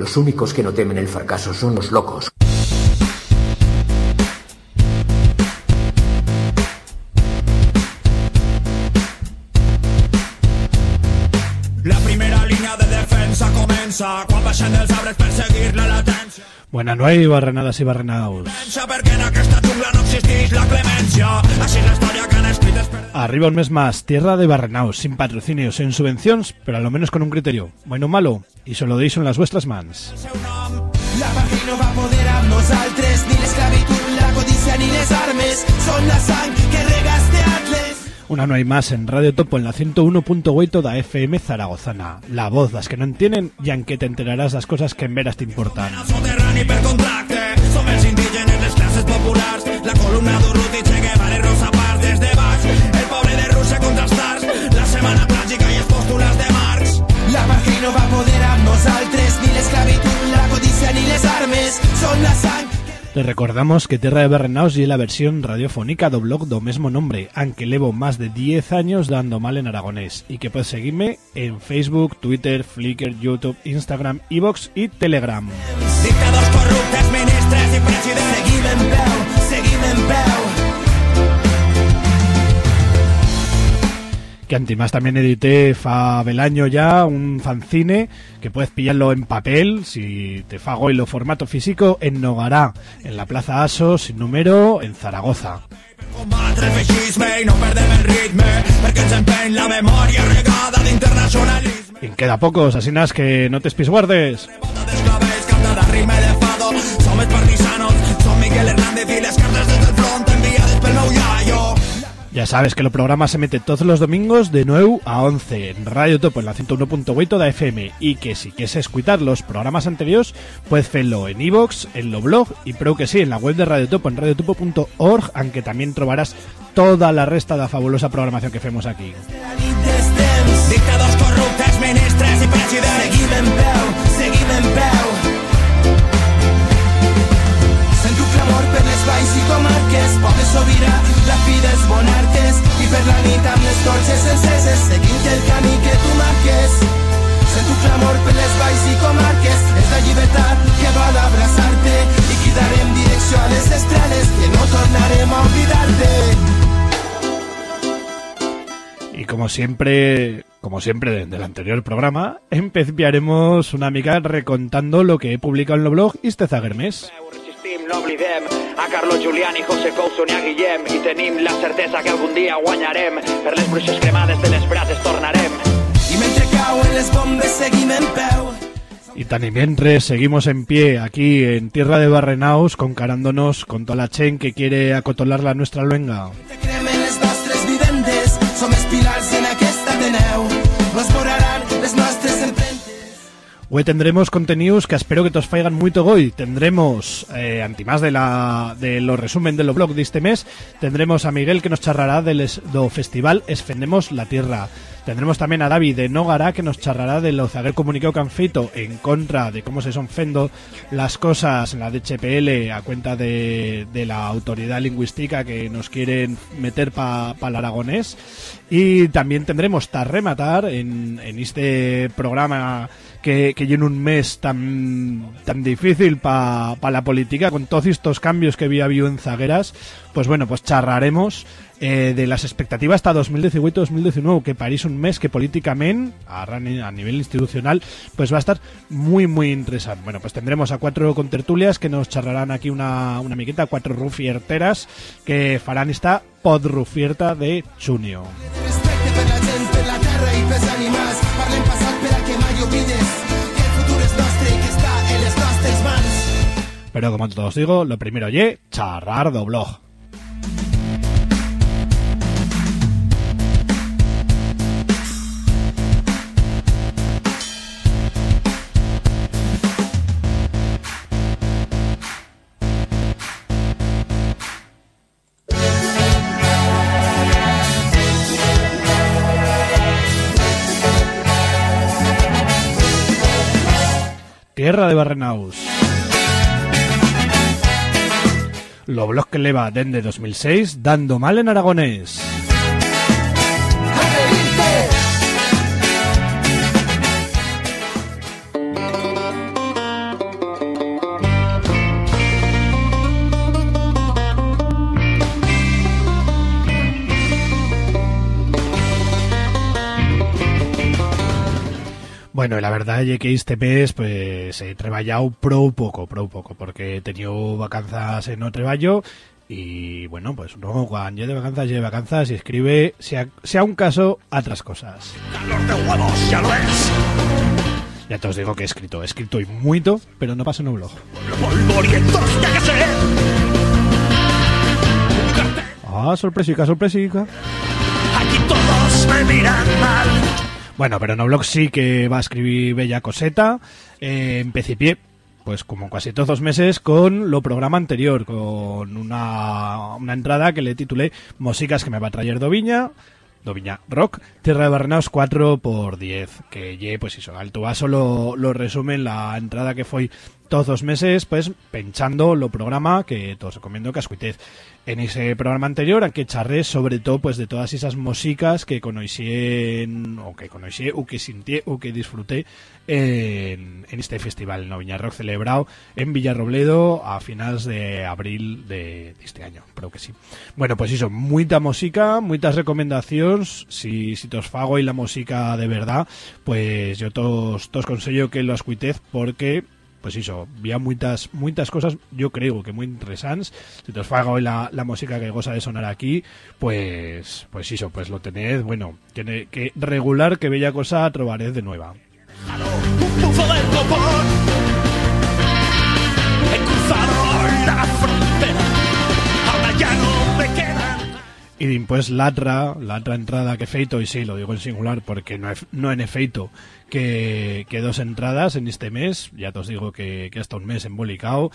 Los únicos que no temen el fracaso son los locos. La primera línea de defensa comienza quan baixen dels arbres per seguir la latència. Buenas noches, barrenadas y barrenados. Arriba un mes más, tierra de barrenaos, sin patrocinios, sin subvenciones, pero a lo menos con un criterio. Bueno o malo, y solo deis en las vuestras mans. La no va poder amb nosaltres, ni l'esclavitud, la codícia ni les armes. Són la sang que regaste Atles. Una no hay más en Radio Topo en la 101.8 da FM Zaragozana. La voz, las que no entienden, y aunque te enterarás las cosas que en veras te importan. Les. La columna d'Urruti, Che Guevara i Rosa de baix, el poble de Rússia contra els tars. La setmana tràgica i els postulats de Marx. La pàtria no va poder amb nosaltres, ni l'esclavitud, la codícia ni les armes. Són la sang Te recordamos que Tierra de Barrenaos y la versión radiofónica do blog do mismo nombre, aunque llevo más de 10 años dando mal en aragonés, y que puedes seguirme en Facebook, Twitter, Flickr, YouTube, Instagram, Evox y Telegram. Dictadors corruptes, ministres i presidents. Seguim en peu, seguim en peu. Que antimás también edité fa año ya un fanzine que puedes pillarlo en papel, si te fago en lo formato físico, en Nogará, en la Plaza Aso, sin número, en Zaragoza. Y queda pocos, así nas que no te espisguardes. Bota Ya sabes que el programa se mete todos los domingos de 9 a 11 en Radio Topo en la 101.8 da FM y que si quieres escuchar los programas anteriores puedes hacerlo en iVoox, en lo blog y creo que sí, en la web de Radio Topo en radiotopo.org aunque también trobarás toda la resta de la fabulosa programación que hacemos aquí. Dels monarques, i per la nit amb les torxes enceses, seguint el camí que tu marques. Sento clamor per les valls i comarques, és la llibertat que vol abraçar-te, i cridarem direcció a les estrelles, que no tornarem a oblidar-te. Y como siempre, como siempre del anterior programa, empezaremos una mica recontando lo que he publicado en el blog Istezagermes. Resistim, no oblidem a Carlos Julián i José Couso ni a Guillem i tenim la certesa que algun dia guanyarem per les bruixes cremades de les brases tornarem I mentre cauen les bombes seguim en peu. Y tan y mientras seguimos en pie aquí en tierra de Barrenaus, concarándonos con toda la chen que quiere acotolar la nuestra luenga. Que cremen Hoy tendremos contenidos que espero que te os faigan muy hoy. Tendremos, eh, antimás de la de los resumen de los blog de este mes, tendremos a Miguel que nos charrará del do festival Esfendemos la Tierra. Tendremos también a David de Nogara que nos charrará del zaguer comunicado que han feito en contra de cómo se son fendo las cosas en la DHPL a cuenta de, de la autoridad lingüística que nos quieren meter para el aragonés. Y también tendremos ta rematar en, en este programa que, que en un mes tan, tan difícil para la política, con todos estos cambios que había habido en zagueras, pues bueno, pues charraremos eh, de las expectativas hasta 2018-2019, que París un mes que políticamente, a, nivel institucional, pues va a estar muy, muy interesante. Bueno, pues tendremos a cuatro contertulias que nos charrarán aquí una, una miqueta, cuatro rufierteras que farán esta podrufierta de Chunio. Pero como todos digo, lo primero, ye, charrar do blog. Tierra de Barrenaus. Lo blog que leva dende 2006 dando mal en aragonés. Bueno, la verdad es que este mes pues he trabajado pro poco, pro poco, porque he tenido vacanzas en no trabajo y bueno, pues uno cuando lleve de vacanzas, lleve vacanzas y escribe, sea, sea un caso, otras cosas. Calor de huevos, ya lo es. Ya te os digo que he escrito, he escrito y mucho, pero no pasa en un blog. Ah, sorpresica, sorpresica. Aquí todos me miran mal. Bueno, pero no blog sí que va a escribir bella coseta. Eh, pie, pues como casi todos los meses, con lo programa anterior, con una, una entrada que le titulé Músicas que me va a traer Doviña. Doviña Rock, Tierra de Barrenaos 4 por 10 que ye, pues eso, alto vaso lo, lo resume en la entrada que fue todos los meses, pues penchando lo programa que todos recomiendo que escuitéis. En ese programa anterior, a que charré sobre todo pues de todas esas músicas que conocí o que conocí o que sintié o que disfruté en, en este festival no Viña Rock celebrado en Villarrobledo a finales de abril de, de este año, creo que sí. Bueno, pues eso, mucha música, muchas recomendaciones, si, si te os fago y la música de verdad, pues yo todos, todos consejo que lo escuitéis porque pues eso, había muchas muchas cosas, yo creo que muy interesantes. Si te os faga hoy la, la música que goza de sonar aquí, pues pues pues lo tenéis, bueno, tiene que regular que bella cosa trobaréis de nueva. Y pues la otra, la otra entrada que feito, y sí, lo digo en singular porque no, he- no en efeito que, que dos entradas en este mes, ya te os digo que, que hasta un mes embolicado,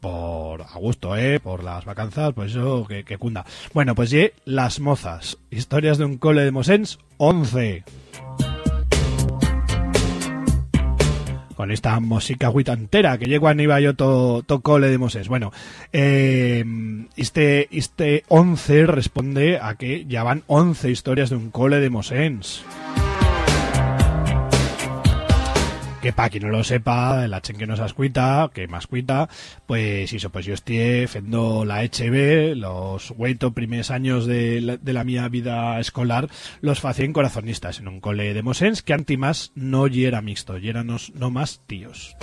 por a gusto, ¿eh? Por las vacanzas, pues eso, que, que cunda. Bueno, pues ye, Las Mozas, historias de un cole de Mosens, 11. Con esta música huitantera que llegó a iba yo to, cole de Moses. Bueno, eh, este, este 11 responde a que ya van 11 historias de un cole de Mosens. Que pa' quien no lo sepa, la chen que nos ascuita, que más cuita, pues eso, pues yo estoy fendo la HB, los oito primeros años de la, de la mía vida escolar, los facía en corazonistas, en un cole de Mosens, que anti más no y era mixto, y no más tíos.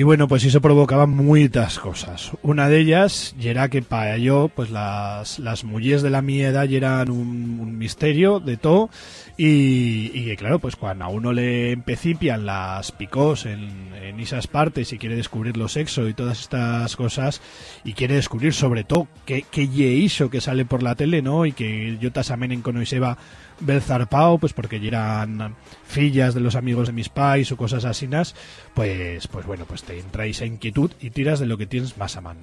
Y bueno, pues eso provocaba muchas cosas. Una de ellas era que para yo, pues las, las mujeres de la mi edad eran un, un misterio de todo. Y, claro, pues cuando a uno le empecipian las picos en, en esas partes y quiere descubrir lo sexo y todas estas cosas, y quiere descubrir sobre todo qué, qué ye hizo que sale por la tele, ¿no? Y que yo tasamenen con Iseba Belzarpao, pues porque eran fillas de los amigos de mis pais o cosas así, pues, pues bueno, pues te entra esa inquietud y tiras de lo que tienes más a mano.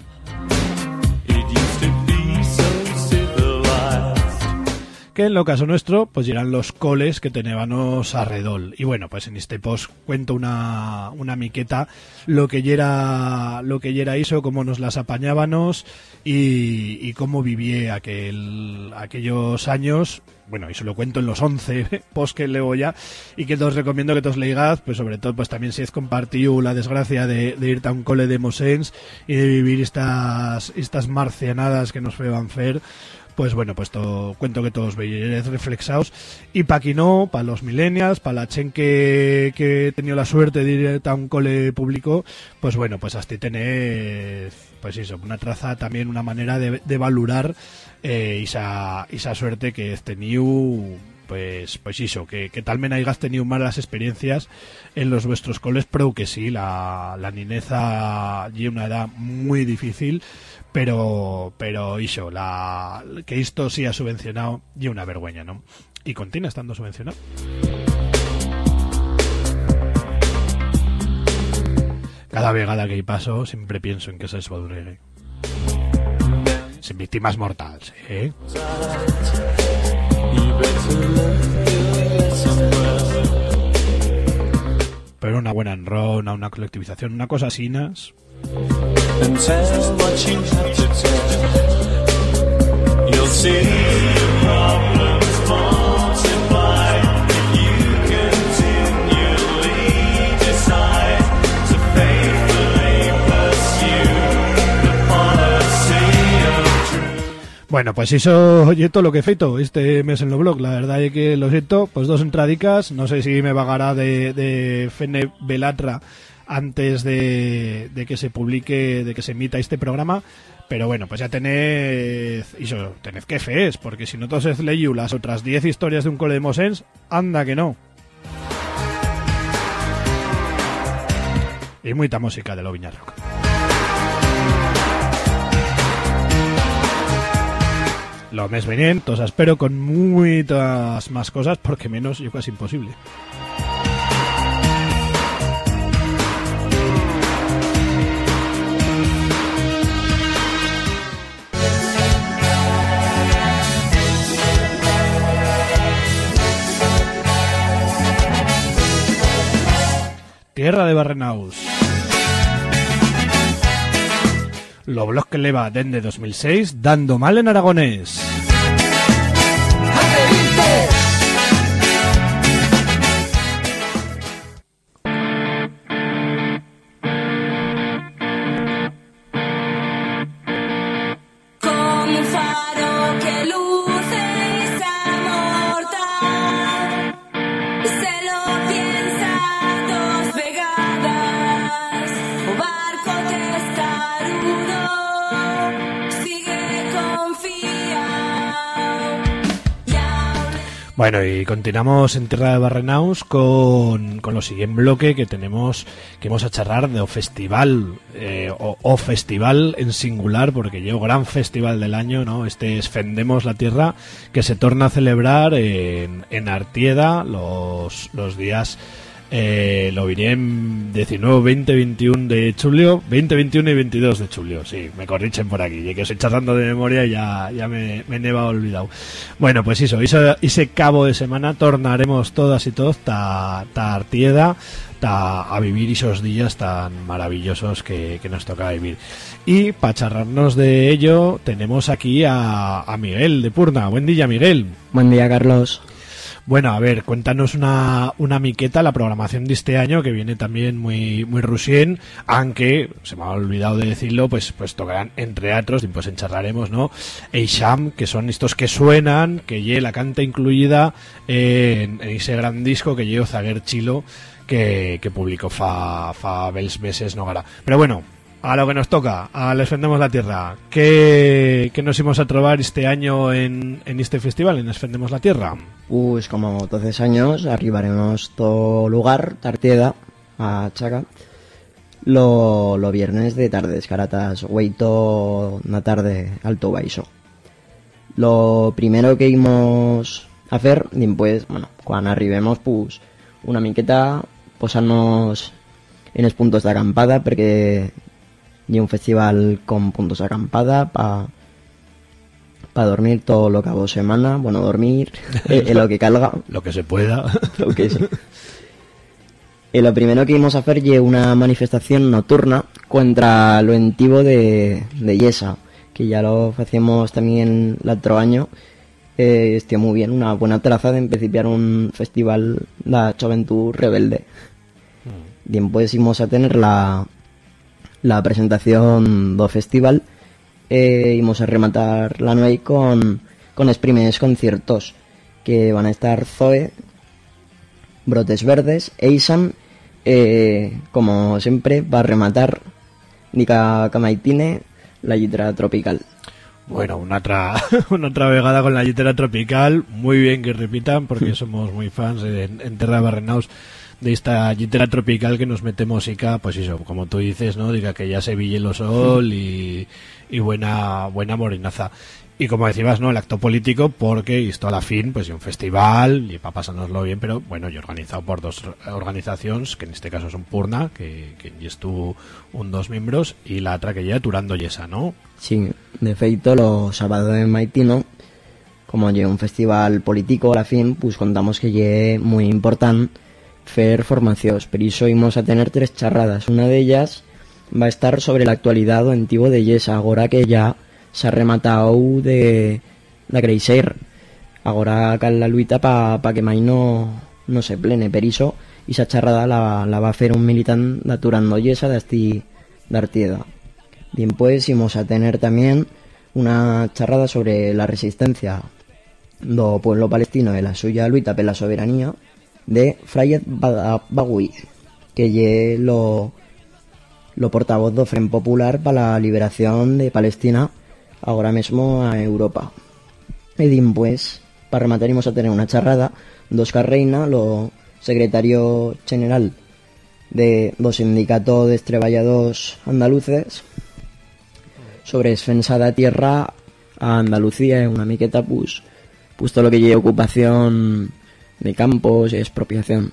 que en lo caso nuestro, pues eran los coles que teníamos alrededor. Y bueno, pues en este post cuento una, una miqueta lo que era lo que era eso, cómo nos las apañábamos y, y cómo viví aquel, aquellos años. Bueno, y se lo cuento en los 11 post que leo ya y que os recomiendo que os leigad, pues sobre todo pues también si es compartido la desgracia de, de irte a un cole de Mosens y de vivir estas, estas marcianadas que nos feban fer pues bueno, pues to, cuento que todos veis reflexados. Y para aquí no, para los millennials, para la chen que, que he tenido la suerte de ir a un cole público, pues bueno, pues hasta tener, pues eso, una traza también, una manera de, de valorar eh, esa, esa suerte que he tenido pues pues eso, que, que tal vez hayas tenido malas experiencias en los vuestros coles, pero que sí, la, la nineza y una edad muy difícil, pero pero iso, la que esto sí ha subvencionado y una vergüenza, ¿no? Y continúa estando subvencionado. Cada vegada que paso siempre pienso en que se esbodregue. Víctimas mortales, ¿eh? Pero una buena enrona, una colectivización, una cosa así, Bueno, pues eso oye todo lo que he feito este mes en lo blog. La verdad es que lo siento, pues dos entradicas. No sé si me vagará de, de Fene Belatra antes de, de que se publique, de que se emita este programa. Pero bueno, pues ya tened, iso, tened que fees, porque si no todos leído las otras 10 historias de un cole de Mosens, anda que no. Y muita música de lo Viñarrock. Lo mes venien, todos espero con muchas más cosas, porque menos yo casi imposible. Tierra de Barrenaus. Lo blog que leva dende 2006 dando mal en aragonés. Continuamos en Tierra de Barrenaus con, con lo siguiente bloque que tenemos que vamos a charlar de o festival eh, o, o festival en singular porque llevo gran festival del año, ¿no? Este es Fendemos la Tierra que se torna a celebrar en, en Artieda los, los días eh, lo diré en 19, 20, 21 de julio, 20, 21 y 22 de julio, sí, me corrichen por aquí, ya que estoy charlando de memoria y ya, ya me, me neva olvidado. Bueno, pues eso, ese, cabo de semana tornaremos todas y todos ta, ta Artieda, a vivir esos días tan maravillosos que, que nos toca vivir. Y para charlarnos de ello, tenemos aquí a, a Miguel de Purna. Buen día, Miguel. Buen día, Carlos. Bueno, a ver, cuéntanos una, una miqueta, la programación de este año, que viene también muy, muy rusien, aunque, se me ha olvidado de decirlo, pues, pues tocarán entre otros, y pues encharlaremos, ¿no? Eisham, que son estos que suenan, que lle la canta incluida en, en ese gran disco que llevo Zaguer Chilo, que, publicó fa, fa bels meses Nogara. Pero bueno, a lo que nos toca, a Les Fendemos la Tierra. ¿Qué, nos íbamos a trobar este año en, este festival, en Les Fendemos la Tierra? Pues como 12 años arribaremos todo lugar, Tartieda, a Chaca, lo, lo viernes de tardes, caratas, hueito na tarde, alto baixo. Lo primero que íbamos a hacer, después, bueno, cuando arribemos, pues, una miqueta, posarnos en los puntos de acampada, porque hay un festival con puntos de acampada para pa dormir todo lo que hago semana, bueno, dormir, eh, eh, lo que calga, Lo que se pueda. lo que es. Y lo primero que íbamos a hacer fue una manifestación nocturna contra lo antiguo de, de Yesa, que ya lo hacíamos también el otro año. Eh, estuvo muy bien, una buena traza de empezar un festival la Juventud Rebelde. Después íbamos a tener la, la presentación do festival e íbamos a rematar la noche con, con primeros conciertos que van a estar Zoe, Brotes Verdes, Eisam, eh, como siempre, va a rematar Nica Camaitine, la guitarra tropical. Bueno, una otra, una otra vegada con la litera tropical. Muy bien que repitan, porque somos muy fans en, en Terra de Barrenaus de esta litera tropical que nos mete música, pues eso, como tú dices, ¿no? Diga que ya se ville lo sol y, y buena, buena morinaza. Y como decías, ¿no? El acto político, porque esto a la fin, pues, un festival, y para pasárnoslo bien, pero bueno, y organizado por dos organizaciones, que en este caso son Purna, que, que estuvo un dos miembros, y la otra que ya Turando Yesa, ¿no? Sí, de feito, los sábados de Maitino, como lle un festival político a la fin, pues contamos que lle muy importante fer formacións, pero iso imos a tener tres charradas. Una de ellas va a estar sobre la actualidad o antiguo de Yesa, agora que ya se rematado de la Creiser. Agora cal la luita pa, pa que mai no, se plene, per iso esa charrada la, la va a fer un militant d'aturando Yesa d'asti d'Artieda. Bien, pues íbamos a tener también una charrada sobre la resistencia do pueblo palestino e la suya luita pela soberanía de Frayet Bagui, que lle lo, lo portavoz do Frente Popular para la liberación de Palestina ahora mesmo a Europa. E din, pues, para rematar imos a tener unha charrada do Óscar Reina, lo secretario general de, do Sindicato de Treballadors Andaluces sobre defensa tierra a Andalucía e unha miqueta pues, todo lo que lle ocupación de campos expropiación.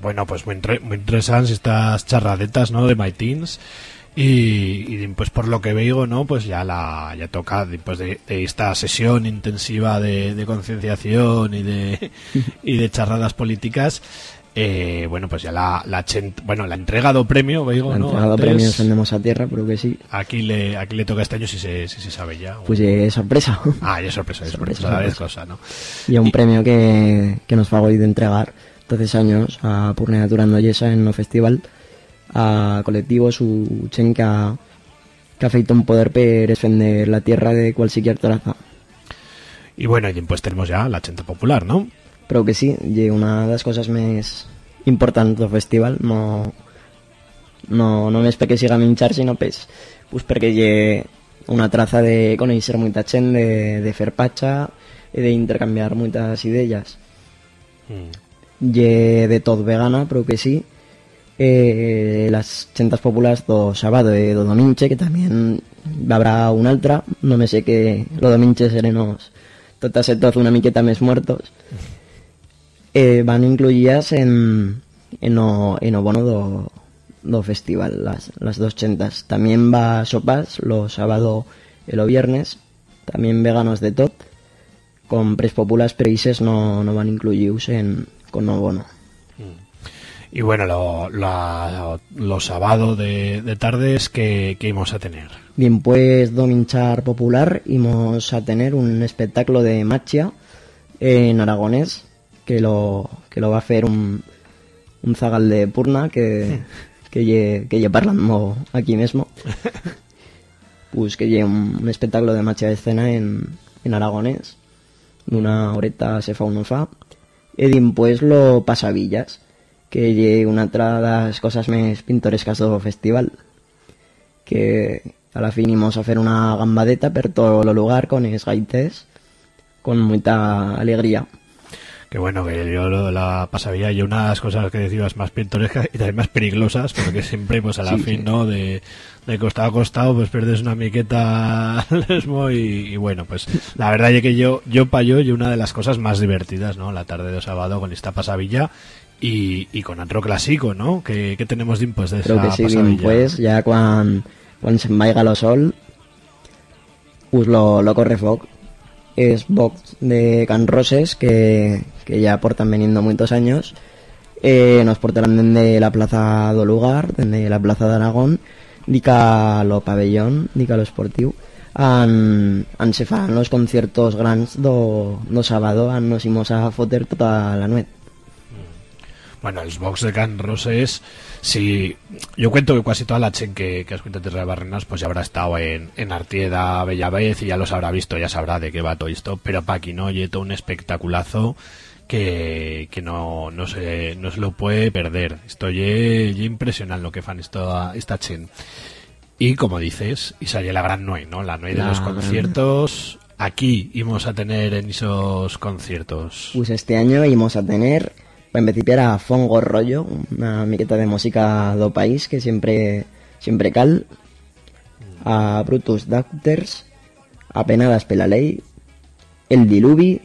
Bueno, pues muy, muy interesantes estas charradetas, ¿no? De My Teens. Y, y, pues por lo que veo, ¿no? Pues ya la ya toca de, de esta sesión intensiva de, de concienciación y de y de charradas políticas. Eh, bueno, pues ya la, la bueno, la entrega do premio, veigo, La ¿no? entregado Antes, premio Defendemos a Tierra, pero que sí, aquí le aquí le toca este año si se, si se sabe ya. pues es sorpresa. Ah, ya es sorpresa, es Sorpresa, sorpresa, es sorpresa. cosa, ¿no? y un premio que, que nos fago de entregar 12 años a Purne Durando Yesa en no festival a colectivos su chen que ha, que ha feito un poder per defender la tierra de cualquier traza. Y bueno, y pues tenemos ya la chenta popular, ¿no? Pero que sí, y una de las cosas más importantes del festival no no, no es perquè siga minxar, sinó pues, pues perquè lle una traza de conèixer moita gent, de, de fer patxa e de intercanviar moitas ideas. Lle de tot vegana, però que sí, eh, las xentas populares do sábado e do dominche, que tamén habrá una altra, no me sé que lo dominche serenos totas e todos una miqueta més muertos, eh, van incluídas en, en, o, en o bono do, do festival, las, las dos chentas. También va sopas lo sábado y lo viernes, también veganos de tot, con pres populares pero ises no, no van incluidos en, con o bono. Y bueno, lo, la- lo sábado de, de tardes que, que íbamos a tener. Bien, pues Dominchar Popular íbamos a tener un espectáculo de machia en aragonés que lo, que lo va a hacer un, un zagal de Purna que, que lle, que lle parlando aquí mismo. Pues que lle un, un espectáculo de machia de escena en, en aragonés d'una horeta se fa uno fa e dimpués lo pasavillas que lle una de las cosas més pintorescas do festival que a la fin íbamos a hacer una gambadeta per todo lo lugar con es gaites con mucha alegría. Que bueno, que yo lo de la pasavilla y unas cosas que decías más pintorescas y también más peligrosas, pero que siempre pues a la Sí, fin, sí. ¿no? De, de costado a costado pues pierdes una miqueta al lesmo y, y bueno, pues la verdad es que yo, yo pa' yo, y una de las cosas más divertidas, ¿no? La tarde de sábado con esta pasavilla y, y con otro clásico, ¿no? Que, que tenemos de pues de Creo esa que sí, pasavilla. bien, pues ya cuando cuando se vaya lo sol pues lo, lo corre foc es box de Can Roses que, que ya portan veniendo muchos años. Eh, nos portarán desde la plaza do lugar desde la plaza de Aragón dica lo pabellón dica lo esportiu. Han, han se fan los conciertos grandes do, do sábado han nos imos a foter toda la nuet Bueno, els box de Can Roses, sí, yo cuento que casi toda la chen que, que has cuento Tierra de Barrenas, pues ya habrá estado en, en Artieda, Bellavez y ya los habrá visto, ya sabrá de qué va todo esto, pero pa' aquí no, oye, todo un espectaculazo que, que no, no, se, no se lo puede perder. Esto ye, ye impresionante lo que fan esta, esta chen. Y como dices, y sale la gran nuey, ¿no? La nuey de La los gran conciertos. Aquí íbamos a tener en esos conciertos. Pues este año íbamos a tener, para empezar a Fongo Rollo, una miqueta de música do país que siempre siempre cal, a Brutus Doctors, a Penadas pela Ley, El Diluvi,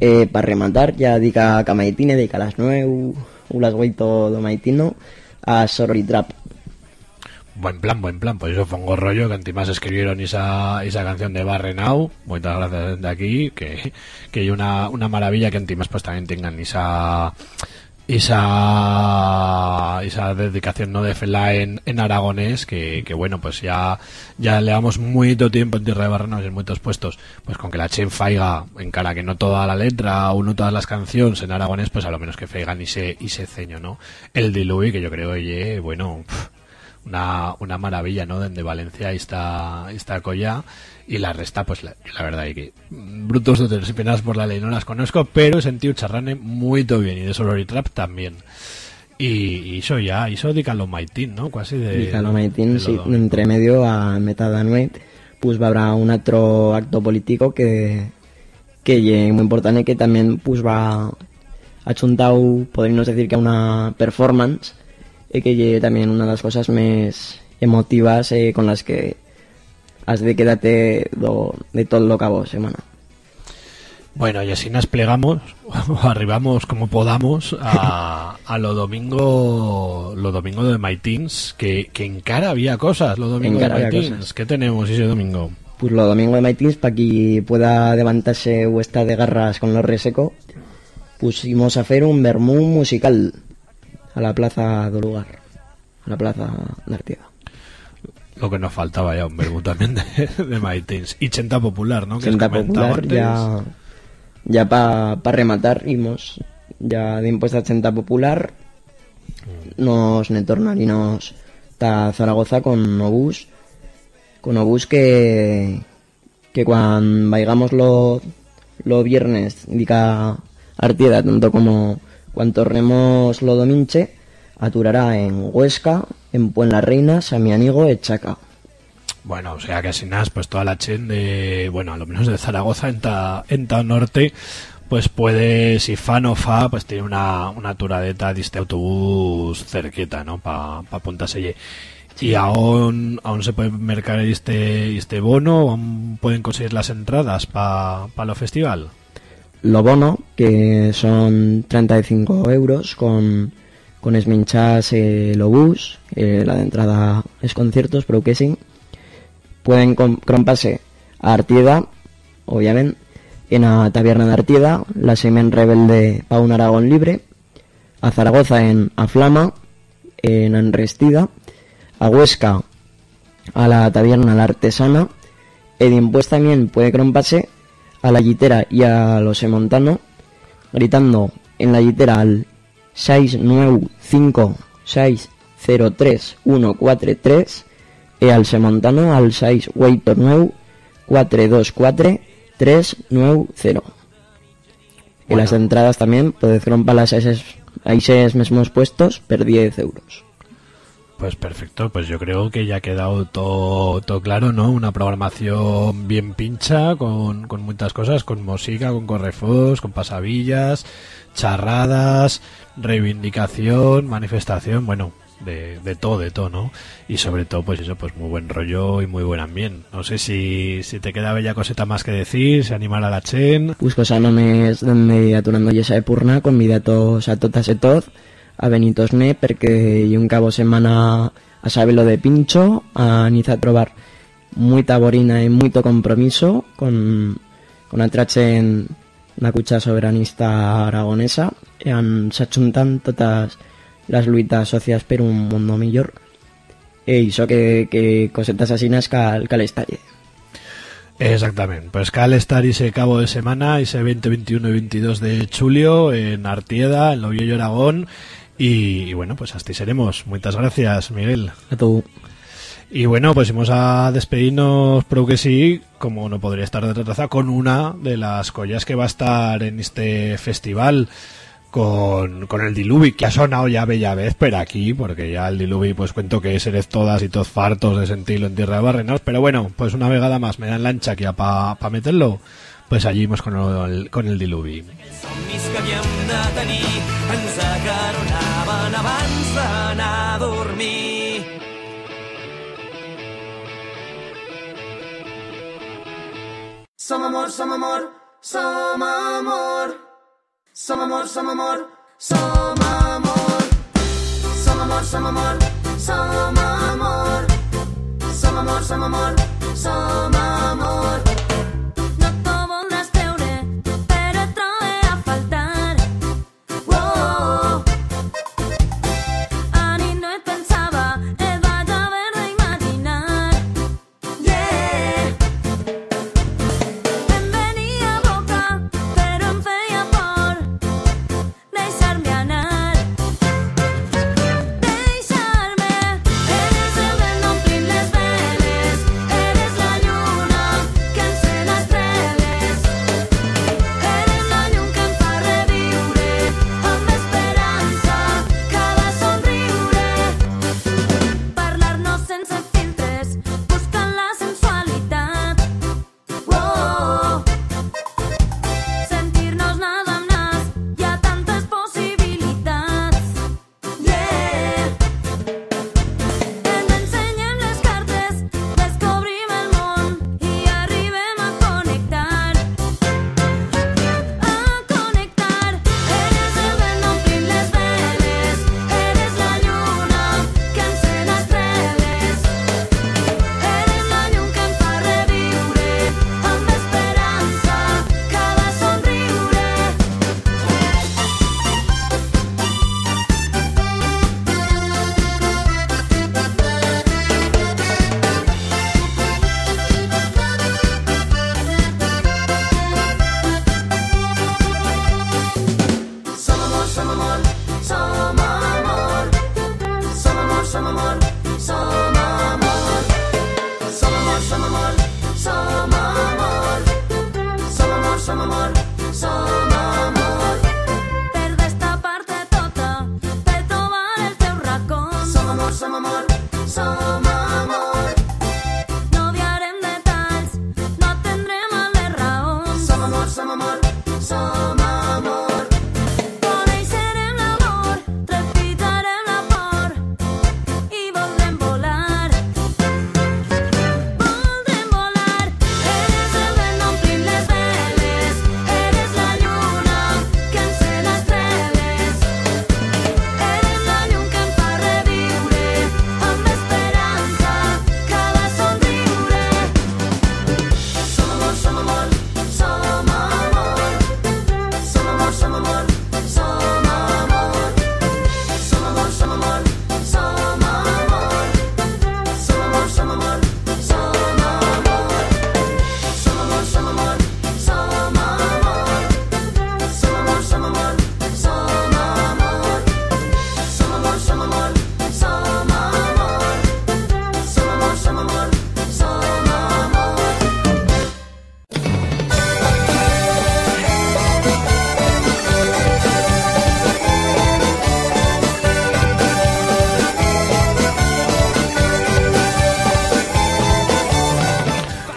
eh, para rematar, ya dica que Maitine, dica las nueve, u, u las guaito do Maitino, a Sorry Trap. Buen plan, buen plan. Pues eso fue un rollo que antimás escribieron esa, esa canción de Barrenau. Muchas gracias de aquí. Que, que hay una, una maravilla que antimás pues también tengan esa esa esa dedicación no de Fela en, en aragonés que, que bueno pues ya ya le damos mucho tiempo en tierra de Barrenaus en muchos puestos pues con que la Chen faiga en cara que no toda la letra o no todas las canciones en aragonés pues a lo menos que feigan y se y se ceño no el diluvi que yo creo oye bueno una, una maravilla, ¿no? Desde Valencia está, está Colla y la resta, pues la, la verdad es que brutos de tres penas por la ley no las conozco, pero he sentido charrane muy todo bien y de Sorority Trap también. Y eso ya, eso de Calomaitín, ¿no? Casi de... I Calomaitín, de sí, entre medio a meta de nuit, pues va habrá un otro acto político que que ye muy importante que también pues va achuntado, podríamos decir que a una performance y que también una de las cosas más emotivas eh, con las que has de quedarte do- de todo lo cabo semana. Bueno, y así nos plegamos, o arribamos como podamos a, a lo domingo lo domingo de My Teens, que, que en cara había cosas, lo domingo de My Teens. cosas. ¿Qué tenemos ese domingo? Pues lo domingo de Maitins, para que pueda levantarse o está de garras con los reseco, pusimos a hacer un vermú musical a la plaza do lugar, a la plaza de Artieda. Lo que nos faltaba ya, un verbo también de, de Teens. Y Chenta Popular, ¿no? Que popular, antes. ya, ya para rematar, imos ya de impuesta Chenta popular, nos ne tornaríamos ta Zaragoza con obús, con obús que, que cuando vaigamos lo, lo viernes, dica Artieda, tanto como cuando tornemos lo dominche, aturará en Huesca, en Puenla San Amigo e Chaca. Bueno, o sea que así nada, pues toda la chen de, bueno, a lo menos de Zaragoza en ta, en ta norte, pues puede, si fa no fa, pues tiene una, una turadeta de este autobús cerquita, ¿no? Pa, pa apuntarse Y aún, aún se puede mercar este, este bono, aún pueden conseguir las entradas para pa lo festival. Lo bono, que son 35 euros con, con esminchas eh, lo bus, eh, la de entrada es conciertos, pero que sí. Pueden com- comprarse a Artieda, obviamente, en la taberna de Artieda, la Semen Rebelde pa un Aragón Libre, a Zaragoza en Aflama, en Anrestida, a Huesca a la taberna La Artesana, y después también puede comprarse a la Yitera y a los Montano, gritando en la Yitera al 695603143 y al Semontano al 689424390. Y Bueno. las entradas también podéis comprarlas a esos, a esos mismos puestos por 10 euros. Pues perfecto, pues yo creo que ya ha quedado todo, todo claro, ¿no? Una programación bien pincha, con, con muchas cosas, con música, con correfos, con pasavillas, charradas, reivindicación, manifestación, bueno, de, de todo, de todo, ¿no? Y sobre todo, pues eso, pues muy buen rollo y muy buen ambiente. No sé si, si te queda bella coseta más que decir, si animar a la chen. Pues cosa només donde aturando esa de Purna convida a todos totes e tot a venitosne perquè hi un cabo semana a saber lo de Pincho a aniza a trobar muita borina e moito compromiso con, con atrache en na cucha soberanista aragonesa e han se achuntan todas las luitas socias per un mundo millor e iso que, que cosetas asinas cal, cal estalle. Exactamente, pues cal estar ese cabo de semana, ese 20, 21 y 22 de julio en Artieda, en Loviejo Aragón. Y, y bueno, pues hasta seremos. Muchas gracias, Miguel. A tu Y bueno, pues vamos a despedirnos, pero que sí, como no podría estar de otra traza, con una de las collas que va a estar en este festival con, con el Diluvi, que ha sonado ya bella vez, pero aquí, porque ya el Diluvi, pues cuento que seres todas y todos fartos de sentirlo en tierra de barrenos, pero bueno, pues una vegada más me dan lancha aquí para pa meterlo, pues allí vamos con el, con el Diluvi. D'anar a dormir. Som amor, som amor, som amor. Som amor, som amor, som amor. Som amor, som amor, som amor. Som amor, som amor, som amor.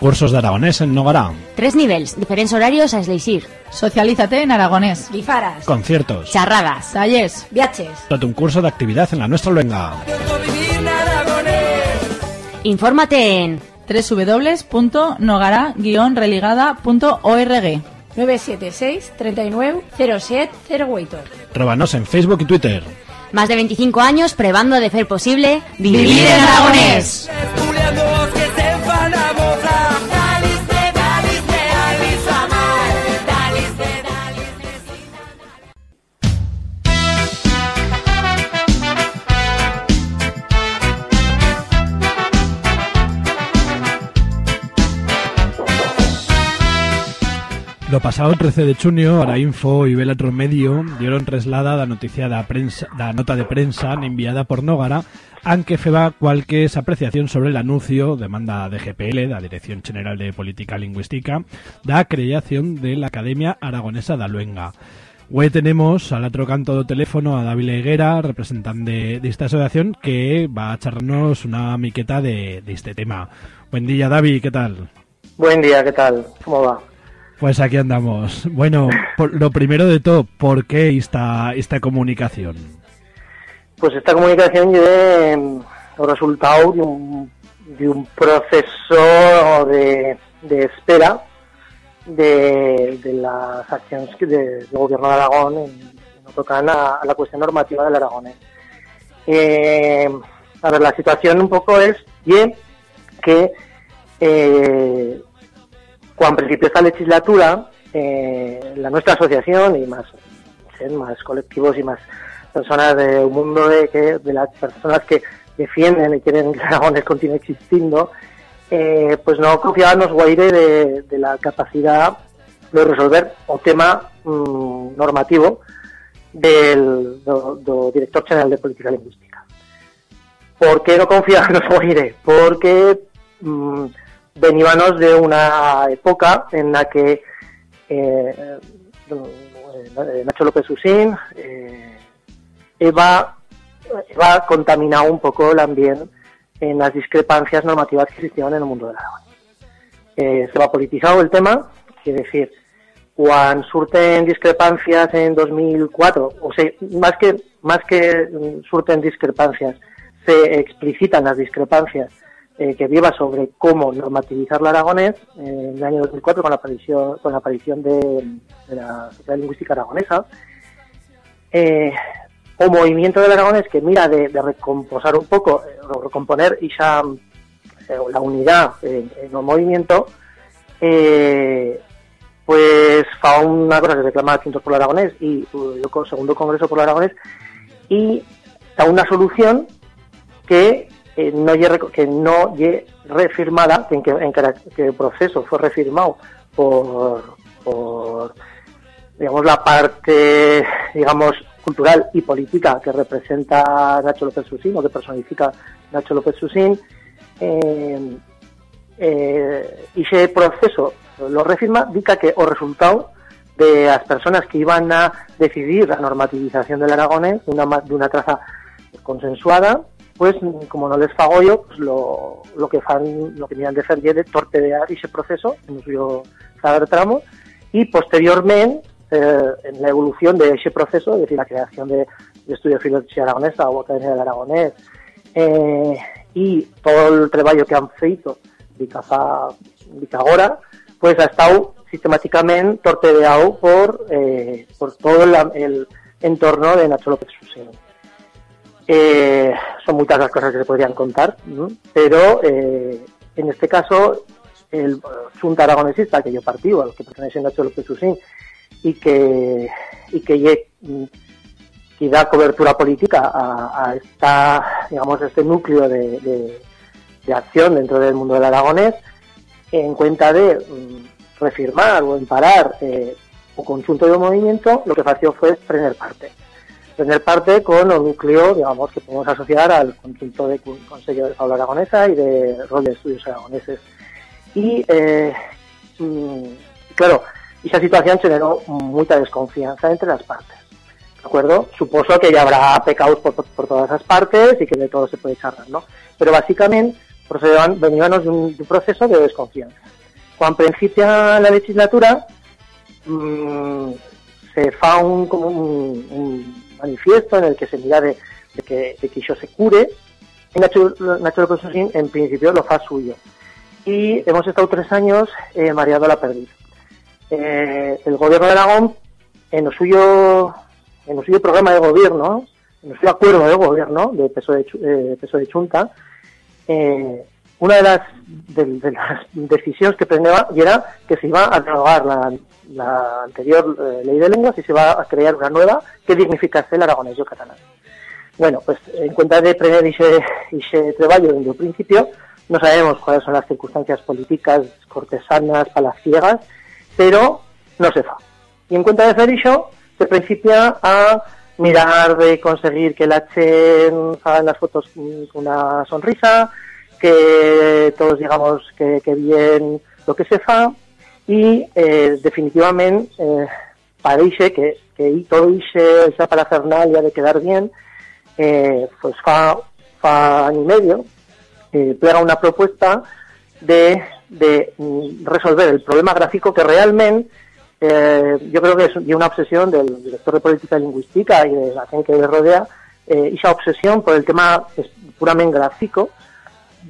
Cursos de aragonès en Nogara. Tres nivells, diferents horarios a esleixir. Socialízate en aragonés. Lifaras, Conciertos. Xerrades. Tallers. viajes. Tot un curso de actividad en la nuestra luenga. Infórmate en www.nogara-religada.org 976 39 07 08. Róbanos en Facebook y Twitter. más de 25 años probando de fer posible Vivir en aragonés. Pasado el 13 de junio, Ara Info y Belatro Medio dieron traslada da noticia da prensa, nota de prensa enviada por Nógara, aunque feba cualquier apreciación sobre el anuncio, demanda de GPL, da Dirección General de Política Lingüística, da creación de la Academia Aragonesa da Luenga. Hoy tenemos al otro canto do teléfono a David Higuera, representante de esta asociación, que va a charlarnos una miqueta de, de este tema. Buen día, David, ¿qué tal? Buen día, ¿qué tal? ¿Cómo va? Pues aquí andamos. Bueno, lo primero de todo, ¿por qué esta, esta comunicación? Pues esta comunicación lleve mm, el resultado de un, de un proceso de, de espera de, de las acciones del gobierno de Aragón en, lo tocan a, la cuestión normativa del aragonés. Eh, a ver, la situación un poco es bien que eh, cuando principió esta legislatura, eh, la nuestra asociación y más, sí, más colectivos y más personas de un mundo de, las personas que defienden y quieren que Aragones continúe existiendo, eh, pues no confiábamos guaire de, de la capacidad de resolver o tema mm, normativo del Director General de Política Lingüística. ¿Por qué no confiábamos guaire? Porque mm, veníamos de una época en la que eh, eh, Nacho López Usín eh, iba contaminado un poco el ambiente en las discrepancias normativas que existían en el mundo del Aragón. Eh, se va politizado el tema, quiere decir, cuando surten discrepancias en 2004, o sea, más que, más que surten discrepancias, se explicitan las discrepancias eh, que viva sobre cómo normativizar el aragonés eh, en el año 2004 con la aparición, con la aparición de, la Sociedad Lingüística Aragonesa. Eh, o movimiento del aragonés que mira de, recomposar un poco, eh, recomponer esa, eh, la unidad en, el movimiento, pues fa una cosa que se reclama Tintos por el Aragonés y el segundo congreso por el Aragonés y da una solución que no reco- que no lle refirmada, que, en que, el proceso fue refirmado por, por digamos la parte digamos cultural y política que representa Nacho López Susín o que personifica Nacho López Susín eh, eh, y ese proceso lo refirma, dica que o resultado de las personas que iban a decidir la normativización del aragonés de de una traza consensuada, pues como no les fago yo, pues lo, lo que fan, lo que tenían de es de torpedear ese proceso, el suyo saber tramo, y posteriormente, eh, en la evolución de ese proceso, es decir, la creación de, de Estudio Filología Aragonesa o Academia del Aragonés, eh, y todo el trabajo que han feito de fa, de ahora, pues ha estado sistemáticamente torpedeado por, eh, por todo el, el entorno de Nacho López Susín. Eh, son muchas las cosas que se podrían contar, pero eh, en este caso el Junta Aragonesista que yo partido, al que pertenece Nacho López Susín, y que, y que, da cobertura política a, esta, digamos, este núcleo de, de- acción dentro del mundo del aragonés, en cuenta de mm, refirmar o emparar eh, o conjunto de movimiento, lo que fació fue prender parte. Prender parte con el núcleo, digamos, que podemos asociar al conjunto de Con- Consejo de Fabla Aragonesa y de Rol de Estudios Aragoneses. Y, eh, mm, claro, esa situación generó mucha desconfianza entre las partes. ¿De acuerdo? Suposo que ya habrá pecados por, todas esas partes y que de todo se puede charlar, ¿no? Pero básicamente veníamos de un, de un proceso de desconfianza. Quan principia la legislatura mm, se fa un, como un manifiesto en el que se mira de, de que, de que eso se cure y Nacho, Nacho López en principio lo fa suyo. Y hemos estado tres años eh, mareado la perdiz. Eh, el gobierno de Aragón, en lo suyo, en lo suyo programa de gobierno, en el acuerdo de gobierno de PSOE, de Chu- eh, PSOE de eh, una de las, de, de las decisiones que prendeba y era que se iba a derogar la, la anterior eh, ley de lenguas y se iba a crear una nueva que dignificase el aragonés y el catalán. Bueno, pues en cuenta de prender ese, ese trabajo desde el principio, no sabemos cuáles son las circunstancias políticas, cortesanas, palaciegas, pero no se fa. Y en cuenta de hacer eso, se principia a mirar de conseguir que la Chen haga en las fotos mm, una sonrisa, que todos digamos que, que bien lo que se fa, y eh, definitivamente eh, parece que, que todo ese, esa parafernalia de quedar bien, eh, pues fa, año y medio, eh, una propuesta de, de resolver el problema gráfico que realmente eh, yo creo que es una obsesión del director de política lingüística y de la gente que le rodea, eh, esa obsesión por el tema es puramente gráfico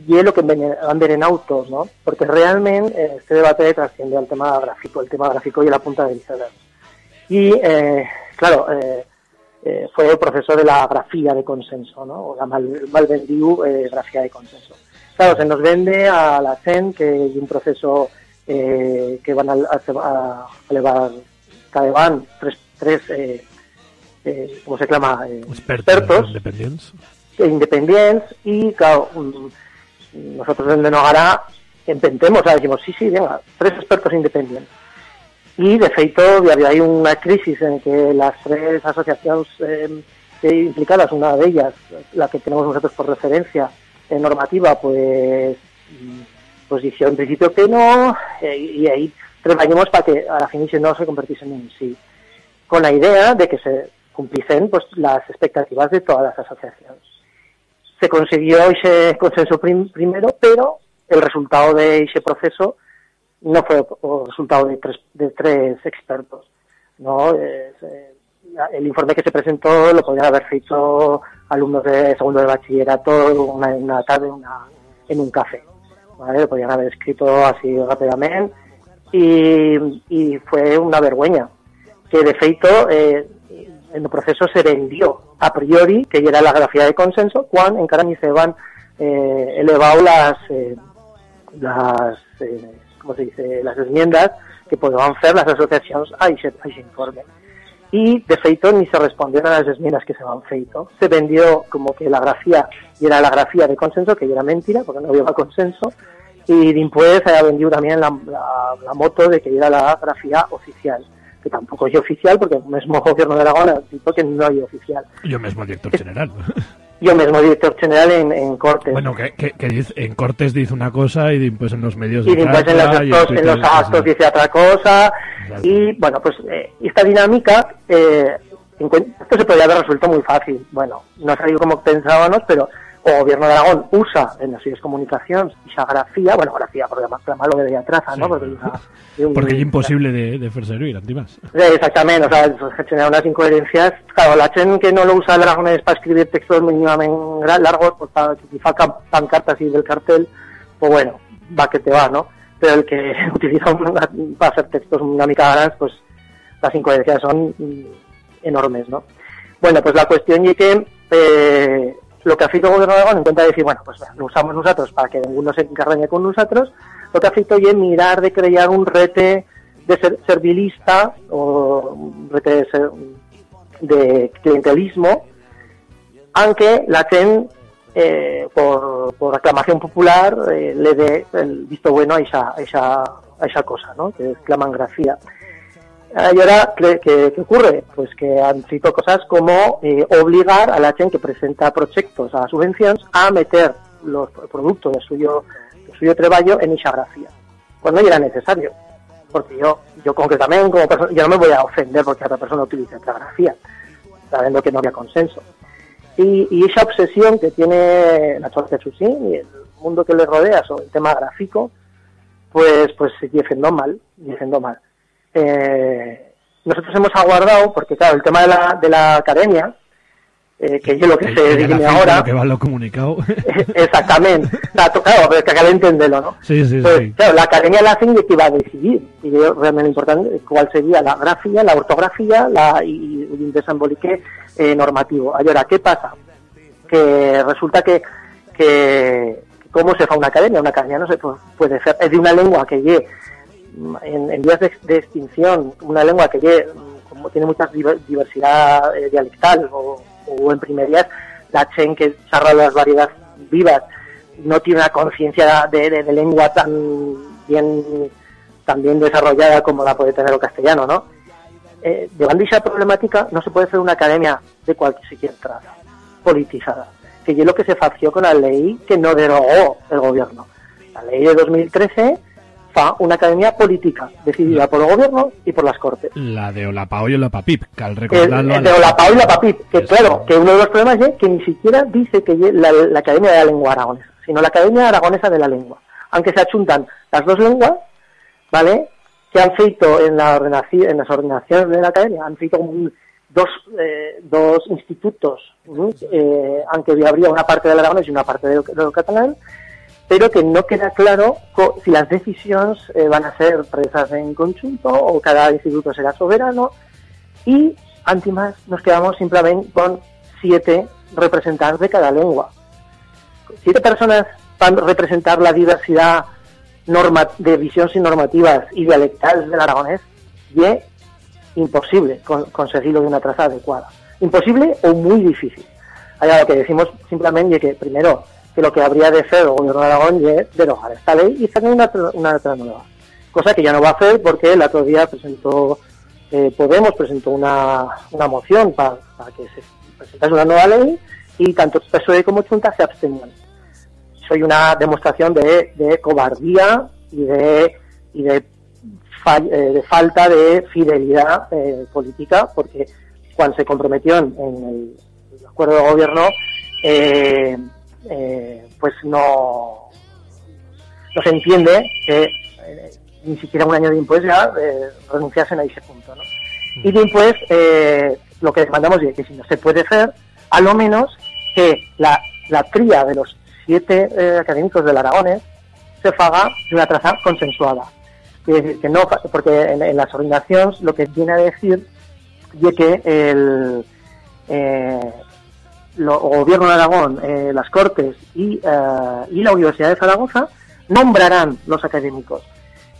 y es lo que envene- ha envenenado todos, ¿no? Porque realmente eh, este debate trasciende al tema gráfico, el tema gráfico y la punta del iceberg. Y, eh, claro, eh, eh, fue el profesor de la grafía de consenso, ¿no? O la mal, mal vendiu, eh, grafía de consenso. Claro, se nos vende a la CEN que hay un proceso eh, que van a, a, a elevar cada van tres, tres ¿cómo se llama? Expertos Independients. eh, independientes y claro, mm, nosotros en Denogara empentemos, o sea, decimos, sí, sí, venga, tres expertos independientes. Y de feito había hay una crisis en que las tres asociaciones eh, que implicadas, una de ellas, la que tenemos nosotros por referencia eh, normativa, pues pues dijo en principio que no, eh, y ahí trabajemos para que a la fin ese no se convirtiese en sí, con la idea de que se cumpliesen pues las expectativas de todas las asociaciones. Se consiguió ese consenso prim- primero, pero el resultado de ese proceso no fue el resultado de tres, de tres expertos. ¿no? Eh, el informe que se presentó lo podrían haber hecho alumnos de segundo de bachillerato una, una tarde una, en un café. Lo podrían haber escrito así rápidamente y, y fue una vergüenza que de feito eh, el proceso se vendió a priori que era la grafía de consenso cuando encara ni se van eh, elevado las eh, las eh, ¿cómo se dice? las enmiendas que podían hacer las asociaciones a ese, a ese informe. Y de feito ni se respondieron a las enmiendas que se van feito. Se vendió como que la grafía era la grafía de consenso que era mentira porque no había consenso y después se ha vendido también la, la, la moto de que era la grafía oficial que tampoco es oficial porque el mismo gobierno de Aragón ha dicho que no hay oficial. Yo mismo director general. yo mismo director general en, en Cortes. Bueno, que, que, que dice- en Cortes dice una cosa y después en los medios y después en los, actos, en los dice actos dice otra cosa. Y bueno pues eh, esta dinámica eh, esto se podría haber resuelto muy fácil. Bueno no ha salido como pensábamos pero o gobierno de Aragón usa en las suyas comunicaciones esa grafía bueno grafía porque además lo que de traza no porque, un- Porque es imposible de, de servir, antimás. Sí, exactamente, o sea, eso genera unas incoherencias. Claro, la Chen que no lo usa el aragonés para escribir textos mínimamente largos, pues para cam- pancartas y del cartel, pues bueno, va que te va, ¿no? Pero el que utiliza una- para hacer textos una mica grandes, pues las incoherencias son mm, enormes, ¿no? Bueno, pues la cuestión es que eh, lo que ha feito el gobierno de Aragón en cuenta de decir, bueno, pues lo usamos nosotros para que ninguno se encarreñe con nosotros, lo que ha feito es mirar de crear un rete de ser, servilista o un rete de, ser- de clientelismo, aunque la TEN, eh, por, por aclamación popular, eh, le dé el visto bueno a esa, a esa, cosa, ¿no? que es clamanggrafía. Ah, Y ahora, ¿qué, qué- ocurre? Pues que han sido cosas como eh, obligar a la TEN que presenta proyectos a subvenciones a meter los productos de suyo, de suyo trabajo en esa grafía, cuando ya era necesario porque yo, yo concretamente como persona, yo no me voy a ofender porque otra persona utilice otra grafía, sabiendo que no había consenso. Y, y esa obsesión que tiene la Chorce y el mundo que le rodea sobre el tema gráfico, pues pues siendo mal, siendo mal. Eh, nosotros hemos aguardado, porque claro, el tema de la, de la academia, eh, que yo lo que El- se el dirime grafito ahora, que va lo comunicado. exactamente, claro, pero es que hay que entenderlo, ¿no? sí, sí, Pues, sí. claro, la academia la hacen de que va a decidir, y yo realmente importante cuál sería la grafía, la ortografía la, y, un desembolique eh, normativo. Ahora, ¿qué pasa? Que resulta que, que cómo se fa una academia, una academia no se pu- puede ser, es de una lengua que lle mm, en, en vías de, de extinción, una lengua que tiene mucha diver- diversidad eh, dialectal o, o en primerías, la chen que charra las variedades vivas no tiene una conciencia de, lengua tan bien tan bien desarrollada como la puede tener el castellano, ¿no? Eh, de problemática no se puede hacer una academia de cualquier traza, politizada, que es lo que se fació con la ley que no derogó el gobierno. La ley de 2013 fa una academia política, decidida por el gobierno y por las cortes. La de Olapao y Olapapip, que al recordarlo... el de Olapao y la Papip, que claro, que uno de los problemas es que ni siquiera dice que la, la Academia de la Lengua Aragonesa, sino la Academia Aragonesa de la Lengua. Aunque se achuntan las dos lenguas, ¿vale? Que han feito en, la ordenaci- en las ordenaciones de la Academia, han feito un- dos, eh, dos institutos, eh, aunque habría una parte del aragonés y una parte del, del catalán, pero que no queda claro si las decisiones eh, van a ser presas en conjunto o cada instituto será soberano y antimás nos quedamos simplemente con siete representantes de cada lengua. Siete personas van representar la diversidad norma de visiones y normativas y dialectales del aragonés y imposible con- conseguirlo de una traza adecuada. Imposible o muy difícil. Allá lo que decimos simplemente es que primero que lo que habría de hacer el gobierno de Aragón es derogar esta ley y hacer una, una otra nueva. Cosa que ya no va a hacer porque el otro día presentó eh, Podemos presentó una, una moción para, que se presentase una nueva ley y tanto PSOE como Junta se abstenían. Soy una demostración de, cobardía y de, y de, eh, de falta de fidelidad eh, política porque cuando se comprometió en el acuerdo de gobierno eh, eh, pues no no se entiende que eh, ni siquiera un año de impuestos ya eh, renunciasen a ese punto. Y después eh, lo que demandamos es que si no se puede hacer, a lo menos que la, la tría de los siete académicos del Aragones se faga de una traza consensuada. Es decir, que no, porque en, en las ordenaciones lo que viene a decir es que el eh, lo- gobierno de Aragón, eh, las Cortes y, eh, y la Universidad de Zaragoza nombrarán los académicos.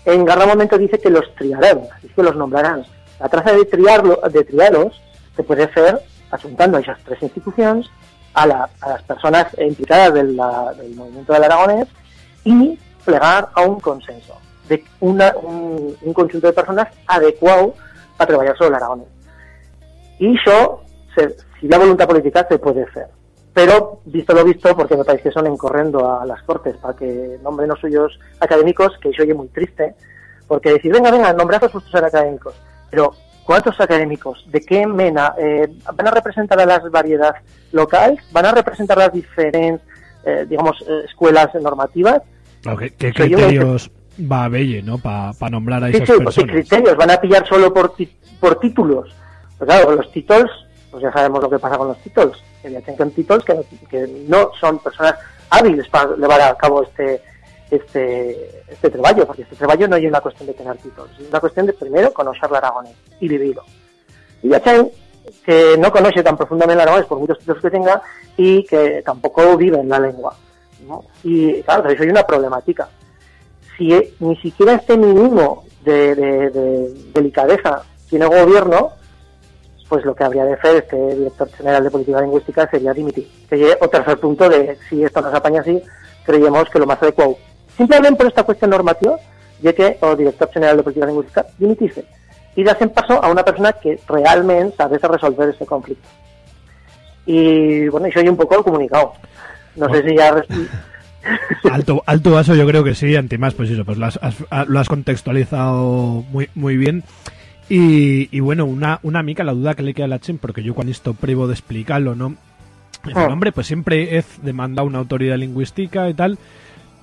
En cada momento dice que los triarán, así que los nombrarán. La traza de, triarlo, de triarlos se puede hacer asuntando a esas tres instituciones, a, la- a las personas implicadas del, la- del movimiento del Aragonés y plegar a un consenso de una, un, un conjunto de personas adecuado para trabajar sobre el Aragonés. Y eso, se, si la voluntad política, se puede hacer. Pero, visto lo visto, porque me parece que son encorrendo a las cortes para que nombren los suyos académicos, que eso oye muy triste, porque decir, venga, venga, nombrad a vuestros académicos. Pero, ¿cuántos académicos? ¿De qué mena? Eh, ¿Van a representar a las variedades locales? ¿Van a representar las diferentes, eh, digamos, eh, escuelas normativas? ¿Qué, yo criterios va a Belle, ¿no? Para nombrar a Sí, esas sí, criterios van a pillar solo por, ti- por títulos. Pues claro, los títulos, pues ya sabemos lo que pasa con los títulos. Que tengan títulos que, que no son personas hábiles para llevar a cabo este este este trabajo, porque este trabajo no es una cuestión de tener títulos, es una cuestión de primero conocer el aragonés y vivirlo. Y ya que no conoce tan profundamente el aragonés por muchos títulos que tenga y que tampoco vive en la lengua. Y claro, eso hay una problemática si ni siquiera este mínimo de, de- de delicadeza tiene gobierno, pues lo que habría de hacer este director general de política lingüística sería dimitir. Que o tercer punto de si esto nos apaña así, creemos que lo más adecuado, simplemente por esta cuestión normativa, ya que el director general de política lingüística dimitise y hacen paso a una persona que realmente sabe resolver este conflicto. Y bueno, yo soy un poco el comunicado. No sé si ya Alto, alto vaso, yo creo que sí, antimás, pues eso, pues lo has, lo has contextualizado muy, muy bien. Y, y bueno, una, una mica la duda que le queda a la Chen, porque yo cuando esto privo de explicarlo, ¿no? Ah. hombre, pues siempre es demanda una autoridad lingüística y tal,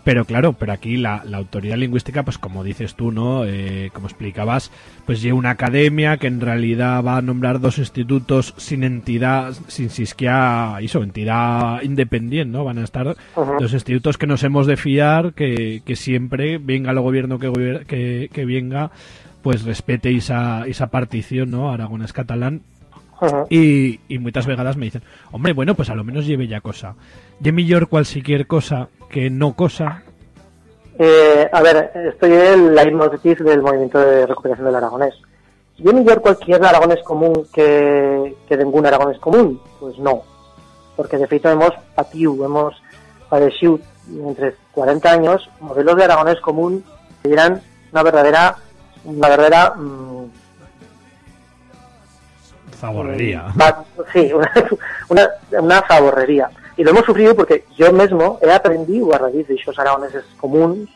Pero claro, pero aquí la, la autoridad lingüística, pues como dices tú, ¿no? Eh, como explicabas, pues lleva una academia que en realidad va a nombrar dos institutos sin entidad, sin sisquia, eso, entidad independiente, ¿no? Van a estar Ujú. dos institutos que nos hemos de fiar, que, que siempre, venga el gobierno que, gobier- que, que venga, pues respete esa, esa partición, ¿no? Aragonés-catalán, y, y muchas vegadas me dicen, hombre, bueno, pues a lo menos lleve ya cosa. Ye millor cualquier cosa que no cosa. Eh, a ver, estoy en el leitmotiv del movimiento de recuperación del aragonés. ¿Yo mejor cualquier aragonés común que, que ningún aragonés común? Pues no. Porque de hecho hemos patido, hemos padecido entre 40 años modelos de aragonés común que eran una verdadera, una verdadera mm, Zaborrería. Va- sí, una, una, una zaborrería. Y lo hemos sufrido porque yo mismo he aprendido a raíz de esos aragoneses comunes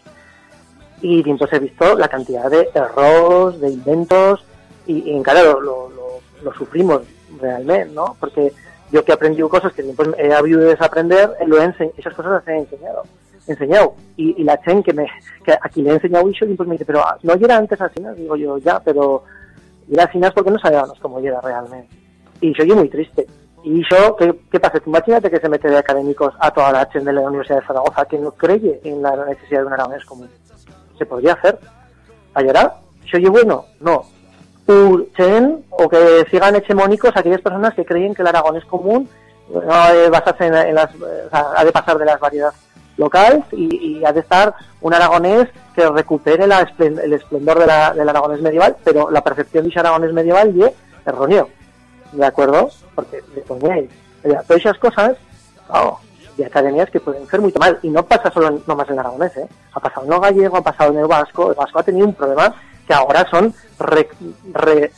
y pues he visto la cantidad de errores, de inventos y, y claro, lo, lo, lo sufrimos realmente, ¿no? Porque yo que he aprendido cosas que después he habido de desaprender, eh, lo he esas cosas las he enseñado. Enseñado. Y, la chen que me que aquí le he enseñado y pues me dice, pero ah, no era antes así, ¿no? Digo yo, ya, pero era así porque no sabíamos cómo era realmente. Y soy muy triste. Y yo, ¿qué, qué pasa? Imagínate que se mete de académicos a toda la chen de la Universidad de Zaragoza que no cree en la necesidad de un aragonés común. Se podría hacer. ¿Ayará? ¿Se oye bueno? No. U chen, o que sigan hegemónicos aquellas personas que creen que el aragonés común no de basarse en, las, eh, ha de pasar de las variedades locales y, y ha de estar un aragonés que recupere la esplen- el esplendor de la- del aragonés medieval, pero la percepción de ese aragonés medieval es erróneo. ¿De acuerdo? Porque le ponéis. Todas esas cosas, claro, de academias que pueden ser muy mal. Y no pasa solo en, nomás en aragonés, ¿eh? Ha pasado en lo gallego, ha pasado en el vasco. El vasco ha tenido un problema que ahora son re- eh,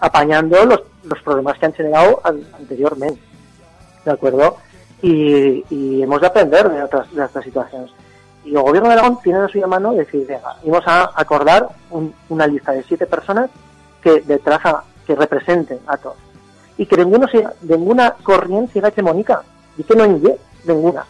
apañando los, problemas que han generado an- anteriormente. ¿De acuerdo? Y, y hemos de aprender de otras, de estas situaciones. Y el gobierno de Aragón tiene a su mano decir, venga, vamos a acordar un- una lista de siete personas que detrás a- que representen a todos. Y que ninguno sea, ninguna corriente sea hegemónica. Y que no hay ninguna.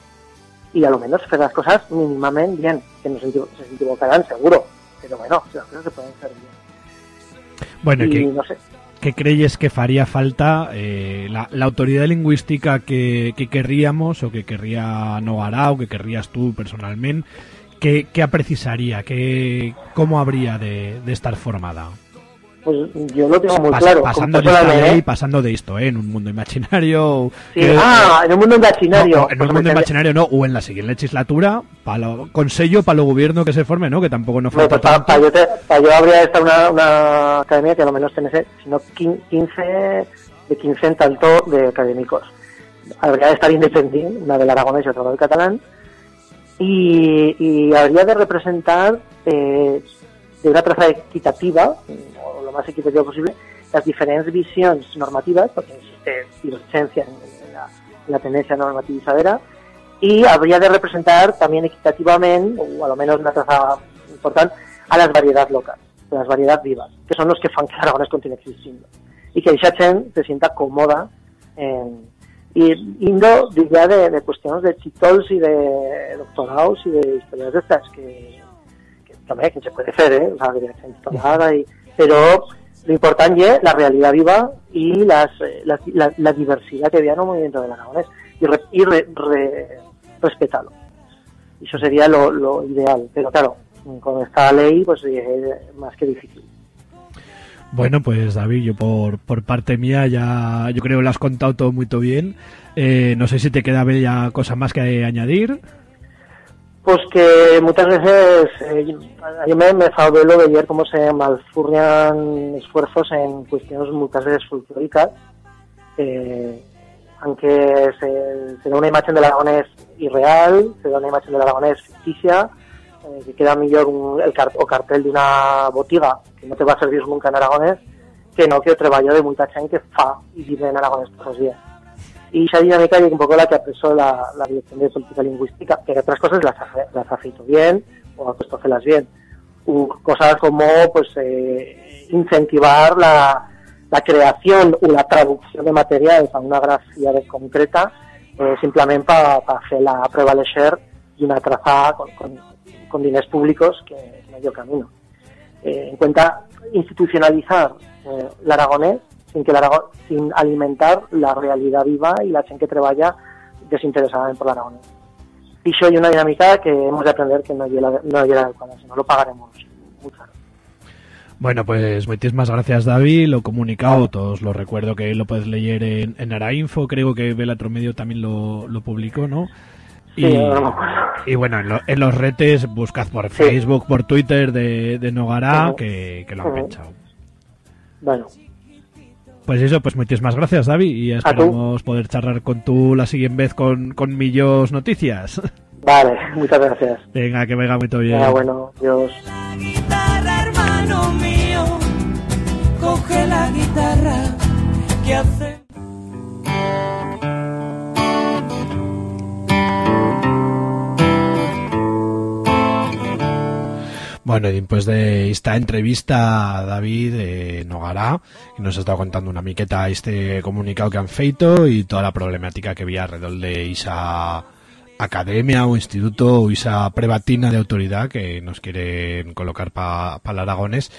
Y a lo menos hacer las cosas mínimamente bien. Que no se, se equivocarán, seguro. Pero bueno, las cosas se pueden hacer bien. Bueno, y que, no sé. ¿Qué crees que faría falta eh, la, la autoridad lingüística que, que querríamos o que querría Nogara o que querrías tú personalmente? ¿Qué, qué precisaría? ¿Qué, ¿Cómo habría de, de estar formada? Pues yo lo tengo muy Pas- claro. pasando de esta ley, ¿eh? pasando de esto, ¿eh? en un mundo imaginario. Sí, que- ah, en un mundo imaginario. No, no, en Pues un mundo imaginario no, o en la siguiente legislatura, para lo, consejo para lo gobierno que se forme, ¿no? Que tampoco no No, falta pues para, tanto. yo, te- yo habría esta una, una academia que a lo menos tenese, sino 15 de 15 en tanto de académicos. Habría de estar independiente, una del aragonés y otra del catalán, y, y habría de representar eh, de una traza equitativa, más equitativa posible, las diferentes visiones normativas, porque existe divergencia en, en la, en la y habría de representar también equitativamente, o a lo menos una traza importante, a las variedades locales, a las variedades vivas, que son los que fan que Aragonés continúe existiendo. Y que esa chen se sienta cómoda en, y indo diría de, de cuestiones de chitols y de doctorados y de historias de estas que, que también que se puede hacer, ¿eh? O sea, instalada y, pero lo importante es la realidad viva y las, eh, la, la diversidad que había en el movimiento del aragonés y, re- y re- re- respetarlo. Lo, lo ideal, pero claro, con esta ley pues es más que difícil. Bueno, pues David, yo por, por parte mía ya yo creo que lo has contado todo muy bien. Eh, no sé si te queda bella cosa más que añadir. Pues que muchas veces eh, yo me, me favelo de ver cómo se malfurrian esfuerzos en cuestiones muchas veces folclóricas, eh, aunque se, se da una imagen del aragonés irreal, se da una imagen del aragonés ficticia, eh, que queda mejor un, el cart o cartel de una botiga que no te va a servir nunca en aragonés, que no que treballo de mucha gente que fa y vive en aragonés todos los días. Y esa dinámica es un poco la que apresó la, la Dirección de Política Lingüística, que otras cosas las, las ha feito bien o hacerlas bien. U cosas como pues eh, incentivar la, la creación o la traducción de materiales a una grafía concreta eh, simplemente para hacer la prevalecer y una trazada con, con, con diners públicos que es medio camino. Eh, en cuenta institucionalizar eh, l'aragonès sin, que l'Arago- sin alimentar la realidad viva y la gente que treballa desinteresadamente por l'aragonès. Y eso hay una dinámica que hemos de aprender que no llega, no adecuada, si no lo pagaremos muy caro. Bueno, pues muchísimas gracias, David. Lo comunicado, todos lo recuerdo que lo puedes leer en, en Arainfo. Creo que Velatro Medio también lo, lo publicó, ¿no? Sí, Y, no y bueno, en, lo- en los retes buscad por Facebook, por Twitter de, de Nogará, que, que lo han Ujú. pinchado. Bueno, Pues eso, pues muchísimas gracias, David. Y esperamos poder charlar con tú la siguiente vez con, con millos noticias. vale, muchas gracias. Venga, que venga muy bien. Ah, bueno, Dios. guitarra, hermano mío, coge la guitarra que hace. Bueno, después de esta entrevista David eh, Nogará, que nos ha estado contando una miqueta este comunicado que han feito y toda la problemática que había alrededor de esa academia o instituto o esa prebatina de autoridad que nos quieren colocar para pa el Aragones.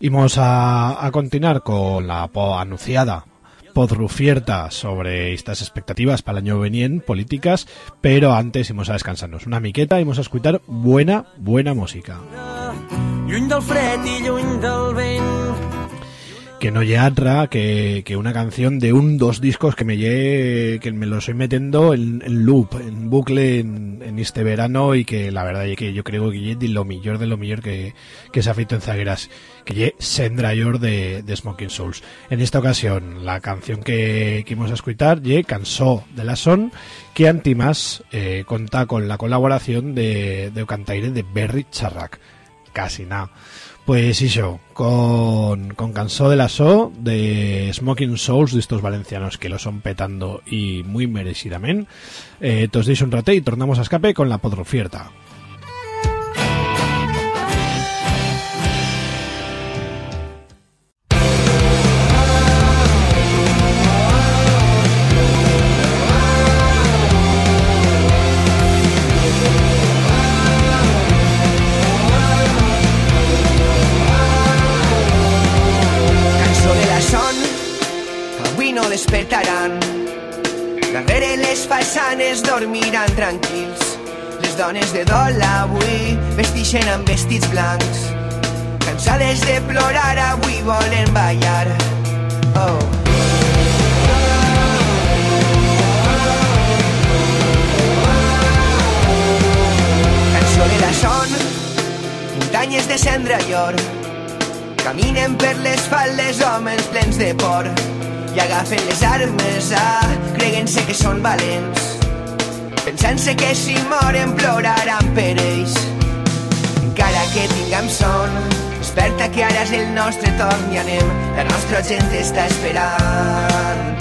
Y vamos a, a continuar con la anunciada podrufierta sobre estas expectativas para el año veniente, políticas, pero antes íbamos a descansarnos una miqueta y vamos a escuchar buena, buena música. Que no lle atra que, que una canción de un dos discos que me lle, que me lo estoy metiendo en, loop, en bucle en, en este verano y que la verdad es que yo creo que lle de lo mejor de lo mejor que, que se ha feito en Zagueras, que lle Sendrayor de, de Smoking Souls. En esta ocasión, la canción que, que íbamos a escuchar lle Cansó de la Son, que antimás eh, con la colaboración de, de cantaire de Berry Charrac. Casi nada. Pues eso, con, con Cansó de la So, de Smoking Souls, de estos valencianos que lo son petando y muy merecidamente. Eh, tos deis un rate y tornamos a escape con la podrofierta. Dormiran tranquils. Les dones de dol avui vestixen amb vestits blancs. Cansades de plorar avui volen ballar. Oh. La son, muntanyes de cendra i or, Caminen per les faldes homes plens de por i agafen les armes, ah, creguent-se que són valents, pensant-se que si moren ploraran per ells. Encara que tinguem son, desperta que ara és el nostre torn i anem, la nostra gent està esperant.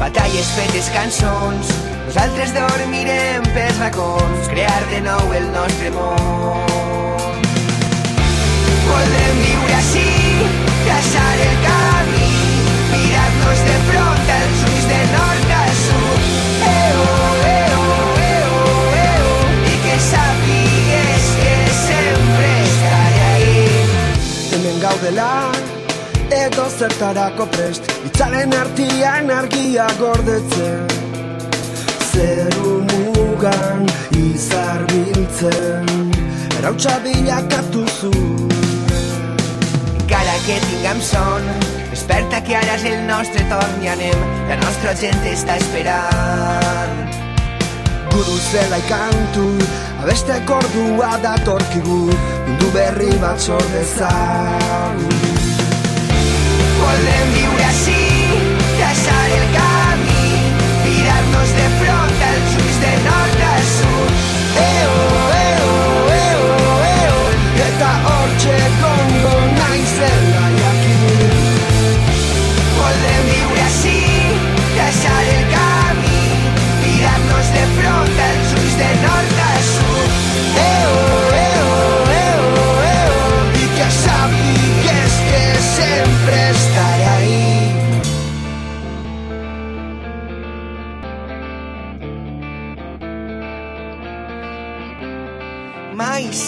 Batalles fetes cançons, nosaltres dormirem pels racons, crear de nou el nostre món. Volem viure així, traçar el camí, mirar-nos de front als ulls de nord Gaudela edo zertarako prest. Itzalen artian argia gordetzen Zeru mugan izar biltzen. Erautxa bilakatu zu. Encara que tinguem son, desperta que ara és el nostre torn i anem, la nostra gent està esperant. Guru zela ikantu Beste kordua datorkigu mundu berri bat sor dezan. Golden viurasi, tasar elkar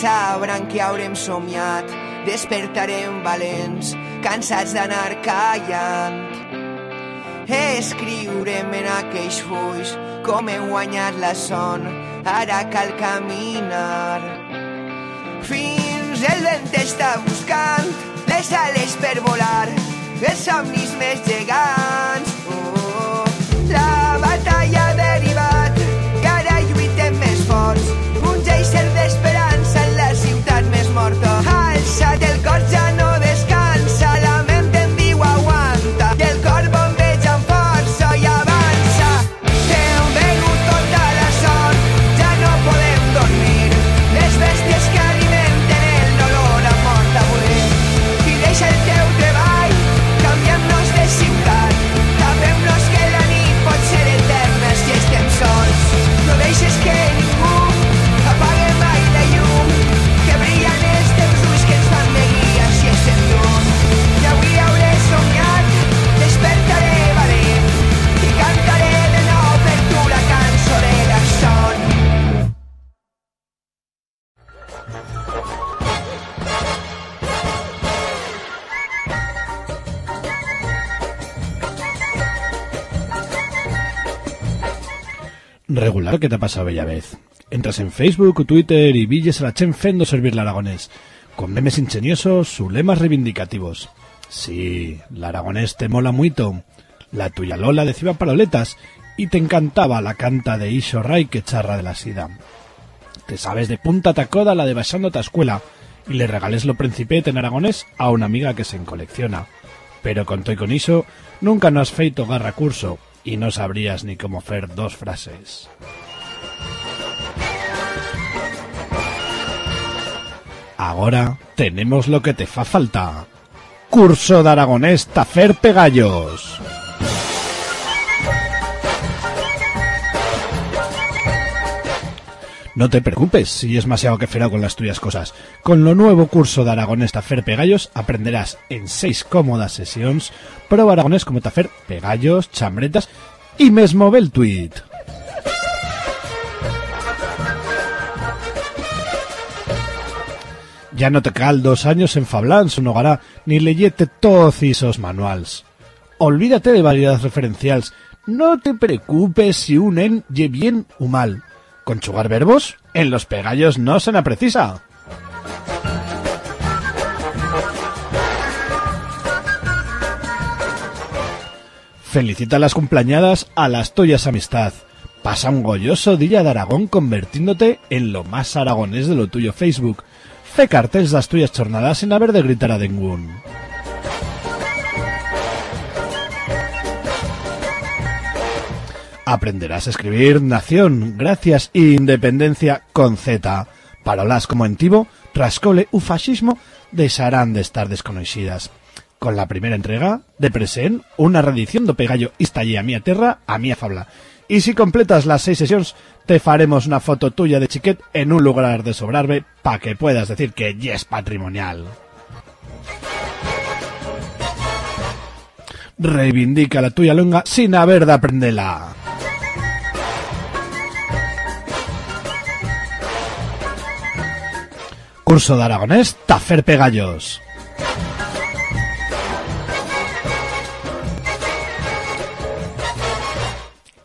sabran que haurem somiat, despertarem valents, cansats d'anar callant. Escriurem en aquells fulls com hem guanyat la son, ara cal caminar. Fins el vent està buscant les ales per volar, els somnis més gegants. Regular que te ha pasado bella vez. Entras en Facebook Twitter y villes a la chen fendo servir l'aragonés, con memes ingeniosos, sus lemas reivindicativos. Sí, l'aragonés te mola muito. La tuya Lola decía paroletas y te encantaba la canta de Isho Ray que charra de la sida. Te sabes de punta tacoda la de Basando ta escuela y le regales lo principete en aragonés a una amiga que se en colecciona. Pero con toi con iso, nunca no has feito garra curso y no sabrías ni cómo hacer dos frases. Ahora tenemos lo que te fa falta. Curso de aragonés Tafer Pegallos. No te preocupes si es demasiado que con las tuyas cosas. Con lo nuevo curso de aragonés Tafer Pegallos aprenderás en seis cómodas sesiones pro aragonés como Tafer Pegallos, chambretas y mesmo bel tweet. Ya no te cal dos años en Fablán, su nogará, ni leyete todos esos manuals. Olvídate de variedades referenciales. No te preocupes si un en ye bien o mal. Conchugar verbos en los pegallos no se na precisa. Felicita las cumpleañadas a las tuyas amistad. Pasa un goyoso día de Aragón convirtiéndote en lo más aragonés de lo tuyo Facebook. Fe carteles las tuyas jornadas sin haber de gritar a ningún. Aprenderás a escribir nación, gracias e independencia con Z. Parolas como en tivo, rascole u fascismo desharán de estar desconocidas. Con la primera entrega, de present, una reedición do Pegallo Istallé a mía terra, a mía fabla. Y si completas las seis sesiones, te faremos una foto tuya de chiquet en un lugar de sobrarbe pa' que puedas decir que ya es patrimonial. Reivindica la tuya longa sin haber de aprenderla. Curso de aragonés Tafer Pegallos.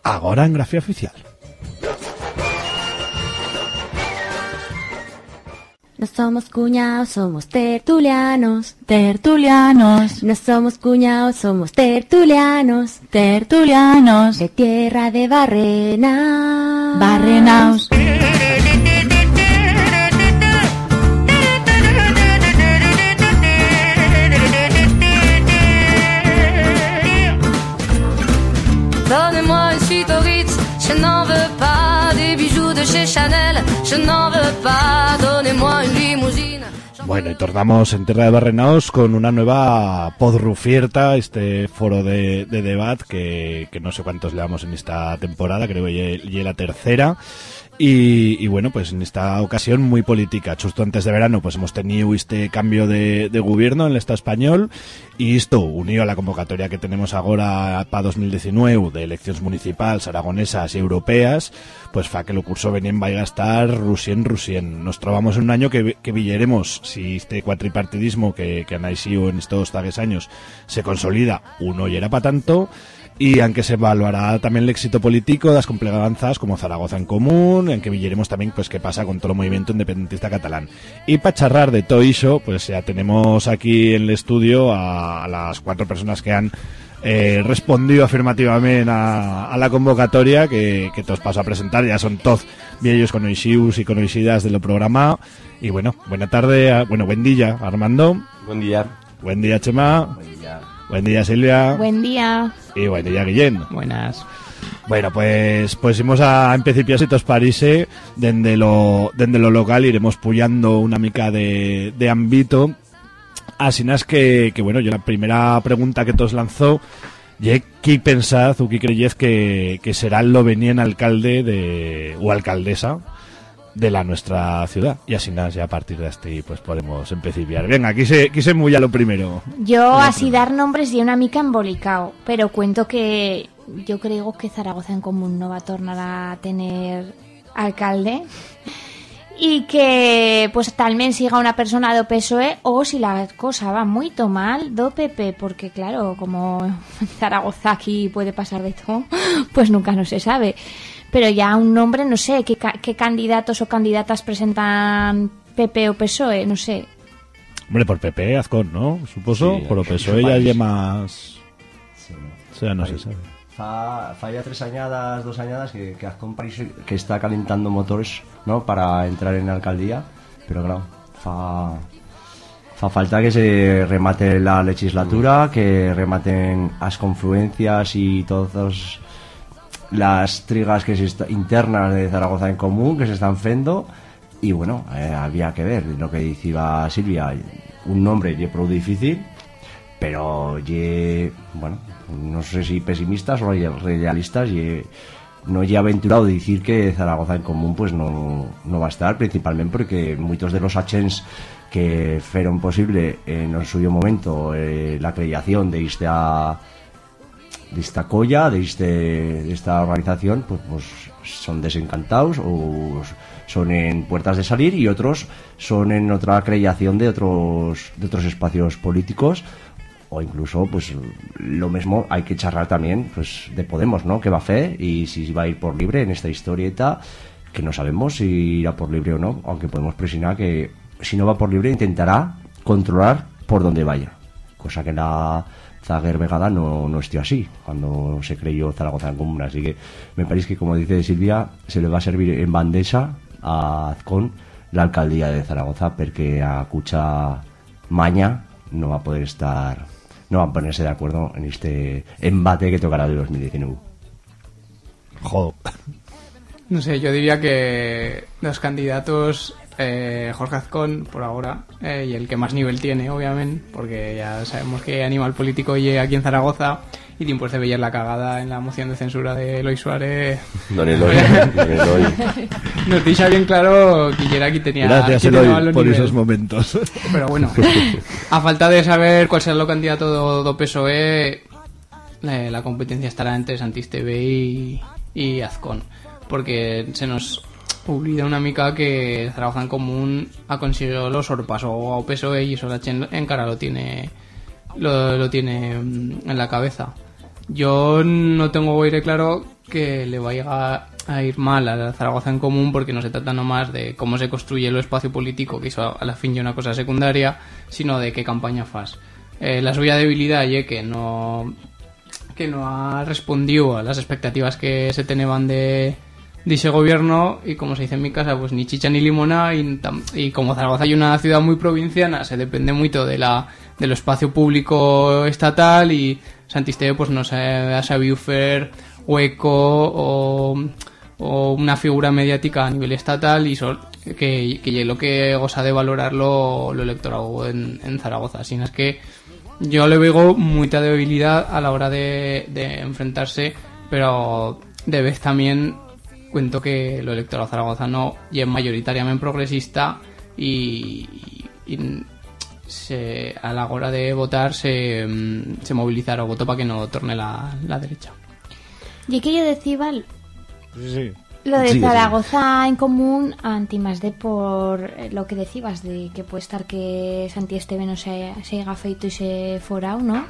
Ahora en grafía oficial. No somos cuñados, somos tertulianos. Tertulianos. No somos cuñados, somos tertulianos. Tertulianos. De tierra de Barrena. Barrenaos. Donnez-moi une suite au Ritz, je n'en veux pas des bijoux de chez Chanel, je n'en veux pas. Bueno, y tornamos en Terra de Barrenaos con una nueva podrufierta, este foro de, de debate que, no sé cuántos llevamos en esta temporada, creo que ya la tercera. Y, y bueno, pues en esta ocasión muy política. Justo antes de verano, pues hemos tenido este cambio de, de gobierno en el Estado español y esto, unido a la convocatoria que tenemos ahora para 2019 de elecciones municipales, aragonesas y europeas, pues fa que lo curso venien vaya a estar rusien, rusien. Nos trobamos en un año que, que villeremos si este cuatripartidismo que, que han nacido en estos tagues años se consolida, uno y era para tanto, y aunque se evaluará también el éxito político las compleganzas como Zaragoza en Común, en que villeremos también pues qué pasa con todo el movimiento independentista catalán. Y para charrar de todo eso, pues ya tenemos aquí en el estudio a las cuatro personas que han eh, respondido afirmativamente a, a la convocatoria que, que os paso a presentar. Ya son todos viejos conocidos y conocidas de lo programa. Y bueno, buena tarde, a- bueno, buen día, Armando. Buen día. Buen día, Chema. Buen día, Silvia. Buen día. Y buen día, Guillén. Buenas. Bueno, pues pues íbamos a en principio si tos parise dende lo dende lo local iremos puyando una mica de, de ámbito así es que, que bueno yo la primera pregunta que tos lanzó ¿qué pensad o qué creyez que, que será el venien alcalde de o alcaldesa de la nuestra ciudad y así nada ya a partir de este pues podemos empezar venga aquí se aquí se muya lo primero. Yo así dar nombres y una mica embolicao, pero cuento que yo creo que Zaragoza en Común no va a tornar a tener alcalde y que pues talmente siga una persona do PSOE o si la cosa va muy mal do PP porque claro como en Zaragoza aquí puede pasar de todo pues nunca no se sabe. Pero ya un nombre no sé qué, ca- qué candidatos o candidatas presentan PP o PSOE no sé. Hombre por PP Azcón ¿no? suposo Sí, por o PSOE ya parece. lle más. O sea no se sabe Fa, fa ya tres añadas, dos añadas que, que Azcón parece que está calentando motores ¿no? para entrar en la alcaldía, pero claro, fa, fa falta que se remate la legislatura, que rematen las confluencias y todas las trigas que se está- internas de Zaragoza en común que se están fendo y bueno, eh, había que ver lo que decía Silvia, un nombre ye prou difícil pero ye, bueno, no sé si pesimistas o realistas, ye, no he aventurado de decir que Zaragoza en común pues no, no va a estar, principalmente porque muchos de los achens que fueron posible en el suyo momento eh, la creación de esta de esta colla, de, este, de esta organización, pues, pues son desencantados o son en puertas de salir y otros son en otra creación de otros, de otros espacios políticos o incluso pues lo mismo hay que charlar también pues de Podemos, ¿no? Que va a hacer y si va a ir por libre en esta historieta que no sabemos si irá por libre o no, aunque podemos presionar que si no va por libre intentará controlar por donde vaya, cosa que la Zaguer Vegada no, no esté así cuando se creyó Zaragoza en común, así que me parece que como dice Silvia se le va a servir en bandeja a Azcón la alcaldía de Zaragoza porque a Cucha Maña no va a poder estar no van a ponerse de acuerdo en este embate que tocará de 2019 Joder. No sé, yo diría que los candidatos, eh, Jorge Azcón, por ahora, eh, y el que más nivel tiene, obviamente, porque ya sabemos que animal político llega aquí en Zaragoza y después de ver la cagada en la moción de censura de Eloy Suárez. Don Eloy, don Eloy. Nos dice bien claro que aquí tenía. Gracias, tenía Eloy, por niveles. esos momentos. Pero bueno, a falta de saber cuál será el candidato do, PSOE, la competencia estará entre Santis TV y, y Azcón. Porque se nos olvida una mica que Zaragoza en Común ha conseguido los sorpasos a PSOE y eso la en cara lo tiene lo, lo tiene mm, en la cabeza. Yo no tengo aire claro que le vaya a- ir mal a Zaragoza en común porque no se trata nomás de cómo se construye el espacio político, que eso a la fin ya una cosa secundaria, sino de qué campaña fas. Eh, la suya debilidad que no que no ha respondido a las expectativas que se tenían de, ese gobierno y como se dice en mi casa, pues ni chicha ni limona y, como Zaragoza hay una ciudad muy provinciana, se depende mucho de la del espacio público estatal y Santisteo pues no se ha sabido hueco o, una figura mediática a nivel estatal y, sol- que, que lo que goza de valorarlo lo electorado en, Zaragoza. Así es que yo le veo mucha debilidad a la hora de, enfrentarse, pero de vez también cuento que lo electorado zaragozano y es mayoritariamente progresista y se, a la hora de votar se, mm, se movilizará o votó para que no torne la, la derecha. Y que yo decía Val, Sí, sí. lo de Zaragoza en común, anti más de por eh, lo que decías, de que puede estar que Santi Esteve no se, se haya feito y se forao, ¿no?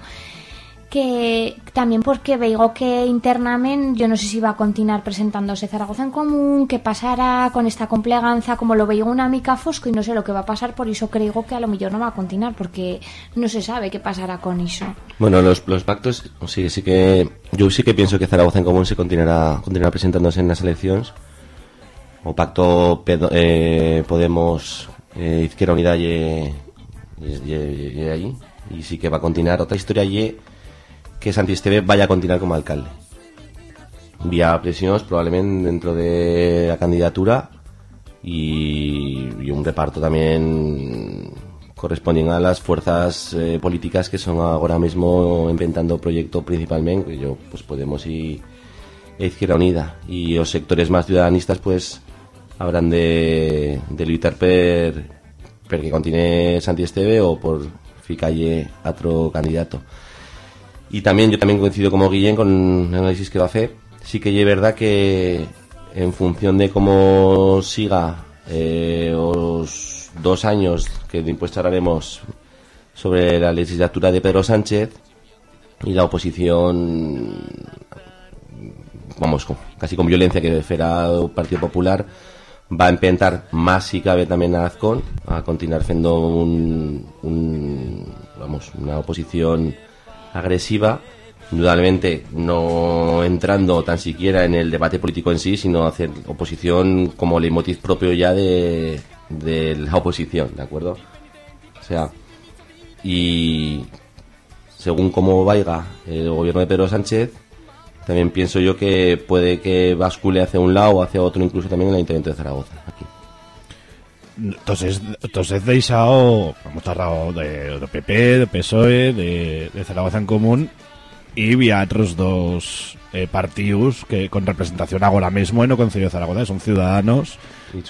Que también porque veigo que internamente yo no sé si va a continuar presentándose Zaragoza en común, que pasará con esta compleganza, como lo veigo una mica fosco y no sé lo que va a pasar, por eso creo que a lo mejor no va a continuar, porque no se sabe qué pasará con eso. Bueno, los, los pactos, sí, sí que yo sí que pienso que Zaragoza en Común se continuará, continuará presentándose en las elecciones. O pacto eh, Podemos eh, Izquierda Unida y, allí. Y sí que va a continuar. Otra historia y que Santi Esteve vaya a continuar como alcalde. Vía presiones probablemente dentro de la candidatura y, un reparto también correspondiendo a las fuerzas eh, políticas que son ahora mismo inventando proyecto principalmente, yo pues Podemos y e Izquierda Unida y los sectores más ciudadanistas pues habrán de, de per que continúe Santi Esteve o por ficalle otro candidato. Y también yo también coincido como Guillén con el análisis que va a hacer. Sí que es verdad que en función de cómo siga eh, los dos años que después haremos sobre la legislatura de Pedro Sánchez y la oposición vamos, con- casi con violencia que fará el Partido Popular va a empentar más si cabe también a Azcón a continuar siendo un, un- vamos, una oposición agresiva indudablemente no entrando tan siquiera en el debate político en sí sino hacer oposición como leitmotiv propio ya de, la oposición ¿de acuerdo? o sea y según cómo vaya el gobierno de Pedro Sánchez también pienso yo que puede que bascule hacia un lado o hacia otro, incluso también en el Ayuntamiento de Zaragoza. Aquí. Entonces, entonces deixado, hemos tardado de, de PP, de PSOE, de, de Zaragoza en Común y había otros dos eh, partidos que con representación ahora mismo en el Concello de Zaragoza, son Ciudadanos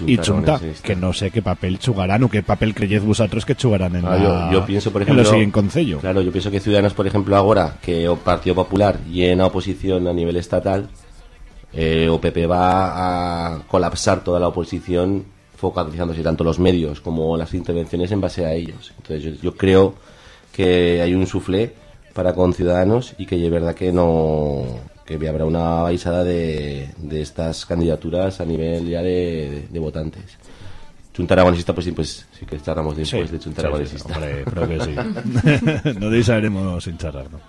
Y y Chunta, que no sé qué papel chugarán o qué papel creyez vosotros que chugarán en, Ah, la, yo, yo pienso, por en ejemplo, lo siguiente Concello. Claro, yo pienso que Ciudadanos, por ejemplo, ahora que o Partido Popular llena oposición a nivel estatal, eh, o PP va a colapsar toda la oposición focalizándose tanto los medios como las intervenciones en base a ellos. Entonces yo, yo creo que hay un suflé para con Ciudadanos y que es verdad que no que habrá una baisada de, de estas candidaturas a nivel ya de, de votantes. Chunta Aragonesista, pues sí, pues sí que estaremos después de Chunta sí, sí, Aragonesista. hombre, creo que sí. no dejaremos sin charlar, ¿no?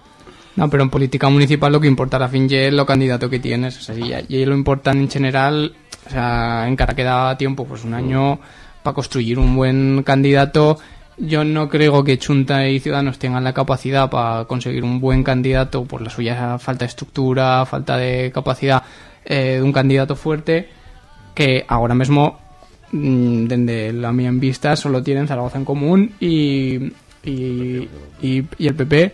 No, pero en política municipal lo que importa a la fin es lo candidato que tienes. O sea, y, y lo importan en general, o sea, en cara queda tiempo, pues un año para construir un buen candidato. Yo no creo que Chunta y Ciudadanos tengan la capacidad para conseguir un buen candidato por la suya falta de estructura, falta de capacidad eh, de un candidato fuerte, que ahora mismo, mm, desde la mía en vista, solo tienen Zaragoza en común y, y, y- y el PP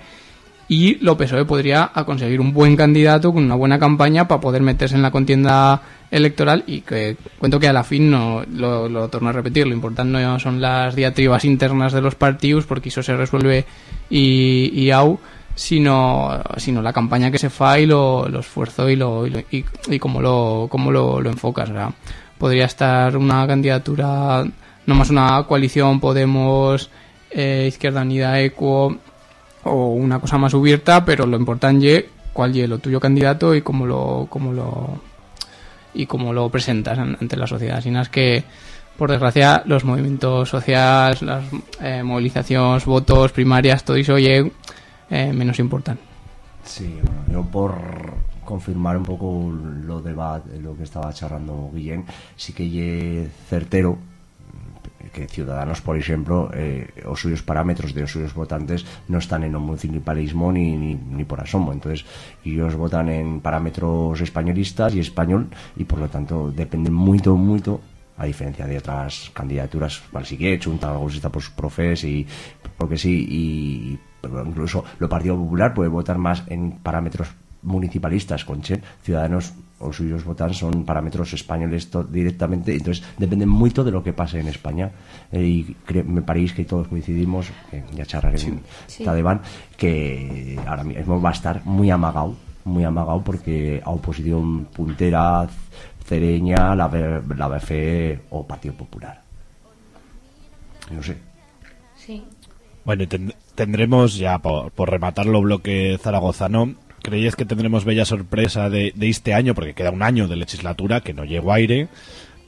y lo PSOE podría conseguir un buen candidato con una buena campaña para poder meterse en la contienda electoral y que cuento que a la fin no lo, lo torno a repetir lo importante no son las diatribas internas de los partidos porque eso se resuelve y, y au sino sino la campaña que se fa y lo, lo esfuerzo y lo y, y, cómo lo cómo lo, lo enfocas. Sea, podría estar una candidatura no más una coalición Podemos eh, Izquierda Unida Equo o una cosa más abierta, pero lo importante es cuál es lo tuyo candidato y cómo lo, cómo lo y cómo lo presentas an- ante la sociedad. Sin es que, por desgracia, los movimientos sociales, las eh, movilizaciones, votos, primarias, todo eso eh, menos importan. Sí, yo por confirmar un poco lo va- lo que estaba charlando Guillén, sí que lle certero que Ciudadanos, por ejemplo, eh, os suyos parámetros de los suyos votantes no están en el municipalismo ni, ni, ni por asomo. Entonces, ellos votan en parámetros españolistas y español y por lo tanto dependen mucho, mucho a diferencia de otras candidaturas, vale, sí que chunta algo está por sus profes y porque sí, y pero incluso lo Partido Popular puede votar más en parámetros municipalistas, con Che, Ciudadanos o suyos votan son parámetros españoles directamente, entonces depende mucho de lo que pase en España eh, y cre- me parece que todos coincidimos, que ya charlaré en Sí. Tadeban, que ahora mismo va a estar muy amagado, muy amagado porque a oposición puntera, Cereña, la, la BFE o Partido Popular. No sé. Sí. Bueno, y ten- tendremos ya, por, por rematarlo, bloque zaragozano. ¿Creéis que tendremos bella sorpresa de, de este año? Porque queda un año de legislatura que no llegó aire,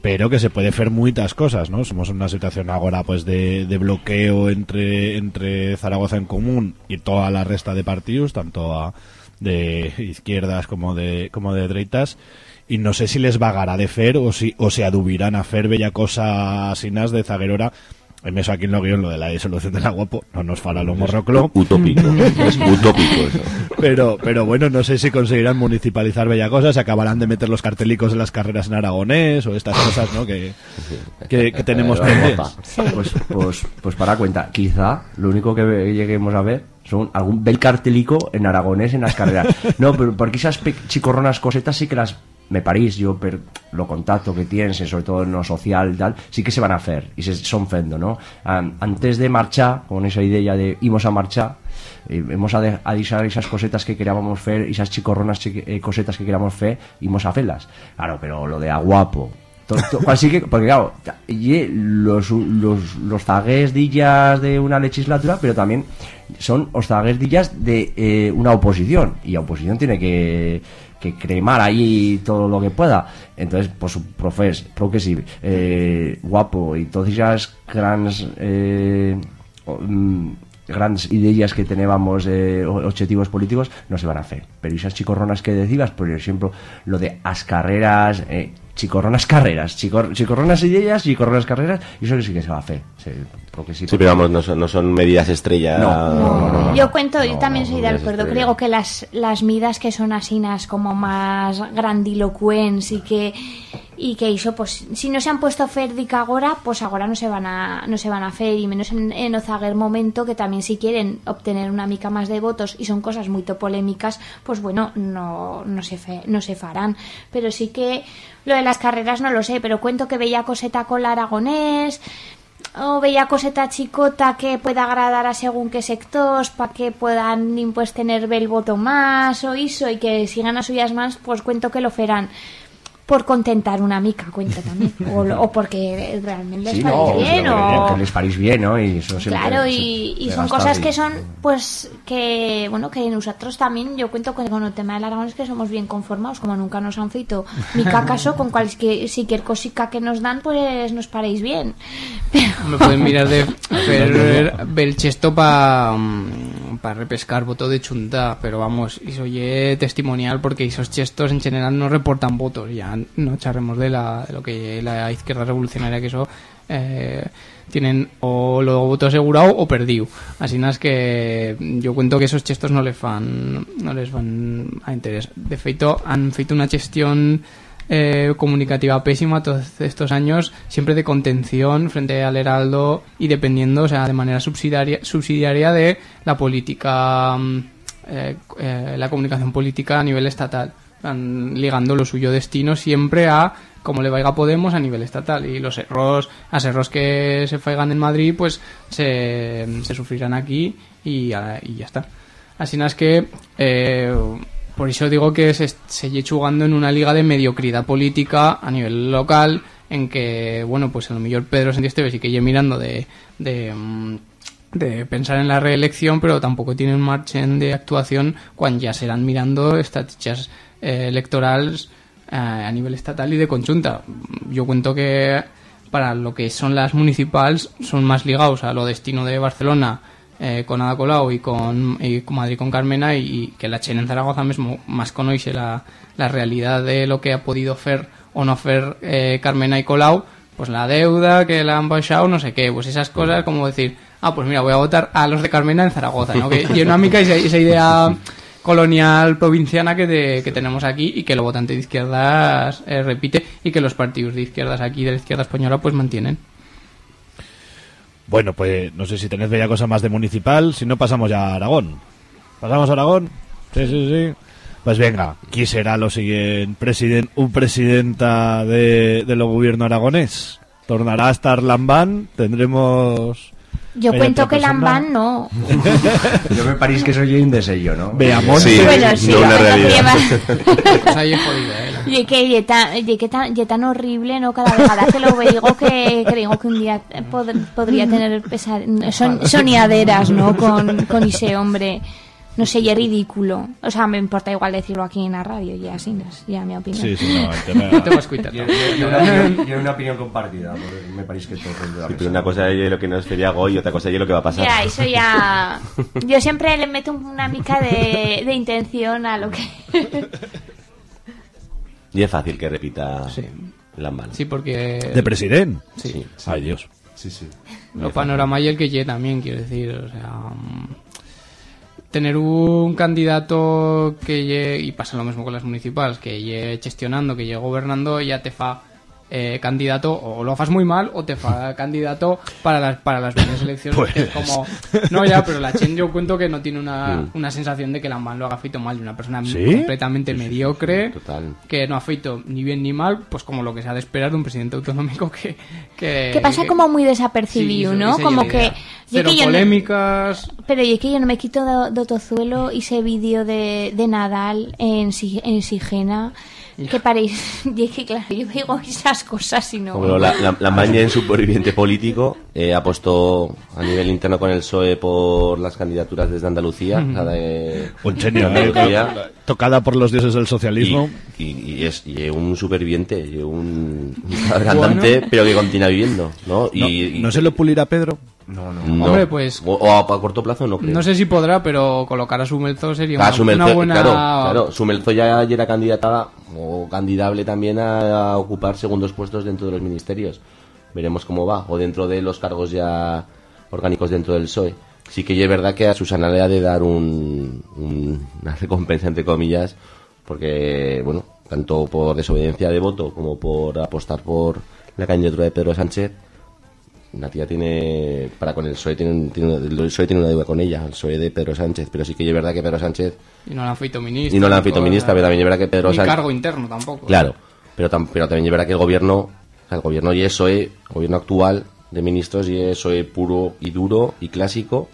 pero que se puede hacer muchas cosas, ¿no? Somos en una situación ahora pues de, de bloqueo entre, entre Zaragoza en común y toda la resta de partidos, tanto a- de izquierdas como de, como de derechas. Y no sé si les vagará de fer o si, o se adubirán a fer bella cosa asinas de zaguerora. En eso aquí en lo guion lo de la disolución del guapo no nos fará lo morroclo. Utópico, es utópico eso. Pero, pero bueno, no sé si conseguirán municipalizar bella cosa, se acabarán de meter los cartelicos de las carreras en aragonés o estas cosas, ¿no? Que, que, que tenemos pendientes. Pues, pues, pues para cuenta, quizá lo único que lleguemos a ver son algún bel cartelico en aragonés en las carreras. No, pero porque esas chicorronas cosetas sí que las me parís yo per lo contacto que tienes, sobre todo en lo social tal, sí que se van a hacer y se son fendo, ¿no? Antes de marchar, con esa idea de íbamos a marchar, eh, hemos a, de, a deixar esas cosetas que queríamos hacer, esas chicorronas chiqui- eh, cosetas que queríamos hacer, íbamos a hacerlas. Claro, pero lo de to- Así que, porque claro, los, los, los zaguesdillas de una legislatura, pero también son los zaguesdillas de eh, una oposición. Y la oposición tiene que, que cremar ahí todo lo que pueda. Entonces, pues su profes, pro que sí, eh, guapo y todas esas grandes eh, mm, grandes ideas que teníamos o- objetivos políticos no se van a hacer. Pero esas chicorronas que decías, por ejemplo, lo de as carreras, eh, chicorronas carreras, chicor- chicorronas ideas, chicorronas carreras, eso sí que se va a hacer. Sí, porque sí, Sí, pero vamos, no son, no son medidas estrella. No, no, no, no. Yo cuento, yo también soy de acuerdo. estrella. Creo que las, las midas que son asinas como más grandilocuentes y que y que eso pues si no se han puesto a dic agora pues ahora no se van a no se van a hacer y menos en, en ozaguer momento que también si quieren obtener una mica más de votos y son cosas muy polémicas pues bueno no no se fe- no se farán pero sí que lo de las carreras no lo sé pero cuento que veía coseta con la aragonés o bella coseta chicota que pueda agradar a según qué sectores para que puedan pues tener el voto más o iso y que sigan a suyas más pues cuento que lo ferán por contentar una mica cuento también o, o porque realmente les Sí, parece no, bien o que les parís bien, ¿no? Y eso Claro, y, y son cosas y- que son, pues, que, bueno, que nosotros también, yo cuento con, con el tema del Aragón es que somos bien conformados, como nunca nos han feito ni cacaso, con cualquier, siquier cosica que nos dan, pues nos paréis bien. Me pueden mirar de ver, ver el chesto para pa repescar voto de chunta, pero vamos, eso ye testimonial porque esos chestos en general no reportan votos, ya no charremos de, la, de lo que la izquierda revolucionaria que eso eh, tienen o lo voto asegurado o perdido. Así es que yo cuento que esos chestos no les van no les van a interés. De feito han feito una gestión eh, comunicativa pésima todos estos años, siempre de contención frente al Heraldo y dependiendo, o sea, de manera subsidiaria, subsidiaria de la política, mm, eh, eh, la comunicación política a nivel estatal, ligando lo suyo destino siempre a como le vaya Podemos a nivel estatal y los errores, las errores que se faigan en Madrid, pues se, sufrirán aquí y, a- y ya está. Así es que eh, por eso digo que se, lle jugando en una liga de mediocridad política a nivel local en que, bueno, pues a lo mejor Pedro Sánchez Tevez sí que lle mirando de, de, mm, de pensar en la reelección, pero tampoco tiene un margen de actuación cuando ya serán mirando estrategias eh, electorales eh, a nivel estatal y de conjunta. Yo cuento que para lo que son las municipales son más ligados a lo destino de Barcelona eh, con Ada Colau y con, y con Madrid con Carmena y, y que la Chen en Zaragoza mismo más conoce la, la realidad de lo que ha podido hacer o no hacer eh, Carmena y Colau pues la deuda que la han bajado no sé qué pues esas cosas como decir ah pues mira voy a votar a los de Carmena en Zaragoza ¿no? que y una mica esa, esa idea colonial provinciana que, de- que tenemos aquí y que el votante de izquierdas eh, repite y que los partidos de izquierdas aquí de la izquierda española pues mantienen. Bueno, pues no sé si tenéis bella cosa más de municipal, si no pasamos ya a Aragón. ¿Pasamos a Aragón? Sí, sí, sí. Pues venga, ¿quién será lo siguiente? President, un presidenta de, de lo gobierno aragonés. ¿Tornará a estar Lambán? ¿Tendremos...? Yo cuento que persona? Lambán no. Yo me parís que soy un desello, ¿no? Veamos. Sí, Bueno, sí, no una realidad. Pues eh. Y que y tan, y que tan, y tan horrible, ¿no? Cada vegada que lo veigo que creo que un día pod- podría tener pesa- son, soñaderas, ¿no? Con, con ese hombre. No sé, y es ridículo. O sea, me importa igual decirlo aquí en la radio, ya así, no es- ya mi opinión. Sí, sí, no, No te vas a cuitar. Yo una, opinión, compartida, porque me parece que todo es de la Sí, pero una cosa es lo que nos quería Goy y otra cosa es lo que va a pasar. Ya, eso ya... Yo siempre le meto una mica de, de intención a lo que... Y es fácil que repita Lambán. Sí, porque... ¿De presidente? Sí. Ay, Dios. Sí, sí. Lo panorama y el que llegue también, quiero decir, o sea... Tener un candidato que llegue, y pasa lo mismo con las municipales, que llegue gestionando, que llegue gobernando, ya te fa eh, candidato, o lo fas muy mal, o te fa candidato para las, para las buenas elecciones, que es Pues. como... No, ya, pero la Chen yo cuento que no tiene una, Mm. una sensación de que la man lo haga feito mal, de una persona ¿Sí? completamente mediocre, Total. que no ha feito ni bien ni mal, pues como lo que se ha de esperar de un presidente autonómico que... Que, Que pasa como muy desapercibido, Sí, ¿no? Como que... idea. yo Cero que yo no- polémicas... Pero y es que yo no me quito de, de Tozuelo ese vídeo de, de Nadal en, en Sigena que parece... Y es que claro, yo digo esas cosas y no... Como la, la, la Maña en superviviente político eh, apostó a nivel interno con el PSOE por las candidaturas desde Andalucía. Ujú. la de- Un genio, de ¿eh? Tocada por los dioses del socialismo. Y, y- y es y es un superviviente, y un, cantante, pero que continúa viviendo, ¿no? Y, No, y- ¿No se lo pulirá Pedro? No, no. no. Hombre, pues- O, o a, a corto plazo no creo. No sé si podrá, pero colocar a Sumelzo sería Ah, una, Sumelzo, una buena... claro, claro, Sumelzo ya, ya era candidatada o candidable también a, a ocupar segundos puestos dentro de los ministerios. Veremos cómo va, o dentro de los cargos ya orgánicos dentro del PSOE. Sí que es verdad que a Susana le ha de dar un, un- una recompensa, entre comillas, porque, bueno, tanto por desobediencia de voto como por apostar por la candidatura de Pedro Sánchez, la tía tiene, para con el PSOE, tiene, tiene- el PSOE tiene una deuda con ella, el PSOE de Pedro Sánchez, pero sí que es verdad que Pedro Sánchez Y no la han feito ministro. y no la han feito ministra, pero también es verdad que Pedro Ni Sánchez... cargo interno tampoco. Claro, pero, tam- pero también es verdad que el gobierno, o sea, el gobierno y eso el gobierno actual de ministros y eso es puro y duro y clásico,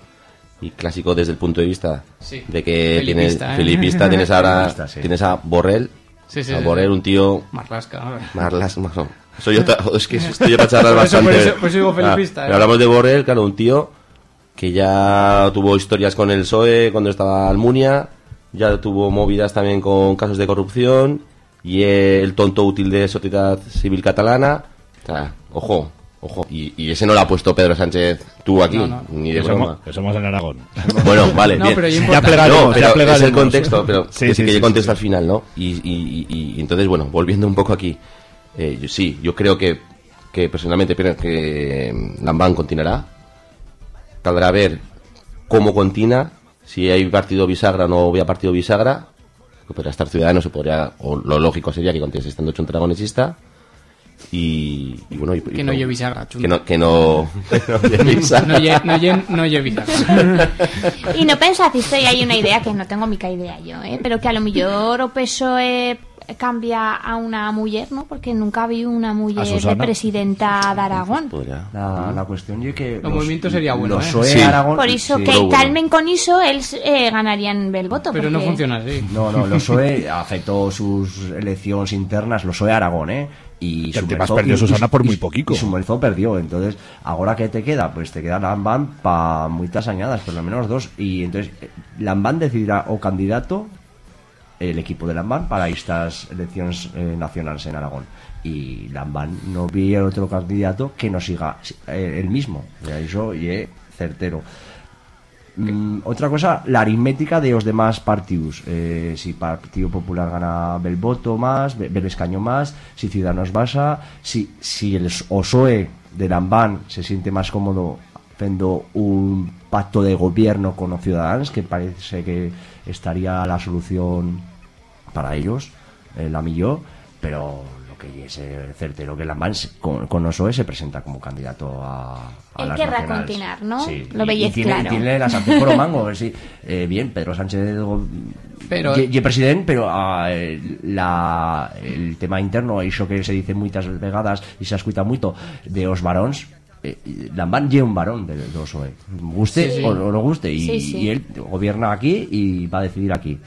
y clásico desde el punto de vista Sí. de que tienes Filipista, ¿eh? filipista, tienes ahora, Filipista, sí. tienes a Borrell, Sí, sí, a sí, Borrell, sí. un tío Marlasca. Marlas, más no. Soy otra, es que estoy para charlar por bastante. eso- por eso digo Ah, ¿eh? hablamos de Borrell, claro, un tío que ya tuvo historias con el PSOE cuando estaba Almunia, ya tuvo movidas también con casos de corrupción, y el tonto útil de Sociedad Civil Catalana. O sea, ojo, ojo. Y, y ese no lo ha puesto Pedro Sánchez tú aquí, No, no. ni de Que broma. somos- que somos en Aragón. Bueno, vale, No, bien. pero ya plegaremos, No, pero ya es el contexto, pero Sí, sí, que sí, hay contexto sí. al final, ¿no? Y, y- y- y entonces, bueno, volviendo un poco aquí, eh, yo- sí, yo creo que, que personalmente creo que mm, Lambán continuará. Caldrá ver cómo continúa, si hay partido bisagra o no había partido bisagra, pero estar ciudadano se podría, o lo lógico sería que continúe estando hecho un dragonesista. Y, y bueno, y- Que y no lleve bisagra. Que no, que no, que no lleve bisagra. Y no pensáis, estoy hay una idea que no tengo mica idea yo, ¿eh? pero que a lo mejor o PSOE cambia a una mujer, ¿no? Porque nunca vi una mujer de presidenta de Aragón. La, la cuestión es que El movimiento sería bueno, los ¿eh? Sí. Aragón Por eso sí. que calmen con eso, ellos eh, ganarían el voto. Pero no funciona así. No, no, los PSOE afectó sus elecciones internas, los PSOE Aragón, ¿eh? Y Que además perdió y- Susana y- por muy poquico. Y Sumelzo perdió, entonces, ¿ahora qué te queda? Pues te queda Lambán para muchas añadas, por lo menos dos. Y entonces, eh, Lambán decidirá o candidato el equipo de Lambán para estas elecciones eh, nacionales en Aragón. Y Lambán no vi otro candidato que no siga eh, el mismo. Eso y es certero. Mm, otra cosa, la aritmética de los demás partidos. Eh, si Partido Popular gana el voto más, ve- el escaño más, si Ciudadanos basa, si, si el OSOE de Lambán se siente más cómodo fendo un pacto de gobierno con los ciudadanos que parece que estaría la solución para ellos, eh, la milló, pero lo que es eh, certero que Lambán con, con Osoe se presenta como candidato a, a Él las querrá nacionales. continuar, ¿no? Sí, Lo y- veis y tiene, claro. y tiene la sartén por el mango, sí. Eh, bien, Pedro Sánchez Pero- ye- ye presidente, pero ah, eh, la, el tema interno, iso que se dice muchas vegadas y se escucha mucho de os varóns, eh, Lambán lle un varón de, de Osoe. Guste Sí, sí. o, no guste, y, Sí, sí. y él gobierna aquí y va a decidir aquí.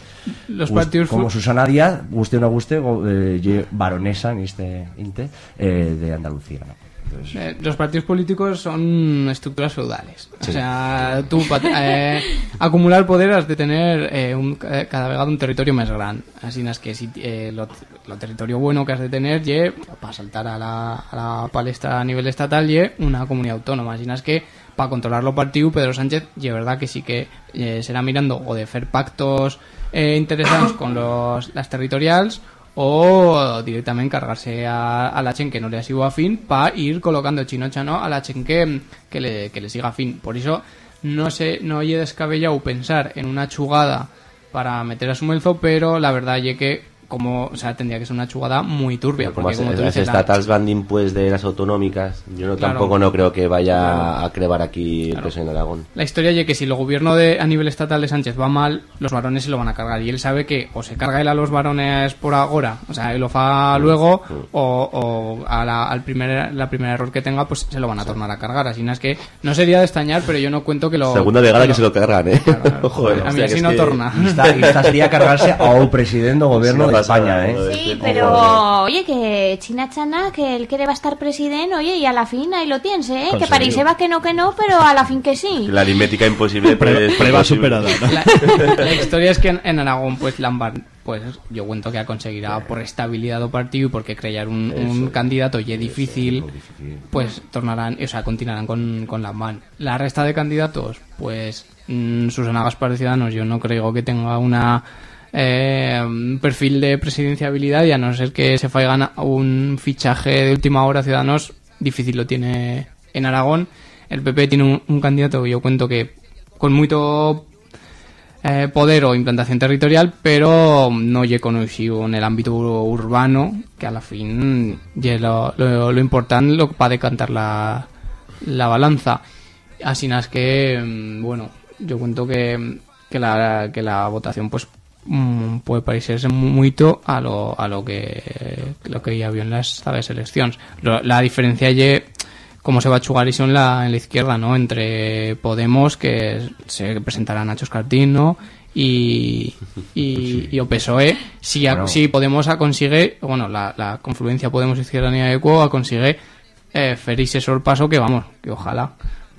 Los Gust- partidos como Susana Díaz, guste o no guste, go- eh, lle baronesa en este inte eh, de Andalucía. ¿no? Eh, los partidos políticos son estructuras feudales. Sí. O sea, tú para eh, acumular poder has de tener eh, un, eh, cada vegada un territorio más grande. Así es que si eh, lo, lo territorio bueno que has de tener ye para saltar a la, a la palestra a nivel estatal ye una comunidad autónoma. Así es que para controlar lo partido Pedro Sánchez ye verdad que sí que será mirando o de hacer pactos eh, interesados con los, las territoriales o directamente cargarse a, la chen que no le ha sido afín para ir colocando chino chano a la chen que, que, le, que le siga afín. Por eso no sé, no he descabellado pensar en una chugada para meter a su melzo, pero la verdad es que como, o sea, tendría que ser una chugada muy turbia, Como porque como tú las dices, la- estatales van después de las autonómicas, yo no, Claro. tampoco no creo que vaya Claro. a crebar aquí el peso en Aragón. La historia es que si el gobierno de, a nivel estatal de Sánchez va mal, los varones se lo van a cargar. Y él sabe que o se carga él a los varones por ahora, o sea, él lo fa luego, o, o a la, al primer, la primer error que tenga, pues se lo van a tornar a cargar. Así no es que no sería de extrañar, pero yo no cuento que lo. Segunda vegada que que se lo cargan, eh. Ojo, eh, A mí así no que- torna. Y esta, y esta sería cargarse a un presidente o gobierno Sí, España, ¿eh? Sí, pero oye, que China Chana, que él quiere va a estar presidente, oye, y a la fin ahí lo tienes, ¿eh? Que Conseguido. parece va que no, que no, pero a la fin que sí. La aritmética imposible. Prueba- superada, ¿no? La, la historia es que en, en Aragón, pues Lambert, pues yo cuento que conseguirá por estabilidad do partido y porque crear un, un candidato y es difícil, pues tornarán, o sea, continuarán con, con Lambert. La resta de candidatos, pues mm, Susana Gaspar de Ciudadanos, yo no creo que tenga una eh, un perfil de presidenciabilidad y a no ser que se faigan un fichaje de última hora Ciudadanos, difícil lo tiene en Aragón. El PP tiene un, candidato yo cuento que con mucho eh, poder o implantación territorial, pero no lle conocido en el ámbito urbano, que a la fin lo, lo, lo importante lo para decantar la, la balanza. Así es que, mm, bueno, yo cuento que, que, la, que la votación pues mm, puede parecerse mucho a lo, a lo que lo que ya vio en las sabes, elecciones. Lo- la diferencia ye cómo se va a chugar eso en la, en la izquierda, ¿no? Entre Podemos, que se presentará Nacho Escartín, Y, y, y o PSOE, si, a- Bueno. si Podemos a consigue, bueno, la, la confluencia Podemos Izquierda Unida de Ecuo a consigue eh, ferirse sorpaso que vamos, que ojalá,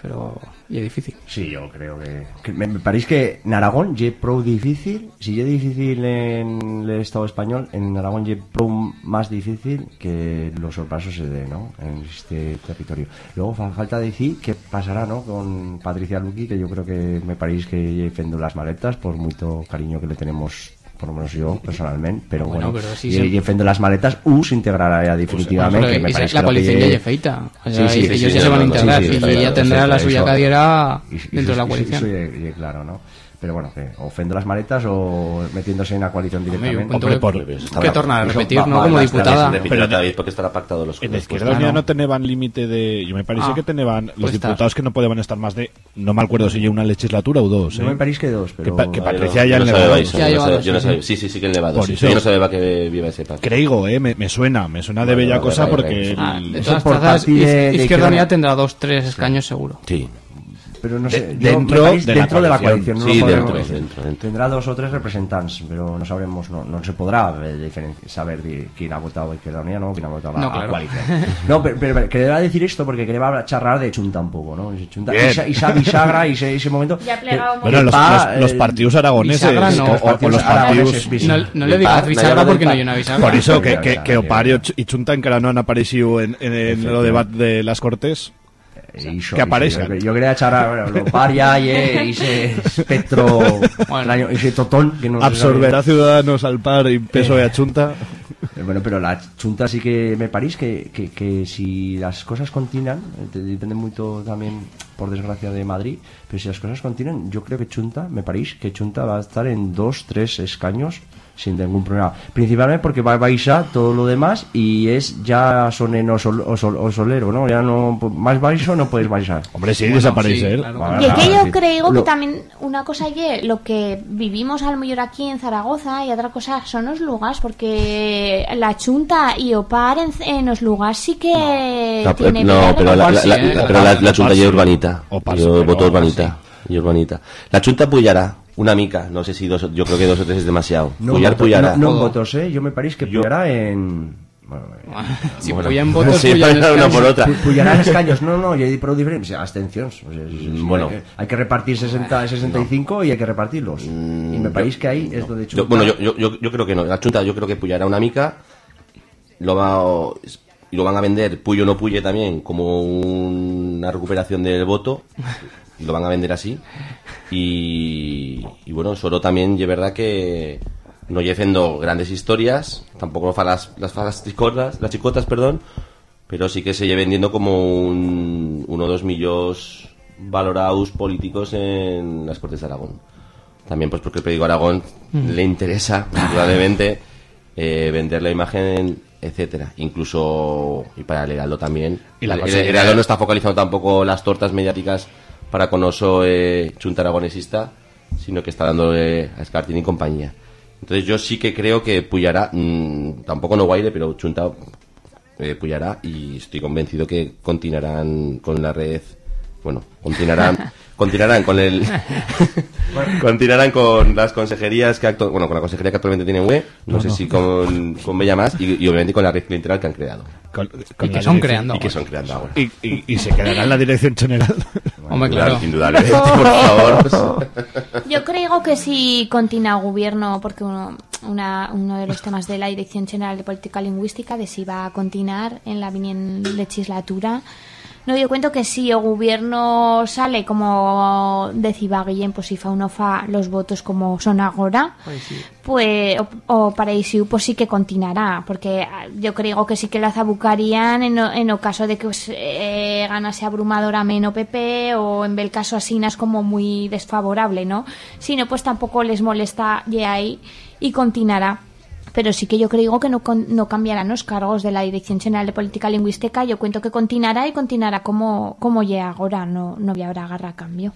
pero y es difícil. Sí, yo creo que, me, me que en Aragón ye prou difícil, si ye difícil en el Estado español, en Aragón ye prou más difícil que los sorpasos se dé, ¿no? En este territorio. Luego fa- falta decir qué pasará, ¿no? Con Patricia Luqui, que yo creo que me parece que ye fendo las maletas por mucho cariño que le tenemos por lo menos yo personalmente, pero Bueno, bueno, pero sí u se integrará ya definitivamente, Pero que me la lo que feita. O sea, Sí, sí, ellos sí, ya sí, se van a sí, integrar sí, y ya claro, tendrá la suya y dentro de la eso ye- ye claro, ¿no? Pero bueno, que ofendo las maletas o metiéndose en la coalición directamente. que- por- que tornar a repetir, va- ¿no? va- Como diputada. Pero David, porque estará pactado los En los Izquierda. Unida no. no tenían límite de... Yo me parece Ah, que tenían los pues diputados que no podían estar más de... No me acuerdo si una legislatura o dos. No ¿eh? me parece que dos, Que, pero... que Patricia no- ya yo en no sabía Levado. eso, Ya yo no sabía- no sí, Sí, sí, que en Levado. Por sí, eso. Yo no sabía que viva ese pacto. Creo, eh, me, suena, me suena de bella cosa porque... Ah, de todas Izquierda- Unida tendrá dos, tres escaños seguro. Sí. Pero no De- sé, yo- dentro de la dentro de la coalición. no Sí, lo dentro, dentro, dentro. Tendrá dos o tres representantes, pero no sabremos, no, no se podrá eh, saber de quién ha votado Izquierda Unida, ¿no? Quién ha votado la, No, la claro. coalición. No, pero, pero, pero quería decir esto porque quería charlar de Chunta un poco, ¿no? Chunta, y, sa- y, sa- bisagra y ese, ese momento. Ya que- Bueno, los, pa, los- los eh, partidos aragoneses bisagra no, o- partidos o los partidos... No, no le De digas bisagra de porque no hay una bisagra. Por eso que, que, que Opario y Chunta encara no han aparecido en, en, en lo debate de las Cortes. Eh, iso, que iso. aparezcan. Yo, yo quería echar bueno, lo paria y eh, ese espectro extraño, ese totón que no Absorberá Ciudadanos al par y PSOE a Chunta. Eh, Bueno, pero la chunta sí que me parece que, que, que si las cosas continúan, eh, depende mucho también por desgracia, de Madrid. Pero si las cosas continúan, yo creo que Chunta, me parece que Chunta va a estar en dos, tres escaños sin ningún problema. Principalmente porque va a baixar todo lo demás y es ya son en o, sol- o sol- o solero, ¿no? Ya no, más baixo no puedes baixar. Hombre, sí, desaparece él. Y es que yo creo que Lo- también una cosa es lo que vivimos al mejor aquí en Zaragoza y otra cosa son los lugares, porque la chunta y opar en, en los lugares sí que No, tiene no, pero la, pero Opar ya sí. urbanita. Opar Yo voto urbanita. Y urbanita. La Junta puyará, una mica, no sé si dos, yo creo que dos o tres es demasiado. No, Puyar, voto- puyará. no, no votos, ¿eh? Yo me parece que puyará en... Bueno, Si Bueno. puyan votos, Sí, una escaños. por otra. Pu- Puyará en escaños, no, no, y hay pro diferentes, abstenciones. O sea, si- si Bueno. hay, que, hay que repartir 60, 65 y hay que repartirlos. y me parece que ahí es donde Yo- Chunta- bueno, yo, yo, yo, yo creo que no. La Junta yo creo que puyará una mica. Lo va, y lo van a vender, puyo o no puye también, como una recuperación del voto. Y lo van a vender así. Y, y bueno, solo también es verdad que no haciendo grandes historias, tampoco fa las, las, fa las chicotas, las chicotas, perdón, pero sí que se lle vendiendo como un, uno o dos millos valorados políticos en las Cortes de Aragón. También pues porque el periódico Aragón Mm. le interesa, probablemente, eh, vender la imagen, etcétera. Incluso, y para el Heraldo también. Y la el, el Heraldo no está focalizando tampoco las tortas mediáticas para con oso eh, chunta aragonesista, sino que está dándole a Escartín y compañía. Entonces yo sí que creo que Puyará, mm, tampoco no guaire, pero chunta eh, Puyará y estoy convencido que continuarán con la red, bueno, continuarán, continuarán con el, continuarán con las consejerías que actu- bueno, con la consejería que actualmente tiene UE, no, No, sé no. si con, con Bella más y, y obviamente con la red clientelar que han creado. Con- Y que son creando Y que ahora. son creando ahora. Y, y, y se quedará en la dirección general. Hombre, claro. Indudablemente, por favor. Yo creo que si continúa el gobierno, porque uno, una- uno de los temas de la Dirección General de Política Lingüística, de si va a continuar en la viniente legislatura, no dio cuenta que si el gobierno sale como decía Guillem, pues si fa o no fa los votos como son ahora, pues o, o para ISIU pues sí que continuará porque ah, yo creo que sí que la zabucarían en, o- en o caso de que pues, eh, ganase abrumadoramente o PP o en el caso así es como muy desfavorable ¿no? si no pues tampoco les molesta ya ahí y continuará pero sí que yo creo que no, no cambiarán los cargos de la Dirección General de Política Lingüística yo cuento que continuará y continuará como, como ya ahora no, no habrá agarra cambio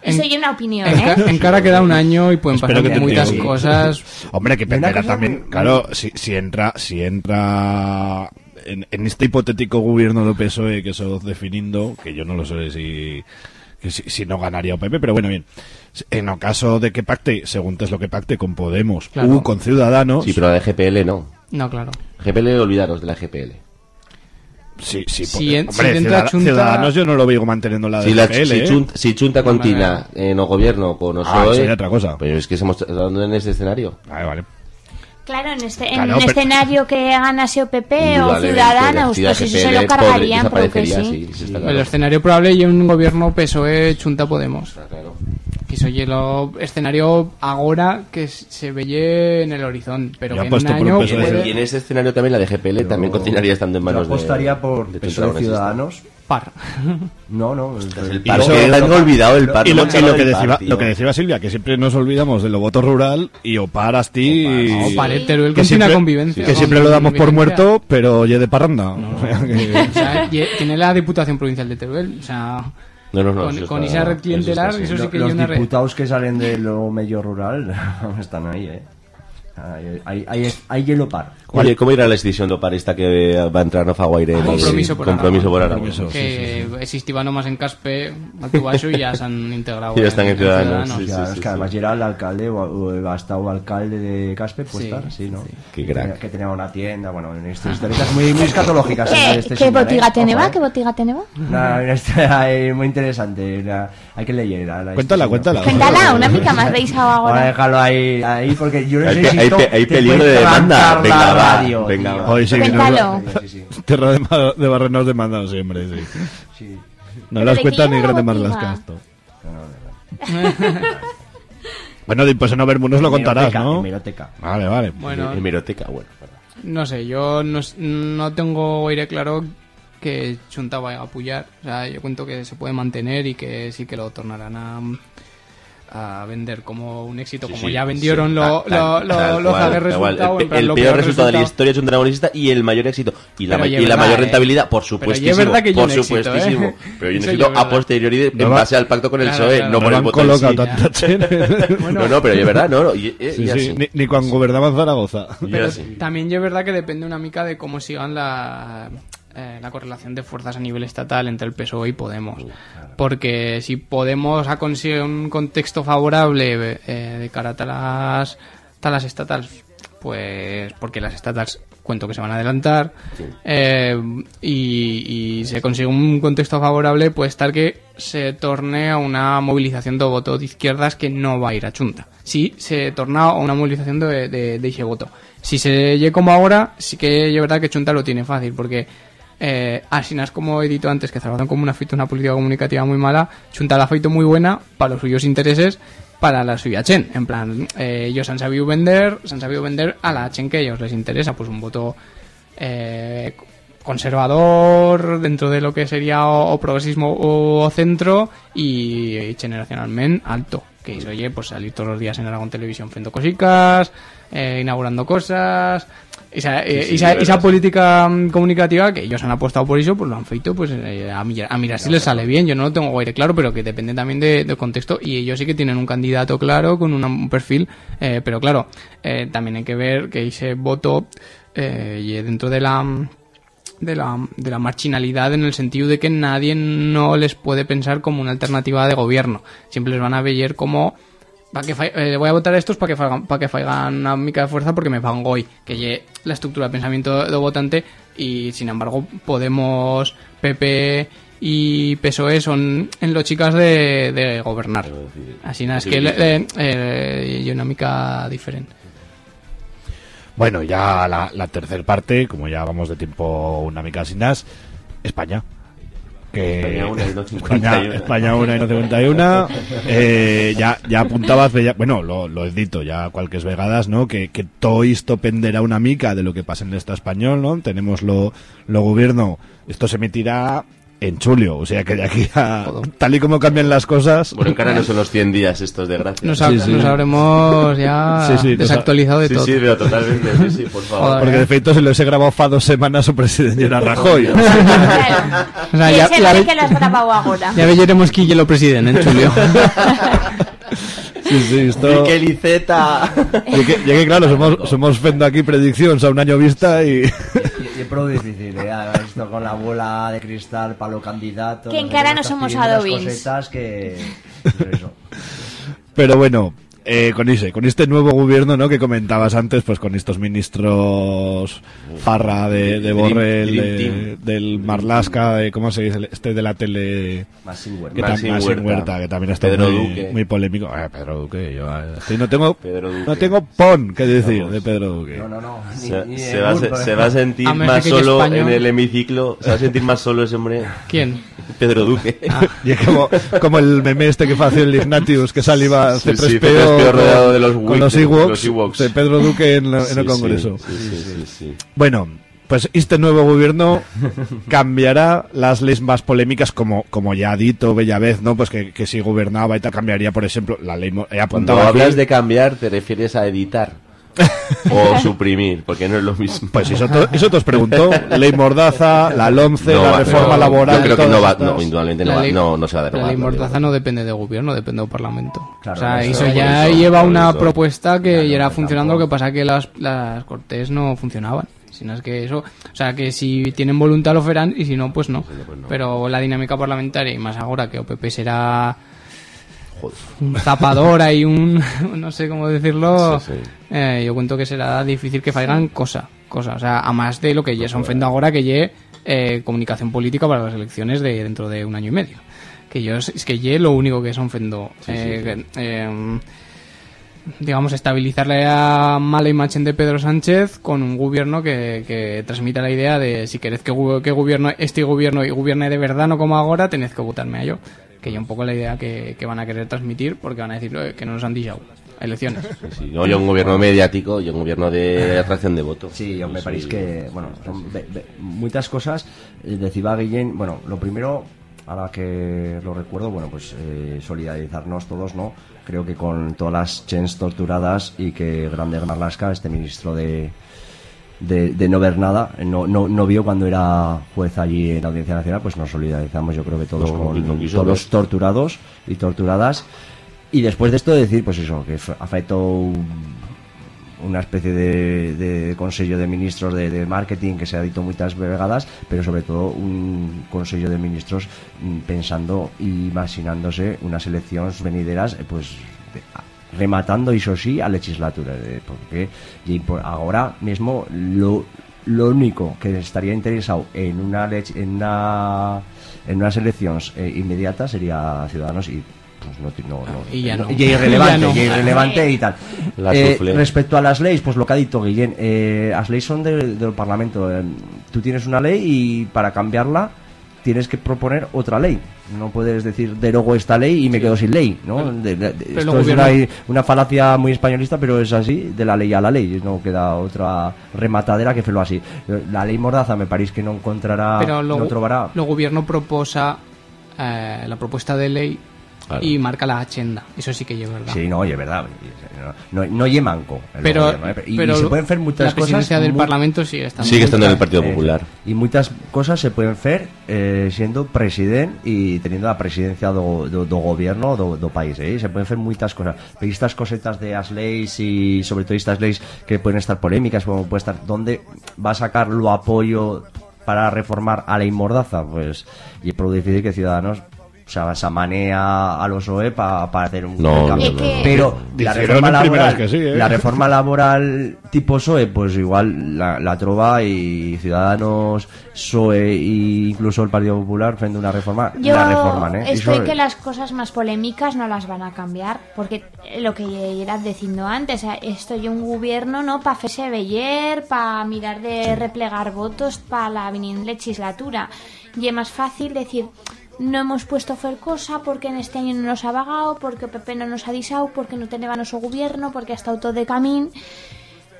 eso En- es una opinión En, ¿eh? ca- en cara queda un año y pueden Espero pasar que muchas cosas. Hombre, que Ven a penderá casa, también. Claro, si, si entra, si entra en, en este hipotético gobierno de PSOE que eso definiendo, que yo no lo sé si, que si, si no ganaría o PP, pero bueno, bien. En el caso de que pacte, según es lo que pacte con Podemos Claro. u con Ciudadanos, Sí, pero la de GPL no. No, claro. GPL, olvidaros de la GPL. sí, sí, Si porque- en- hombre, si Chunta- Ciudadanos yo no lo veo manteniendo la de Si, la, GPL, si, ¿eh? Chunta, si Chunta continua en el gobierno con Ah, OSOE, sería otra cosa. Pues es que estamos hablando en este escenario. Vale, vale. Claro, en este Claro, en un pero- escenario que ganase o PP o Ciudadanos, pues eso se lo cargarían, podría- pero que desaparecería, sí. sí, sí, El escenario probable y un gobierno PSOE Chunta Podemos. Claro. Y el escenario ahora que se veía en el horizonte, pero Yo que en un año PSOE. puede- Y en ese escenario también la de GPL también continuaría estando en Yo manos de. apostaría por de PSOE Aragonesista. Ciudadanos. par. No, no. el y par, lo- que olvidado el par. Y no lo, y lo que del decía, par, lo que decía Silvia, que siempre nos olvidamos de lo voto rural y Opar Asti No, para el Teruel que siempre, convivencia. que siempre lo damos por muerto, pero oye de parranda. O sea que- O sea, y- tiene la Diputación Provincial de Teruel. O sea, No, no, no, con, con está- esa red eso clientelar, está, sí. eso sí Lo- que hay los una red. diputados que salen de lo medio rural están ahí, ¿eh? Hay, hay, hay, hay hielo par. Oye, ¿cómo irá la decisión loparista que va a entrar no Faguaire? en el- Compromiso por compromiso por Aragón. Aragón. Que existía nomás en Caspe, Altubaixo y ya se han integrado. Y ya están en Ciudadanos, sí, O sea, sí, es sí, que además sí. era el alcalde o, o ha estado alcalde de Caspe, pues Sí, estar, sí, ¿no? Qué crack. Que tenía una tienda, bueno, en estas historias muy, muy escatológicas. ¿Qué, este ¿eh? botiga tiene Ojo, va? ¿eh? ¿Qué botiga tiene va? Una, una historia ahí muy interesante. hay que leer. la- la- Cuéntala, este cuéntala. Cuéntala, una mica más deixado Vamos a ahora. dejarlo ahí, ahí porque yo Hay pe- necesito hay peligro de demanda. Radio, venga, tío. va. Hoy sí, Cuéntalo. Sí, sí, sí. Tierra de, de barrenos demandados siempre, sí. Sí. No las ¿de cuentas ni era grandes más las casto. Bueno, después en Overmoon nos lo contarás, ¿no? hemeroteca. Vale, vale. Bueno, Hemeroteca, bueno. verdad. no sé, yo no, no tengo aire claro que Chunta vaya a apoyar. O sea, yo cuento que se puede mantener y que sí que lo tornarán a, a vender como un éxito, Sí, como sí, ya sí, vendieron lo, tal- lo, tal- lo, tal los cual, resultado, El, en plan, el lo peor resultado de la historia es un dragonista y el mayor éxito y la, Pero ma- y mayor eh. rentabilidad, por Pero y es supuestísimo. verdad que por éxito, supuestísimo. ¿eh? Pero hay un Eso éxito ya es verdad. a posteriori de- No en va- base al pacto con el Claro, PSOE, claro. no No por el. No, no, pero es verdad, no, no, y, y- Sí, y sí, así. Ni, ni cuando gobernaba Zaragoza. Pero también yo es verdad que depende una mica de cómo sigan la, eh, la correlación de fuerzas a nivel estatal entre el PSOE y Podemos. Porque si Podemos ha conseguido un contexto favorable eh, de cara a las, a las estatales, pues porque las estatales cuento que se van a adelantar eh, y, y se consigue un contexto favorable pues tal que se torne a una movilización de voto de izquierdas que no va a ir a Chunta si se torna a una movilización de, de, de ese voto. Si se lle como ahora sí que es verdad que Chunta lo tiene fácil porque eh, no es como he dicho antes que Zaragoza como una feito una política comunicativa muy mala Chunta la feito muy buena para los suyos intereses para la suya Chen. En plan, eh, ellos han sabido vender, se han sabido vender a la Chen que a ellos les interesa, pues un voto eh, conservador dentro de lo que sería o, progresismo o centro y, generacionalmente alto. Que hizo, oye, pues salir todos los días en Aragón Televisión haciendo cositas, eh, inaugurando cosas. Esa, eh, Sí, esa, política mm, comunicativa que ellos han apostado por eso, pues lo han feito pues eh, a, mirar, a mirar si les sale bien. Yo no lo tengo guaire claro, pero que depende también de- del contexto. Y ellos sí que tienen un candidato claro, con una- un perfil, eh, pero claro, eh, también hay que ver que ese voto eh, y dentro de la de la, de la marginalidad en el sentido de que nadie no les puede pensar como una alternativa de gobierno. Siempre les van a ver como para que eh, voy a votar a estos para que para que faigan una mica de fuerza porque me pagan hoy que lle la estructura de pensamiento del votante y sin embargo Podemos PP y PSOE son en lo chicas de, de gobernar así nada es que eh, y una mica diferente Bueno, ya la, la tercera parte, como ya vamos de tiempo una mica sin nas, España. Que España una y no España, 51. España una y no 51. Eh, ya, ya apuntabas, bueno, lo, lo he dicho ya cualquier vegadas, ¿no? Que, que todo esto penderá una mica de lo que pasa en el Estado español, ¿no? Tenemos lo, lo gobierno, esto se emitirá en julio, o sea que de aquí a, tal y como cambian las cosas. Bueno, en cara no son los 100 días estos de gracia. nos, ha- nos habremos ya Sí, sí, nos ha- desactualizado de sí, todo Sí, pero totalmente, sí, sí, por favor. Joder. Porque de feito se los he grabado fa dos semanas o presidente era Rajoy. O sea, ya, ya, ve- que lo has grabado ahora. ya veremos quién lo presidente en Julio. Sí, sí, esto... Miquel Iceta. Y que, y que, claro, somos, somos fendo aquí predicciones a un año vista y... Pro difícil, ¿eh? Esto con la bola de cristal para los candidatos. Que en cara no somos adobins. que... pues eso. Pero bueno, eh, con ese, con este nuevo gobierno, ¿no? Que comentabas antes, pues con estos ministros Farra de, de Borrell, de- del Marlasca, de, ¿cómo se dice? Este de la tele... Masín Huerta. Que Huerta. Huerta, que también está Pedro muy, Duque. muy polémico. Eh, Pedro Duque, yo eh, no tengo, Pedro Duque. no tengo pon que decir de Pedro Duque. No, no, no. Ni, Se, ni se de va, a burro, se, se va a sentir A más solo en el hemiciclo. Se va a sentir más solo ese hombre. ¿Quién? Pedro Duque. Y es como, como el meme este que hacía el Ignatius, que Sí, C3PO, sí, C3PO rodeado de los con Wii- los de Ewoks, los de Pedro Duque en, la- en Sí, el Congreso. Sí. Bueno, pues este nuevo gobierno cambiará las leyes más polémicas, como, como ya ha dicho Bellavez, ¿no? Pues que, que si gobernaba y tal, cambiaría, por ejemplo, la ley... He Cuando aquí- hablas de cambiar, te refieres a editar. o suprimir, porque no es lo mismo. Pues eso, to- eso te os preguntó. Ley Mordaza, la LOMCE, No la reforma pero laboral... Yo creo que no va, no, indudablemente no, La va, ley- no, no se va a La derogar. ley no Mordaza no depende de gobierno, depende del Parlamento. Claro, o sea, eso- ya eso, lleva una eso. propuesta que Claro, ya era funcionando, lo que pasa que las, las cortes no funcionaban. Si no es que eso, o sea, que si tienen voluntad lo farán y si no, pues no. Pero la dinámica parlamentaria, y más ahora que OPP será un zapador y un, no sé cómo decirlo, Sí, sí. eh, yo cuento que será difícil que faigan cosa, cosa, o sea, a más de lo que ya son fendo ahora que lle eh, comunicación política para las elecciones de dentro de un año y medio. Que yo es que lle lo único que son fendo que, eh, digamos, estabilizar la mala imagen de Pedro Sánchez con un gobierno que, que transmita la idea de si queréis que, que gobierno este gobierno y gobierne de verdad, no como ahora, tenéis que votarme a yo. Que yo un poco la idea que, que van a querer transmitir porque van a decir "Eh, que no nos han dicho. elecciones. Sí, no, yo un gobierno mediático y un gobierno de atracción de voto. Sí, yo me parece que, bueno, son muchas cosas. Eh, Decía Guillén, bueno, lo primero, ahora que lo recuerdo, bueno, pues eh, solidarizarnos todos, ¿no? Creo que con todas las chens torturadas y que Grande Marlaska, este ministro de, de, de no ver nada, no, no, no vio cuando era juez allí en la Audiencia Nacional, pues nos solidarizamos, yo creo que todos Pues con todos los torturados y torturadas. Y después de esto decir, pues eso, que afectó un- una especie de, de Consejo de Ministros de, de Marketing que se ha dicho muchas vegadas, pero sobre todo un Consejo de Ministros mm, pensando y imaginándose unas elecciones venideras, eh, pues de- rematando, eso sí, a legislatura, eh, porque y por ahora mismo lo, lo único que estaría interesado en una lech- en una en unas elecciones eh, inmediatas sería Ciudadanos y pues no, ti- no, no- y ya no. y irrelevante, Ya no. y irrelevante y tal. La Eh, respecto a las leyes, pues lo que ha dicho Guillén, eh, las leyes son de- del Parlamento. eh, tú tienes una ley y para cambiarla tienes que proponer otra ley. No puedes decir derogo esta ley y me quedo sin ley, ¿no? De- de- esto es una, una falacia muy españolista, pero es así, de la ley a la ley. No queda otra rematadera que hacerlo así. La ley Mordaza me parece que no encontrará, Pero no luego, trobará. el gobierno proposa eh, la propuesta de ley Claro. y marca la agenda. Eso sí que es verdad. Sí, no, oye, verdad. No, no, no manco. Pero- gobierno, ¿eh? y, pero y se pueden hacer muchas la presidencia cosas. del mu- Parlamento sigue estando. Sigue estando en el Partido eh, Popular. Y muchas cosas se pueden hacer eh, siendo presidente y teniendo la presidencia do, do, do gobierno do, do país. ¿eh? Se pueden hacer muchas cosas. Pero estas cosetas de las leyes y sobre todo estas leyes que pueden estar polémicas, como puede estar, ¿dónde va a sacar lo apoyo para reformar a la mordaza? Pues, y es pro difícil que Ciudadanos o sea, se amanea a los OE para hacer un No, cambio. no. Pero la reforma, laboral, que sí, ¿eh? la reforma laboral tipo PSOE, pues igual la, la trova y Ciudadanos, PSOE e incluso el Partido Popular frente a una reforma, Yo la reforman, ¿eh? estoy Eso- que las cosas más polémicas no las van a cambiar, porque lo que era diciendo antes, estoy un gobierno no para hacerse veller, para mirar de replegar votos para la viniente legislatura. Y es más fácil decir, no hemos puesto a cosa porque en este año no nos ha vagado, porque Pepe no nos ha disado, porque no tenía nuestro gobierno, porque ha estado todo de camín.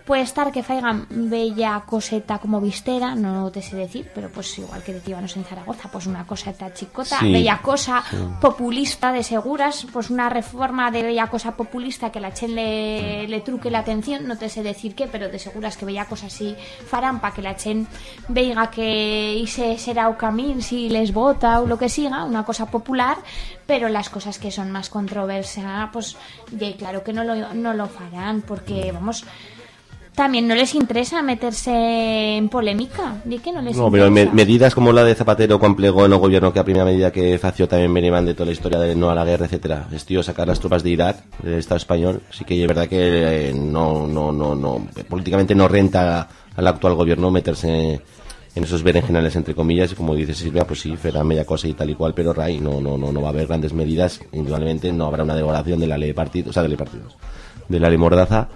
Puede estar que faigan bella coseta como vistera, no te sé decir, pero pues igual que decíamos en Zaragoza, pues una coseta chicota, Sí. bella cosa Sí. populista de seguras, pues una reforma de bella cosa populista que la chen le, le truque la atención, no te sé decir qué, pero de seguras que bella cosa así farán para que la chen veiga que ise será o camín si les vota o lo que siga, una cosa popular, pero las cosas que son más controversias, pues ya claro que no lo, no lo farán, porque vamos también no les interesa meterse en polémica. Di que no les No, pero me- medidas como la de Zapatero quan plegó en el gobierno que a primera medida que fació también venían de toda la historia de no a la guerra, etcétera. Es tío sacar las tropas de Irak, del Estado español, sí que es verdad que eh, no, no, no, no, políticamente no renta al actual gobierno meterse en esos berenjenales entre comillas y como dice Silvia, pues sí, será media cosa y tal y cual, pero Ray, no, no, no, no va a haber grandes medidas, indudablemente no habrá una derogación de la ley de partidos, o sea, de ley de partidos, de la ley Mordaza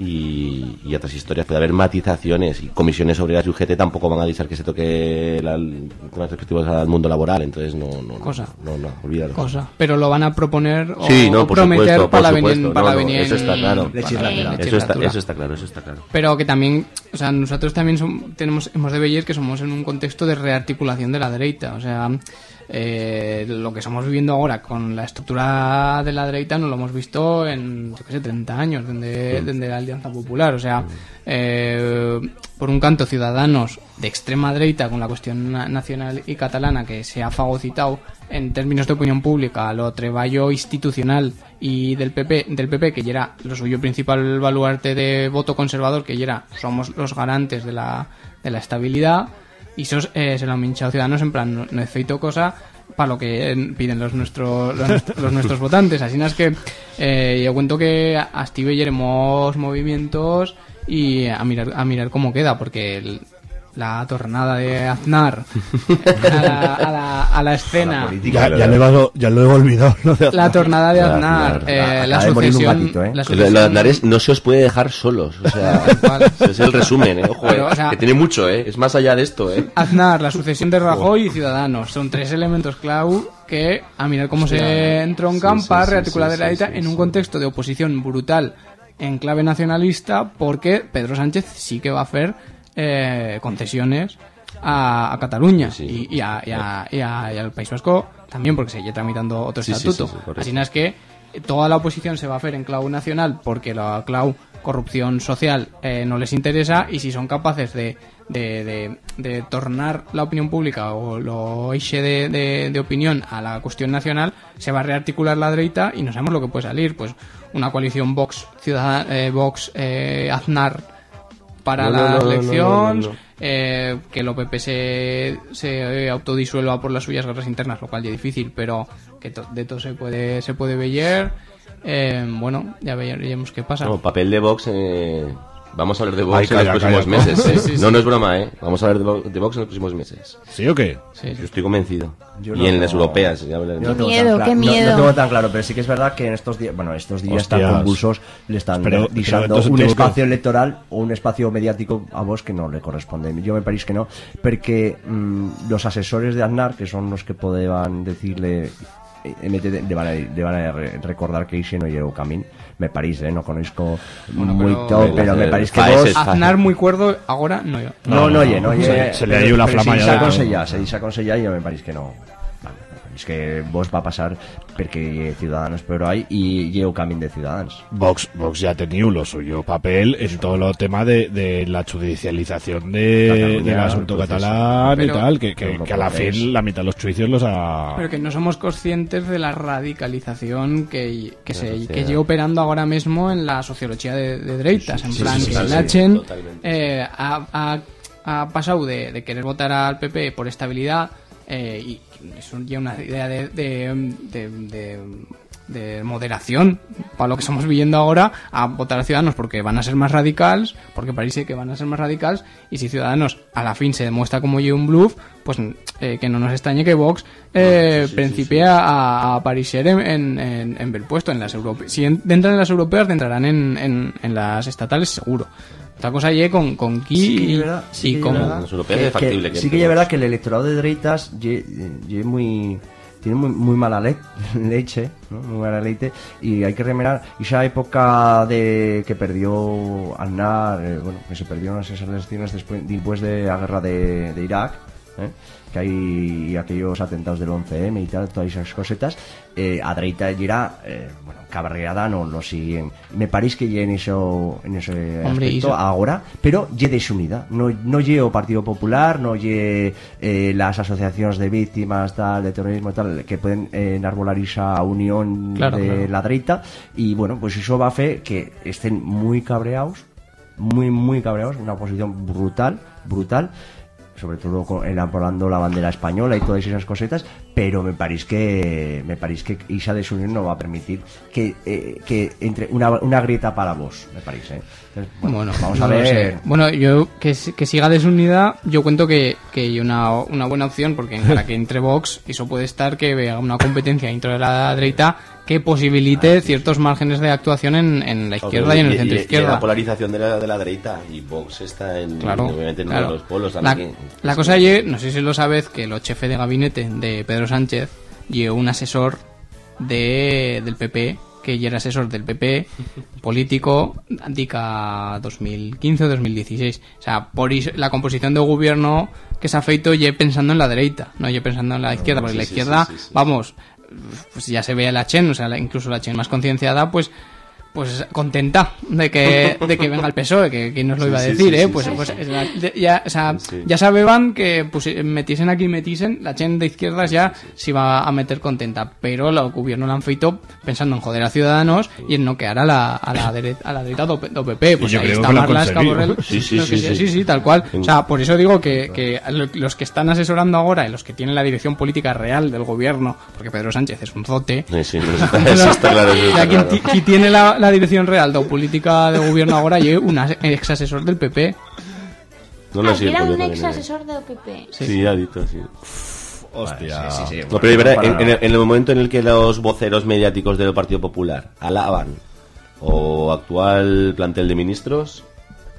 y, y otras historias. Puede haber matizaciones y comisiones obreras y UGT tampoco van a avisar que se toque la, temas respectivos al mundo laboral, entonces no, no, no, Cosa. no, no, olvídalo. Cosa. Pero lo van a proponer o Sí, no, por prometer supuesto, para por supuesto. para No, no, venien- eso está claro. Eso está, eso está claro, eso está claro. Pero que también, o sea, nosotros también som- tenemos, hemos de ver que somos en un contexto de rearticulación de la derecha. O sea, eh, lo que estamos viviendo ahora con la estructura de la derecha no lo hemos visto en, yo qué sé, 30 años, desde, Mm. desde la Alianza Popular. O sea, eh, por un canto, ciudadanos de extrema derecha con la cuestión na- nacional y catalana que se ha fagocitado en términos de opinión pública lo treballo institucional y del PP del PP que ya era lo suyo principal baluarte de voto conservador que ya era somos los garantes de la, de la estabilidad y esos eh, se lo han hinchado ciudadanos en plan feito cosa para lo que eh, piden los nuestros los, nuestros- los nuestros votantes. Así es que eh, yo cuento que hasta veremos movimientos y a mirar a mirar cómo queda porque el- la tornada de Aznar a la, a la- a la escena. Ya, ya lo he, vago- ya lo he olvidado. lo de La tornada de La Aznar, Aznar. eh, la Acaba de sucesión. gatito, ¿eh? la Lo- sucesión- Lo de Aznar es, no se os puede dejar solos. O sea, ese es el resumen, ¿eh? Ojo, Pero, eh, o sea- que tiene mucho, ¿eh? Es más allá de esto, ¿eh? Aznar, la sucesión de Rajoy y Ciudadanos. Son tres elementos clau que, a mirar cómo Hostia. se entroncan Sí, para sí, rearticular sí, la derecha en un contexto de oposición brutal en clave nacionalista, porque Pedro Sánchez sí que va a hacer eh, concesiones a, a Cataluña y, y a- y a- y a- y al País Vasco también, porque se sigue tramitando otro Sí, estatuto. sí. Así no es que toda la oposición se va a hacer en clau nacional porque la clau corrupción social eh, no les interesa y si son capaces de, de, de- de tornar la opinión pública o lo de- de opinión a la cuestión nacional, se va a rearticular la derecha y no sabemos lo que puede salir. Pues una coalición Vox, Ciudad eh, Vox eh, Aznar para No, no, las no, no, no, elecciones, no, no. eh, que el PP se, se autodisuelva por las suyas guerras internas, lo cual ya es difícil, pero que to- de todo se puede se puede ver. Eh, bueno, ya ve- veremos qué pasa. No, papel de Vox. eh, Vamos a hablar de Vox Ay, en calla, los próximos calla. meses. ¿eh? Sí, sí, sí. No, no es broma, ¿eh? Vamos a hablar de, Vo- de Vox en los próximos meses. ¿Sí o qué? Sí, Yo estoy convencido. Yo y no- en las europeas. ya. Yo no tengo miedo, tan claro- qué miedo. No, tengo tan claro, pero sí que es verdad que en estos días, bueno, estos días tan Hostias. convulsos le están Pero- un espacio que- electoral o un espacio mediático a vos que no le corresponde. Yo me parece que no, porque mm, los asesores de Aznar, que son los que podían decirle eh, MT, le van a, le van a re- recordar que Ixe no llegó camino me parece, eh, no conozco Bueno, muy pero- todo, pero me parece que vos Aznar muy cuerdo, ahora no yo. no, no, oye, no, oye, Se- se le pero- ha ido la pero flama se ya dice de todo. aconsellar, se dice aconsellar y yo me parece que no. Vale, es que vos va a pasar porque Ciudadanos pero hay y llevo camino de Ciudadanos. Vox, Vox ya ha tenido lo suyo papel en todo lo tema de, de la judicialización de, Cataluña, del asunto catalán Pero- y tal, que, que- que a la fin la mitad de los juicios los ha... Pero que no somos conscientes de la radicalización que, que, se, que lleva operando ahora mismo en la sociología de, de derechas. En sí, plan, sí, sí, que sí, Lachen eh, ha, ha- ha pasado de, de querer votar al PP por estabilidad eh, y eso ya una idea de, de, de- de- de moderación para lo que estamos viviendo ahora a votar a Ciudadanos porque van a ser más radicales, porque parece que van a ser más radicales y si Ciudadanos a la fin se demuestra como un bluff, pues eh, que no nos extrañe que Vox eh, principie a, a aparecer en, en, en, puesto en las europeas. Si en- entran en las europeas, entrarán en, en, en las estatales seguro. Otra cosa ye con, con qui Sí que y, es verdad, sí y es con- verdad Los europeos que- es factible que- que sí que es verdad que el electorado de derechas ye, ye muy tiene muy, muy mala le- leche, ¿no? muy mala leche y hay que remerar esa época de que perdió Aznar, eh, bueno, que se perdió en esas elecciones después, después de la guerra de, de Irak, ¿eh? Que hay aquellos atentados del 11M y tal, todas esas cosetas, eh, a derecha era, eh, bueno, cabreada no lo siguen. Me parece que ye en eso, en ese Hombre, aspecto iso- ahora, pero ye desunida. No, no lle o Partido Popular, no lle eh, las asociaciones de víctimas tal, de terrorismo tal, que pueden eh, enarbolar esa unión Claro, de claro. la derecha y bueno, pues eso va a hacer que estén muy cabreados, muy, muy cabreados, una posición brutal, brutal sobre todo elaborando la bandera española y todas esas cosetas, pero me parece que me parece que esa desunión no va a permitir que, eh, que entre una, una grieta para vos, me parece. ¿eh? Entonces, bueno, Bueno, vamos no a ver. Bueno, yo que, que siga desunida, yo cuento que, que hay una, una buena opción, porque para que entre Vox, eso puede estar que vea una competencia dentro de la derecha que posibilite ciertos márgenes de actuación en, en la izquierda y en el centro Y izquierda. la polarización de la, de la derecha y Vox está en, Claro, obviamente en uno de los polos. La, la cosa es, no sé si lo sabes, que el jefe de gabinete de Pedro Sánchez llevó un asesor de, del PP, que ya era asesor del PP, político, dica 2015 o 2016. O sea, por la composición de gobierno que se ha feito ye pensando en la derecha, no ye pensando en la izquierda, porque sí, la izquierda, sí, sí, sí. vamos, pues ya se ve la Chen, o sea, incluso la Chen más concienciada, pues pues contenta de que, de que venga el PSOE, que, que nos lo iba a decir, sí, ¿eh? sí, pues, pues la- de- ya, o sea, ya que pues, metiesen aquí, metiesen, la Chen de izquierdas ya se iba a meter contenta, pero el gobierno lo han feito pensando en joder a Ciudadanos y en noquear a la, a la, dere- a la derecha do PP, pues ahí está Marlaska. Borrell, Sí, sí, tal cual. O sea, por eso digo que, que lo- los que están asesorando ahora y los que tienen la dirección política real del gobierno, porque Pedro Sánchez es un zote, Sí, sí, eso está, eso está claro. eso está quien, claro. ti- quien tiene la, la dirección real de política de gobierno ahora y un ex asesor del PP. No lo Ah, era un ex asesor de OPP. Sí, ha dicho, sí. Hostia. Sí, sí, sí. No, pero en, el, en el momento en el que los voceros mediáticos del Partido Popular alaban o actual plantel de ministros,